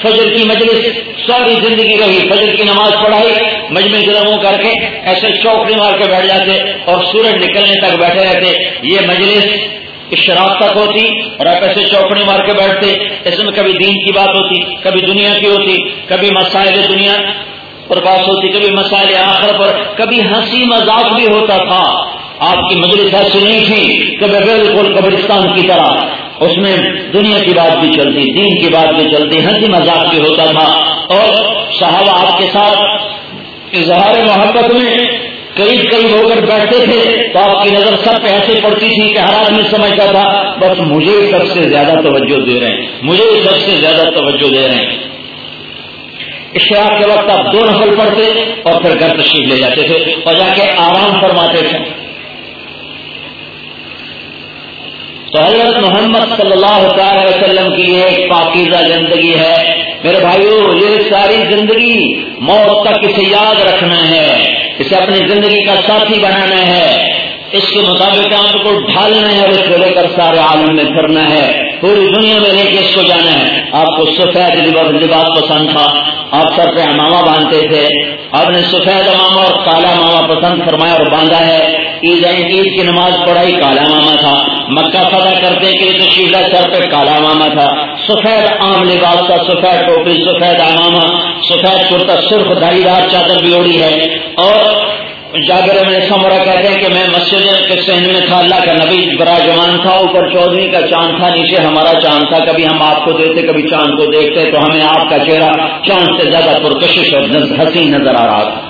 فجر کی مجلس، ساری زندگی رہی۔ فجر کی نماز پڑھائی، مجمع ضرور کر کے ایسے چوکڑی مار کے بیٹھ جاتے اور سورج نکلنے تک بیٹھے رہتے۔ یہ مجلس شراب تک ہوتی اور آپ ایسے چوکڑی مار کے بیٹھتے۔ اس میں کبھی دین کی بات ہوتی، کبھی دنیا کی ہوتی، کبھی مسائل دنیا۔ پر بات ہوتی کبھی مسائل آخر پر کبھی ہنسی مذاق بھی ہوتا تھا۔ آپ کی مجلس ایسی نہیں تھی کبھی بالکل قبرستان کی طرح۔ اس میں دنیا کی بات بھی چلتی، دین کی بات بھی چلتی، ہنسی مذاق بھی ہوتا تھا۔ اور صحابہ آپ کے ساتھ اظہار محبت میں قریب قریب ہو کر بیٹھتے تھے تو آپ کی نظر سب پہ ایسے پڑتی تھی کہ ہر آدمی سمجھتا تھا، بس مجھے سب سے زیادہ توجہ دے رہے ہیں، مجھے سب سے زیادہ توجہ دے رہے ہیں۔ اشراق کے وقت آپ دو نفل پڑھتے اور پھر گھر تشریف لے جاتے تھے اور جا کے آرام فرماتے تھے۔ تو حضرت محمد صلی اللہ تعالی وسلم کی یہ ایک پاکیزہ زندگی ہے۔ میرے بھائیو، یہ ساری زندگی موت تک اسے یاد رکھنا ہے۔ اسے اپنی زندگی کا ساتھی بنانا ہے۔ اس کے مطابق آپ کو ڈھالنا ہے اور اس کو لے کر سارے عالم میں پھرنا ہے۔ پوری دنیا میں لے کے اس کو جانا ہے؟ آپ کو سفید لباس پسند تھا۔ آپ سر پہ اماما باندھتے تھے۔ آپ نے سفید اماما اور کالا ماما پسند فرمایا اور باندھا ہے۔ عید عید کی نماز پڑھائی کالا ماما تھا۔ مکہ فتح کرتے کہ تشریف سر پہ کالا ماما تھا۔ سفید عام لباس کا سفید ٹوپی، سفید اماما سفید کرتا، سرخ داری دار چادر بھی اوڑی ہے۔ اور جاگر میں سمرا کہتے ہیں کہ میں مسجد کے سہن میں تھا، اللہ کا نبی براجمان تھا، اوپر چودھری کا چاند تھا، نیچے ہمارا چاند تھا۔ کبھی ہم آپ کو دیکھتے کبھی چاند کو دیکھتے، تو ہمیں آپ کا چہرہ چاند سے زیادہ پرکشش اور حسین نظر آ رہا تھا۔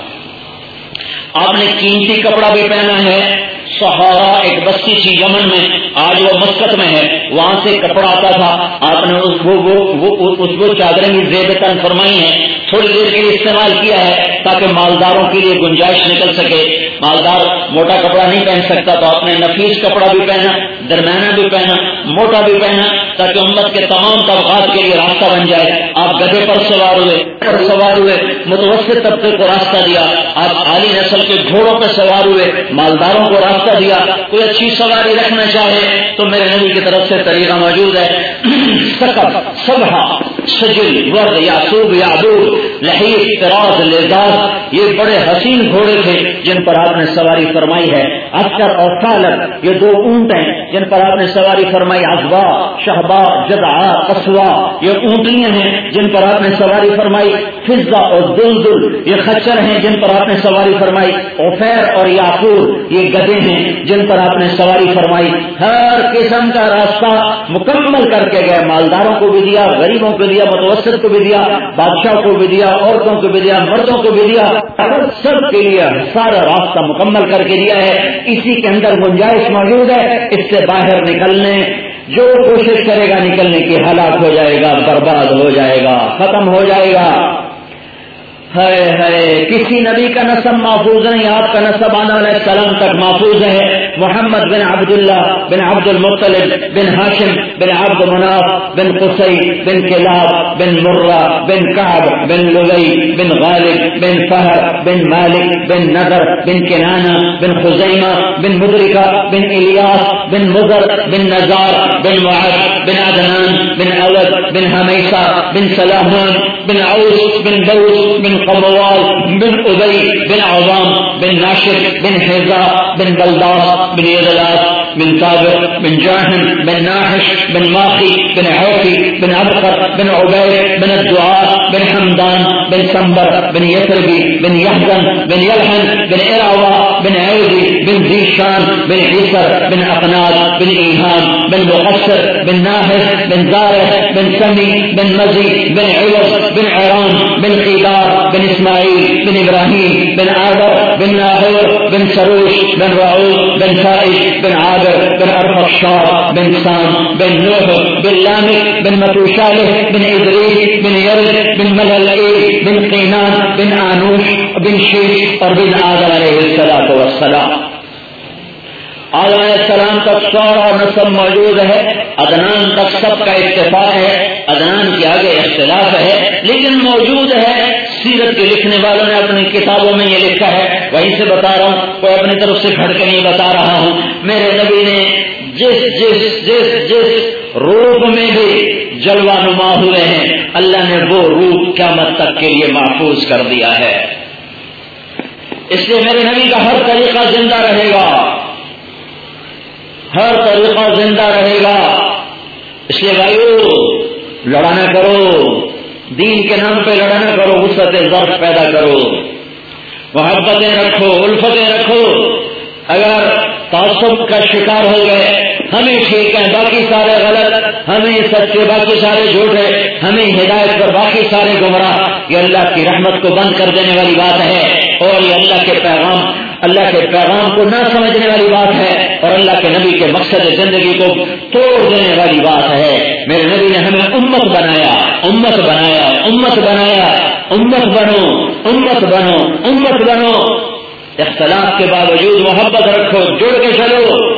آپ نے قیمتی کپڑا بھی پہنا ہے۔ سہارا ایک بستی تھی یمن میں، آج وہ مسکت میں ہے۔ وہاں سے کپڑا آتا تھا۔ آپ نے اس کو وہ اس کو چادریں بھی زیب تن فرمائی ہیں۔ تھوڑی دیر کے لیے استعمال کیا ہے تاکہ مالداروں کے لیے گنجائش نکل سکے۔ مالدار موٹا کپڑا نہیں پہن سکتا تو آپ نے نفیس کپڑا بھی پہنا، درمیانہ بھی پہنا، موٹا بھی پہنا، تاکہ امت کے تمام طبقات کے لیے راستہ بن جائے۔ آپ گدے پر سوار ہوئے، پر سوار ہوئے، متوسط طبقے کو راستہ دیا۔ آپ عالی نسل کے گھوڑوں پہ سوار ہوئے، مالداروں کو راستہ راستہ دیا، کوئی اچھی سواری رکھنا چاہے تو میرے نبی کی طرف سے طریقہ موجود ہے۔ سکب سبھا سجل، ورد یاسوب یادور لہیر تراز لذاذ یہ بڑے حسین گھوڑے تھے جن پر آپ نے سواری فرمائی ہے۔ اکثر اور فالک یہ دو اونٹ ہیں جن پر آپ نے سواری فرمائی۔ ازوا شہبا جدا کسوا یہ اونٹنیاں ہیں جن پر آپ نے سواری فرمائی۔ فضا اور دل دل یہ خچر ہیں جن پر آپ نے سواری فرمائی۔ اوفیر اور یاقور یہ گدے ہیں، جن پر آپ نے سواری فرمائی، ہر قسم کا راستہ مکمل کر کے گئے، مالداروں کو بھی دیا، غریبوں کو دیا، متوسط کو بھی دیا بادشاہ کو بھی دیا، عورتوں کو بھی دیا، مردوں کو بھی دیا۔ سب کے لیے سارا راستہ مکمل کر کے دیا ہے۔ اسی کے اندر گنجائش موجود ہے۔ اس سے باہر نکلنے، جو کوشش کرے گا نکلنے کی ہلاک ہو جائے گا، برباد ہو جائے گا، ختم ہو جائے گا۔ ہے ہے کسی نبی کا نصب محفوظ نہیں، آپ کا نصب آنا علیہ السلام تک محفوظ ہے۔ محمد بن عبداللہ بن عبد المطلب بن ہاشم بن عبد مناف بن قصی بن کلاب بن مرہ بن کعب بن لبئی بن غالب بن فہر بن مالک بن نظر بن کنانا بن خزیمہ بن مدرکہ بن الیاس بن مضر بن نزار بن وعد بن عدنان بن اود بن حمیسہ بن سلامان بن عوس بن بوس بن قبوال بن ابئی بن عوام بن ناشر بن حزا بن بلدار بن عدلاس بن ثابت بن جاهن بن ناحش بن ماخي بن عوفي بن عبقر بن عبيد بن الدعاء بن حمدان بن سنبر بن يثربي بن يحزن بن يلحن بن إرعوى بن عودي بن زيشان بن عيسر بن أقناد بن إيهام بن مقصر بن ناهس بن زارح بن سمي بن مزي بن عوض بن عران بن قيدار بن إسماعيل بن إبراهيم بن آدر بن ناهور بن سروش بن رعود بن فائش بن جابر بن أرفقشار بن سام بن نوح بن لامك بن متوشاله بن إدريس بن يرد بن ملالئي بن قينان بن آنوش بن شيش اور بن آدم عليه الصلاة والسلام علیہ السلام تک سورا نصب موجود ہے۔ ادنان تک سب کا اتفاق ہے۔ ادنان کے آگے اختلاف ہے۔ لیکن موجود ہے۔ سیرت کے لکھنے والوں نے اپنی کتابوں میں یہ لکھا ہے۔ وہیں سے بتا رہا ہوں۔ کوئی اپنی طرف سے گھڑ کے نہیں بتا رہا ہوں۔ میرے نبی نے جس جس جس جس روپ میں بھی جلوہ نما ہوئے ہیں، اللہ نے وہ روپ قیامت تک کے لیے محفوظ کر دیا ہے۔ اس لیے میرے نبی کا ہر طریقہ زندہ رہے گا۔ ہر طریقہ زندہ رہے گا۔ اس لیے بھائی لڑانا کرو۔ دین کے نام پہ لڑانا کرو وسط ضرف پیدا کرو۔ محبتیں رکھو، الفتیں رکھو۔ اگر تعصب کا شکار ہو گئے، ہمیں ٹھیک ہے، باقی سارے غلط، ہمیں سچے، باقی سارے جھوٹ ہے ہمیں ہدایت پر باقی سارے گمراہ۔ یہ اللہ کی رحمت کو بند کر دینے والی بات ہے اور یہ اللہ کے پیغام اللہ کے پیغام کو نہ سمجھنے والی بات ہے اور اللہ کے نبی کے مقصد زندگی کو توڑ دینے والی بات ہے۔ میرے نبی نے ہمیں امت بنایا امت بنایا امت بنایا، امت بنو امت بنو امت بنو۔ اختلاف کے باوجود محبت رکھو، جڑ کے چلو۔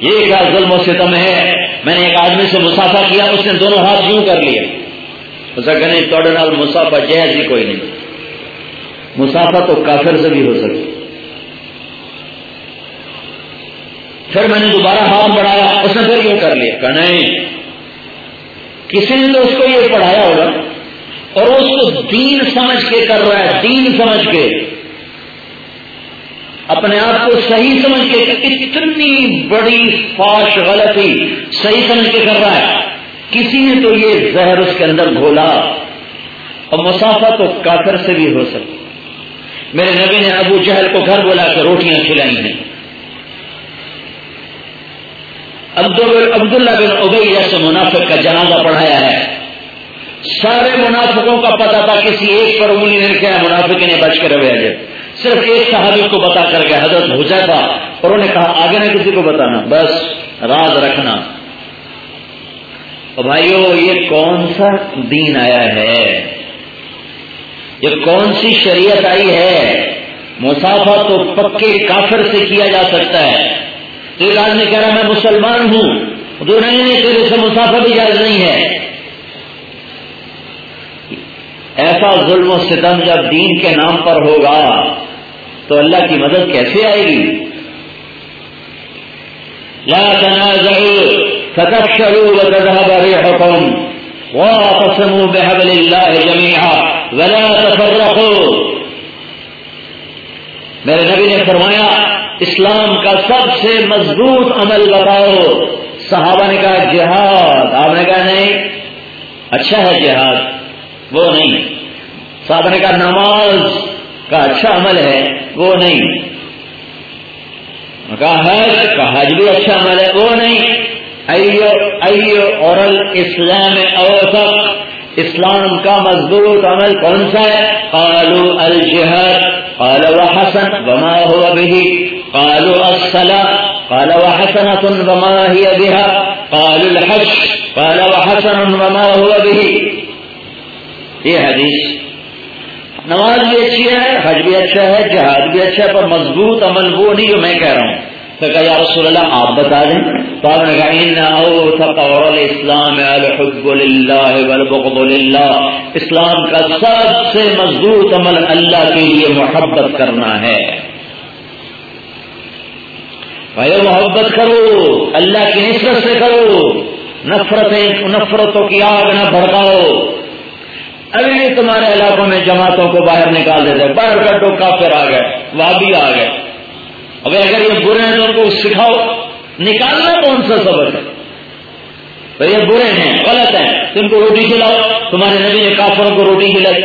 یہ کیا ظلم و ستم ہے؟ میں نے ایک آدمی سے مسافہ کیا، اس نے دونوں ہاتھ یوں کر لیے۔ توڑے نال مسافہ جہاز ہی کوئی نہیں۔ مسافہ تو کافر سے بھی ہو سکتی پھر میں نے دوبارہ ہاتھ بڑھایا، اس نے پھر یوں کر لیا۔ کہ نہیں۔ کسی نے تو اس کو یہ پڑھایا ہوگا، اور اس کو دین سمجھ کے کر رہا ہے، دین سمجھ کے۔ اپنے آپ کو صحیح سمجھ کے اتنی بڑی فاش غلطی صحیح سمجھ کے کر رہا ہے۔ کسی نے تو یہ زہر اس کے اندر گھولا۔ اور مسافہ تو کافر سے بھی ہو سکتی میرے نبی نے ابو جہل کو گھر بلا کے روٹیاں کھلائی ہیں۔ عبداللہ بن ابئی جیسے منافق کا جنازہ پڑھایا ہے۔ سارے منافقوں کا پتا تھا کسی ایک پر انگلی نے کیا منافق نے بچ کے رویا جائے جی۔ صرف ایک صحابی کو بتا کر کے حضرت حجیفہ اور انہوں نے کہا، آگے نہ کسی کو بتانا، بس راز رکھنا۔ بھائیو، یہ کون سا دین آیا ہے؟ یہ کون سی شریعت آئی ہے؟ مسافہ تو پکے کافر سے کیا جا سکتا ہے؟ ایک آدمی کہہ رہا میں مسلمان ہوں۔ جو نہیں نہیں تیرے سے مسافہ بھی جائز نہیں ہے۔ ایسا ظلم و ستم جب دین کے نام پر ہوگا، تو اللہ کی مدد کیسے آئے گی؟ لا تنازعوا فتفشلوا وتذهب ريحكم واعتصموا بحبل الله جميعا ولا تفرقوا۔ میرے نبی نے فرمایا اسلام کا سب سے مضبوط عمل بتاؤ۔ صحابہ نے کہا، جہاد۔ آپ نے کہا، نہیں۔ اچھا ہے جہاد۔ وہ نہیں۔ صحابہ نے کہا، نماز کا اچھا عمل ہے۔ وہ نہیں۔ کہا، حج کا حج بھی اچھا عمل ہے۔ وہ نہیں۔ ایو اور اسلام اوسط۔ اسلام کا مضبوط عمل کون سا ہے؟ قالو الجہر قال وحسن وما هو به۔ قالوا الصلاة، قال وحسنة وما هي بها، قالوا الحج، قال وحسن وما هو به. یہ حدیث نماز بھی اچھی ہے، حج بھی اچھا ہے، جہاد بھی اچھا ہے، پر مضبوط عمل وہ نہیں جو میں کہہ رہا ہوں۔ تو کہا، یا رسول اللہ، آپ بتا دیں۔ تو آپ نے کہا، ان اوثق الحب للہ والبغض للہ. اسلام کا سب سے مضبوط عمل اللہ کے لیے محبت کرنا ہے۔ بھائی محبت کرو، اللہ کی نسبت سے کرو، نفرتیں، نفرتوں کی آگ نہ بھڑکاؤ۔ ابھی بھی تمہارے علاقوں میں جماعتوں کو باہر نکال دیتے باہر کا کافر آ گئے وہ بھی آ گئے اب اگر یہ برے ہیں تو ان کو سکھاؤ، نکالنا کون سا سبق ہے؟ تو یہ برے ہیں، غلط ہیں، تم کو روٹی کھلاؤ، تمہارے نبی نے کافروں کو روٹی کھلائی۔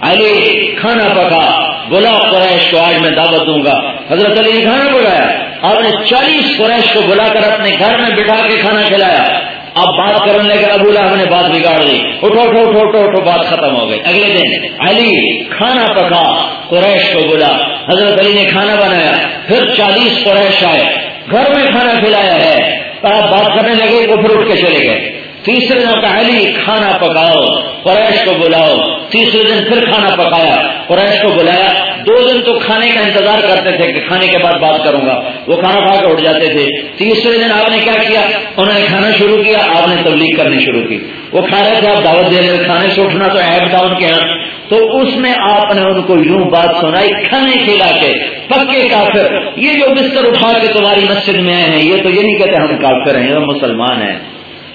علی کھانا پکا۔ بلا قریش کو آج میں دعوت دوں گا۔ حضرت علی نے کھانا پکایا آپ نے چالیس قریش کو بلا کر اپنے گھر میں بٹھا کے کھانا کھلایا۔ اب بات کرنے لگے، ابو لہب نے بات بگاڑ دی۔ اٹھو اٹھو اٹھو اٹھو اٹھو، بات ختم ہو گئی۔ اگلے دن علی کھانا پکا، قریش کو بولا۔ حضرت علی نے کھانا بنایا۔ پھر چالیس قریش آئے۔ گھر میں کھانا کھلایا ہے۔ آپ بات کرنے لگے وہ پھر اٹھ کے چلے گئے۔ تیسرے دن علی کھانا پکاؤ، قریش کو بلاؤ۔ تیسرے دن پھر کھانا پکایا۔ قریش کو بلایا۔ دو دن تو کھانے کا انتظار کرتے تھے کہ کھانے کے بعد بات کروں گا۔ وہ کھانا کھا کے اٹھ جاتے تھے۔ تیسرے دن آپ نے کیا کیا؟ انہوں نے کھانا شروع کیا، آپ نے تبلیغ کرنی شروع کی۔ وہ کھا رہے تھے، آپ دعوت دے رہے کھانے سے اٹھنا تو ایپ تھا ان کے یہاں تو اس میں آپ نے ان کو یوں بات سنائی، کھانے کھلا کے۔ پکے کافر۔ یہ جو بستر اٹھا کے تمہاری مسجد میں آئے ہیں، یہ تو یہ نہیں کہتے ہم کافر ہیں، یہ مسلمان ہیں۔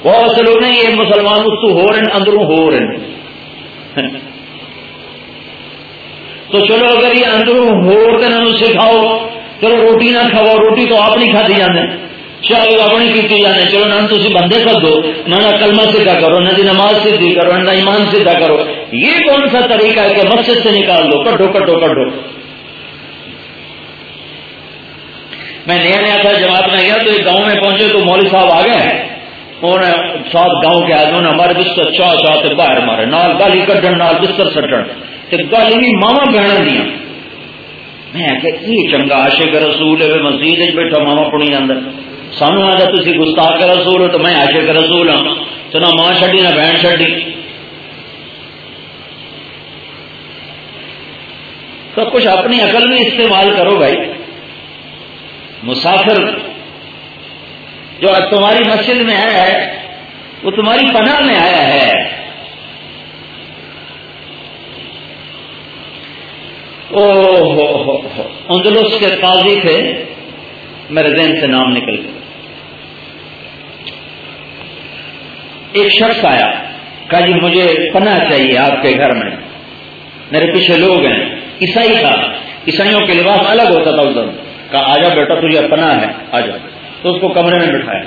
وہ اصل نہیں یہ مسلمان اس ہو رہے اندروں ہو رہے تو چلو، اگر یہ اندروں ہو رہے سکھاؤ۔ چلو، روٹی نہ کھاؤ، روٹی تو آپ نہیں کھاتی جانے چلو اپنی پیتی جانے چلو، نہ تھی بندے کر دو نہ نہ کلمہ سیدھا کرو، نہ نماز سیدھی کرو، نہ ایمان سیدھا کرو۔ یہ کون سا طریقہ ہے کہ مسجد سے نکال دو کٹو کٹو کٹو میں نیا نیا تھا جماعت میں گیا تو ایک گاؤں میں پہنچے تو مولوی صاحب آ گئے۔ سات گاؤں کے آدمی نے ہمارے بستر چاہ چاہ باہر مارے، نال گالی کڈن، نال بستر سٹن۔ گالی بھی ماما بہن دیا میں کہ یہ چنگا عاشق رسول ہے، مسجد بیٹھا ماما پڑی اندر سانو آتا تھی گستاخ رسول ہو تو میں عاشق رسول ہوں تو نہ ماں چڈی نہ بہن چڈی تو کچھ اپنی عقل بھی استعمال کرو بھائی۔ مسافر جو تمہاری مسجد میں آیا ہے، وہ تمہاری پناہ میں آیا ہے۔ او ہو اندلس کے قاضی تھے۔ میرے ذہن سے نام نکل گیا۔ ایک شخص آیا، کہا جی مجھے پناہ چاہیے آپ کے گھر میں۔ میرے پیچھے لوگ ہیں۔ عیسائی تھا۔ عیسائیوں کے لباس الگ ہوتا تھا ادھر کہا، آ بیٹا، تجھے پناہ ہے۔ آ جا۔ تو اس کو کمرے میں بٹھایا۔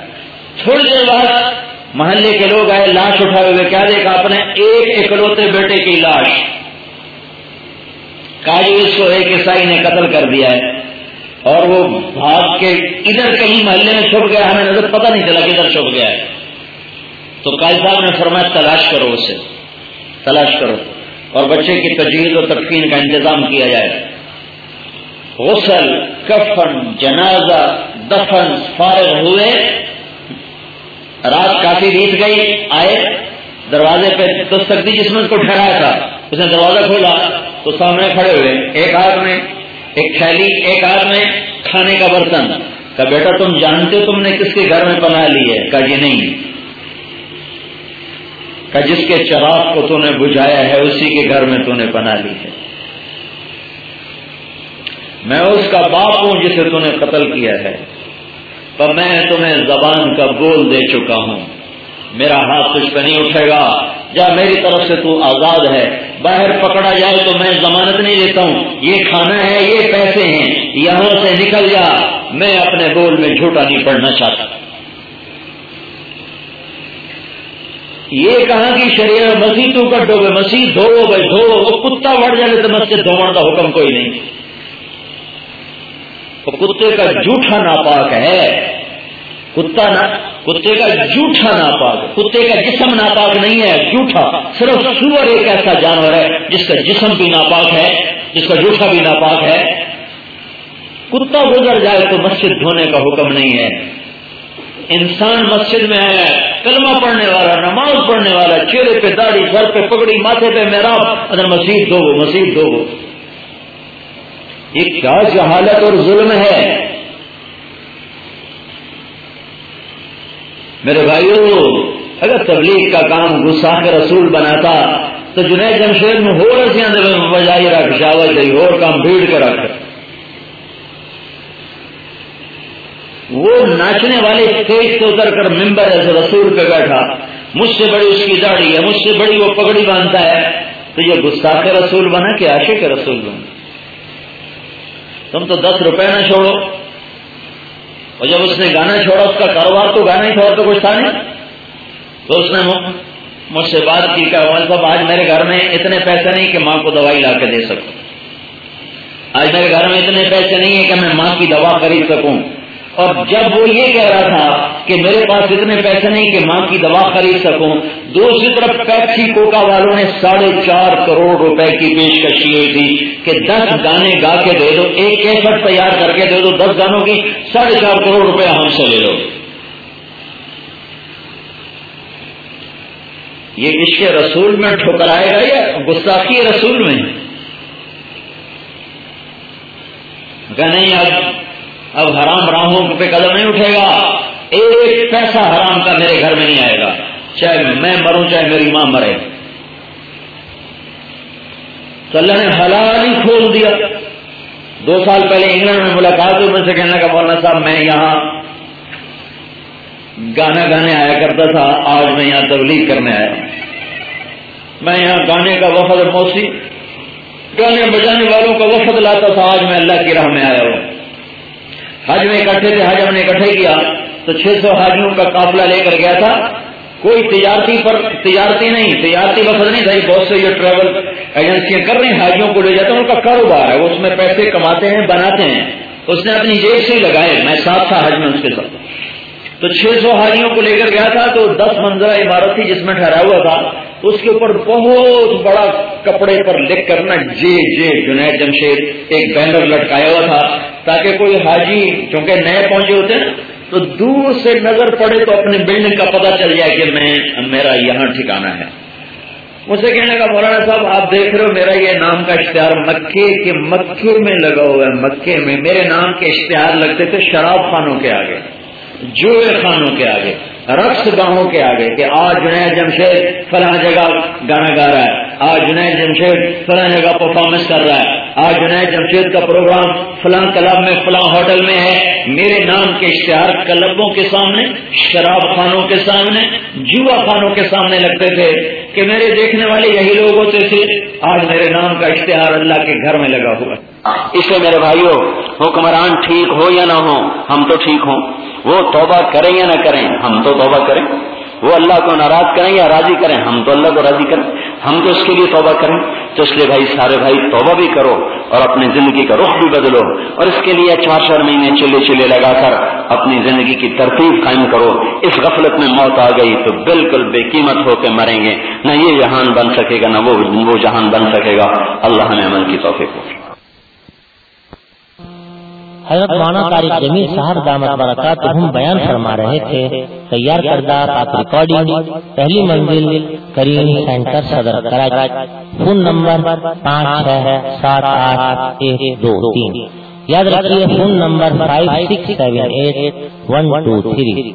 تھوڑی دیر بعد محلے کے لوگ آئے، لاش اٹھائے ہوئے کیا دیکھا، اپنے ایک اکلوتے بیٹے کی لاش۔ کاجی اس کو ایک عیسائی نے قتل کر دیا ہے۔ اور وہ بھاگ کے ادھر کہیں محلے میں چھپ گیا۔ ہمیں نظر پتہ نہیں چلا کدھر چھپ گیا ہے۔ تو قائد صاحب نے فرمایا، تلاش کرو اسے۔ تلاش کرو۔ اور بچے کی تجویز اور تقفین کا انتظام کیا جائے۔ غسل، کفن، جنازہ دفن فارغ ہوئے۔ رات کافی بیت گئی، آئے، دروازے پہ دستک دی جس میں اس کو ٹھہرایا تھا۔ اس نے دروازہ کھولا تو سامنے کھڑے ہوئے۔ ایک ہاتھ میں ایک تھیلی، ایک ہاتھ میں کھانے کا برتن۔ کہ بیٹا، تم جانتے ہو تم نے کس کے گھر میں پناہ لی ہے؟ کہ جی نہیں۔ کہ جس کے چراغ کو تو نے بجھایا ہے، اسی کے گھر میں تو نے پناہ لی ہے۔ میں اس کا باپ ہوں جسے تو نے قتل کیا ہے۔ پر میں تمہیں زبان کا بول دے چکا ہوں۔ میرا ہاتھ کچھ پہ نہیں اٹھے گا۔ جا میری طرف سے تو آزاد ہے۔ باہر پکڑا جائے تو میں ضمانت نہیں دیتا ہوں۔ یہ کھانا ہے، یہ پیسے ہیں۔ یہاں سے نکل جا۔ میں اپنے بول میں جھوٹا نہیں پڑنا چاہتا۔ یہ کہاں کی شریر مسیح تو کٹو گے، مسیح دھو گے دھو وہ کتا بڑھ جائے تو مسجد دھوڑ کا حکم کوئی نہیں۔ وہ کتے کا جھوٹا ناپاک ہے۔ کتا نا کتے کا جھوٹا ناپاک کتے کا جسم ناپاک نہیں ہے، جھوٹا۔ صرف سور ایک ایسا جانور ہے جس کا جسم بھی ناپاک ہے، جس کا جھوٹا بھی ناپاک ہے۔ کتا گزر جائے تو مسجد دھونے کا حکم نہیں ہے۔ انسان مسجد میں ہے، کلمہ پڑھنے والا، نماز پڑھنے والا، چہرے پہ داڑھی، سر پہ پگڑی، ماتھے پہ میرا اگر مسیح دو مسیح دو یہ کیا جہالت اور ظلم ہے؟ میرے بھائیو، اگر تبلیغ کا کام غصہ کے رسول بناتا، تو جنید جمشید میں ہو رہے بجائی رکھ شاوت جی اور کام بھیڑ کے رکھ۔ وہ ناچنے والے اسٹیج سے اتر کر ممبر ایسے رسول پہ بیٹھا۔ مجھ سے بڑی اس کی داڑھی ہے، مجھ سے بڑی وہ پگڑی باندھتا ہے۔ تو یہ گستاخ رسول بنا کہ عاشق رسول بنا؟ تم تو دس روپے نہ چھوڑو۔ اور جب اس نے گانا چھوڑا، اس کا کاروبار تو گانا ہی چھوڑا تو کچھ تھا نہیں۔ تو اس نے مجھ سے بات کی کہ صاحب، آج میرے گھر میں اتنے پیسے نہیں کہ ماں کو دوائی لا کے دے سکوں۔ آج میرے گھر میں اتنے پیسے نہیں ہیں کہ میں ماں کی دوا خرید سکوں۔ اور جب وہ یہ کہہ رہا تھا کہ میرے پاس اتنے پیسے نہیں کہ ماں کی دوا خرید سکوں، دوسری طرف پیپسی کوکا والوں نے ساڑھے چار کروڑ روپے کی پیشکشی ہوئی تھی کہ دس گانے گا کے دے دو، ایک کیسٹ تیار کر کے دے دو، دس گانوں کی ساڑھے چار کروڑ روپے ہم سے لے لو۔ یہ عشق رسول میں ٹھکرائے گا یا گستاخی رسول میں؟ نہیں اب اب حرام راہوں پہ قدم نہیں اٹھے گا۔ ایک پیسہ حرام کا میرے گھر میں نہیں آئے گا۔ چاہے میں مروں، چاہے میری ماں مرے۔ تو اللہ نے حلال ہی کھول دیا۔ دو سال پہلے انگلینڈ میں ملاقات ہوئی۔ میں سے کہنے کا مولانا صاحب، میں یہاں گانا گانے آیا کرتا تھا۔ آج میں یہاں تبلیغ کرنے آیا۔ میں یہاں گانے کا وفد موسی، گانے بجانے والوں کا وفد لاتا تھا۔ آج میں اللہ کی راہ میں آیا ہوں۔ حج میں اکٹھے تھے، حج ہم نے اکٹھے کیا۔ تو چھ سو حاجیوں کا قافلہ لے کر گیا تھا۔ کوئی تجارتی پر، تجارتی نہیں، تجارتی وقت نہیں تھا بہت سے یہ ٹریول ایجنسیاں کر رہی ہیں، حاجیوں کو لے جاتے ہیں، ان کا کاروبار ہے، وہ اس میں پیسے کماتے ہیں، بناتے ہیں۔ اس نے اپنی جیب سے لگائے، میں ساتھ تھا حج میں اس کے ساتھ۔ تو چھ سو حاجیوں کو لے کر گیا تھا، تو دس منظرہ عمارت تھی جس میں ٹھہرا ہوا تھا۔ اس کے اوپر بہت بڑا کپڑے پر لکھ کر نا، جے جے، جنید جمشید، ایک بینر لٹکایا ہوا تھا، تاکہ کوئی حاجی چونکہ نئے پہنچے ہوتے نا تو دور سے نظر پڑے تو اپنی بلڈنگ کا پتہ چل جائے کہ میں، میرا یہاں ٹھکانا ہے۔ مجھے کہنے کا مولانا صاحب، آپ دیکھ رہے ہو، میرا یہ نام کا اشتہار مکے کے مکے میں لگا ہوا ہے، مکے میں۔ میرے نام کے اشتہار لگتے تھے شراب خانوں کے آگے جو خانوں کے آگے۔ رقص گاہوں کے آگے کہ آج جنید جمشید فلاں جگہ گانا گا رہا ہے۔ آج جنید جمشید فلاں جگہ پرفارمنس کر رہا ہے۔ آج جنید جمشید کا پروگرام فلاں کلب میں، فلاں ہوٹل میں ہے۔ میرے نام کے اشتہار کلبوں کے سامنے، شراب خانوں کے سامنے، جوا خانوں کے سامنے لگتے تھے کہ میرے دیکھنے والے یہی لوگ ہوتے تھے۔ آج میرے نام کا اشتہار اللہ کے گھر میں لگا ہوا اس لیے میرے بھائیوں حکمران ٹھیک ہو یا نہ ہو، ہم تو ٹھیک ہوں۔ وہ توبہ کریں یا نہ کریں، ہم تو توبہ کریں۔ وہ اللہ کو ناراض کریں یا راضی کریں؟ ہم تو اللہ کو راضی کریں۔ ہم تو اس کے لیے توبہ کریں۔ تو اس لیے بھائی سارے بھائی توبہ بھی کرو اور اپنی زندگی کا رخ بھی بدلو اور اس کے لیے چار چار مہینے چلے چلے لگا کر اپنی زندگی کی ترتیب قائم کرو۔ اس غفلت میں موت آ گئی تو بالکل بے قیمت ہو کے مریں گے۔ نہ یہ جہان بن سکے گا، نہ وہ جہان بن سکے گا۔ اللہ نے عمل کی توفیق ہو حضرت مولانا طارق جمیل صاحب دامت برکات ہم بیان فرما رہے تھے تیار کردہ پاک ریکارڈنگ پہلی منزل کریم سینٹر صدر کراچی۔ فون نمبر پانچ چھ سات آٹھ ایک دو تین۔ یاد رکھیے phone number five six seven eight one two three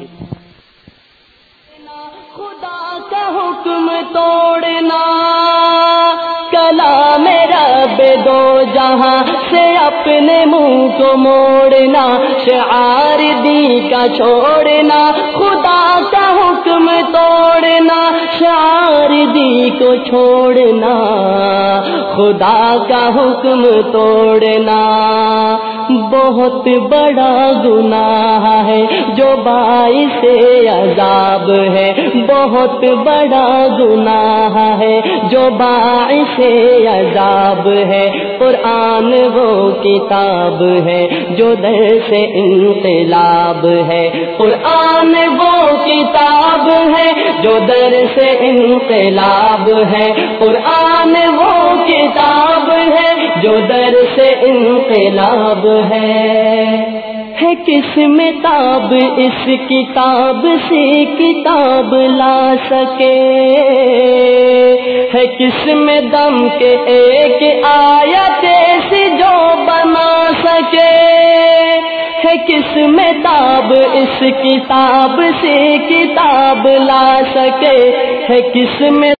خدا کا حکم توڑنا۔ کلا میرا بے دو جہاں سے اپنے منہ کو موڑنا، شعار دی کا چھوڑنا، خدا کا حکم توڑنا، شعار دی کو چھوڑنا، خدا کا حکم توڑنا۔ بہت بڑا گناہ ہے جو باعث عذاب ہے، بہت بڑا گناہ ہے جو باعث عذاب ہے۔ قرآن وہ کتاب ہے جو در سے انقلاب ہے۔ قرآن وہ کتاب ہے جو در سے انقلاب ہے۔ قرآن وہ کتاب ہے جو در سے انقلاب ہے۔ ہے کس میں تاب اس کتاب سے کتاب لا سکے؟ ہے کس میں دم کے ایک آیا سے جو بنا سکے؟ ہے کس میں تاب اس کتاب سے کتاب لا سکے؟ ہے کس میں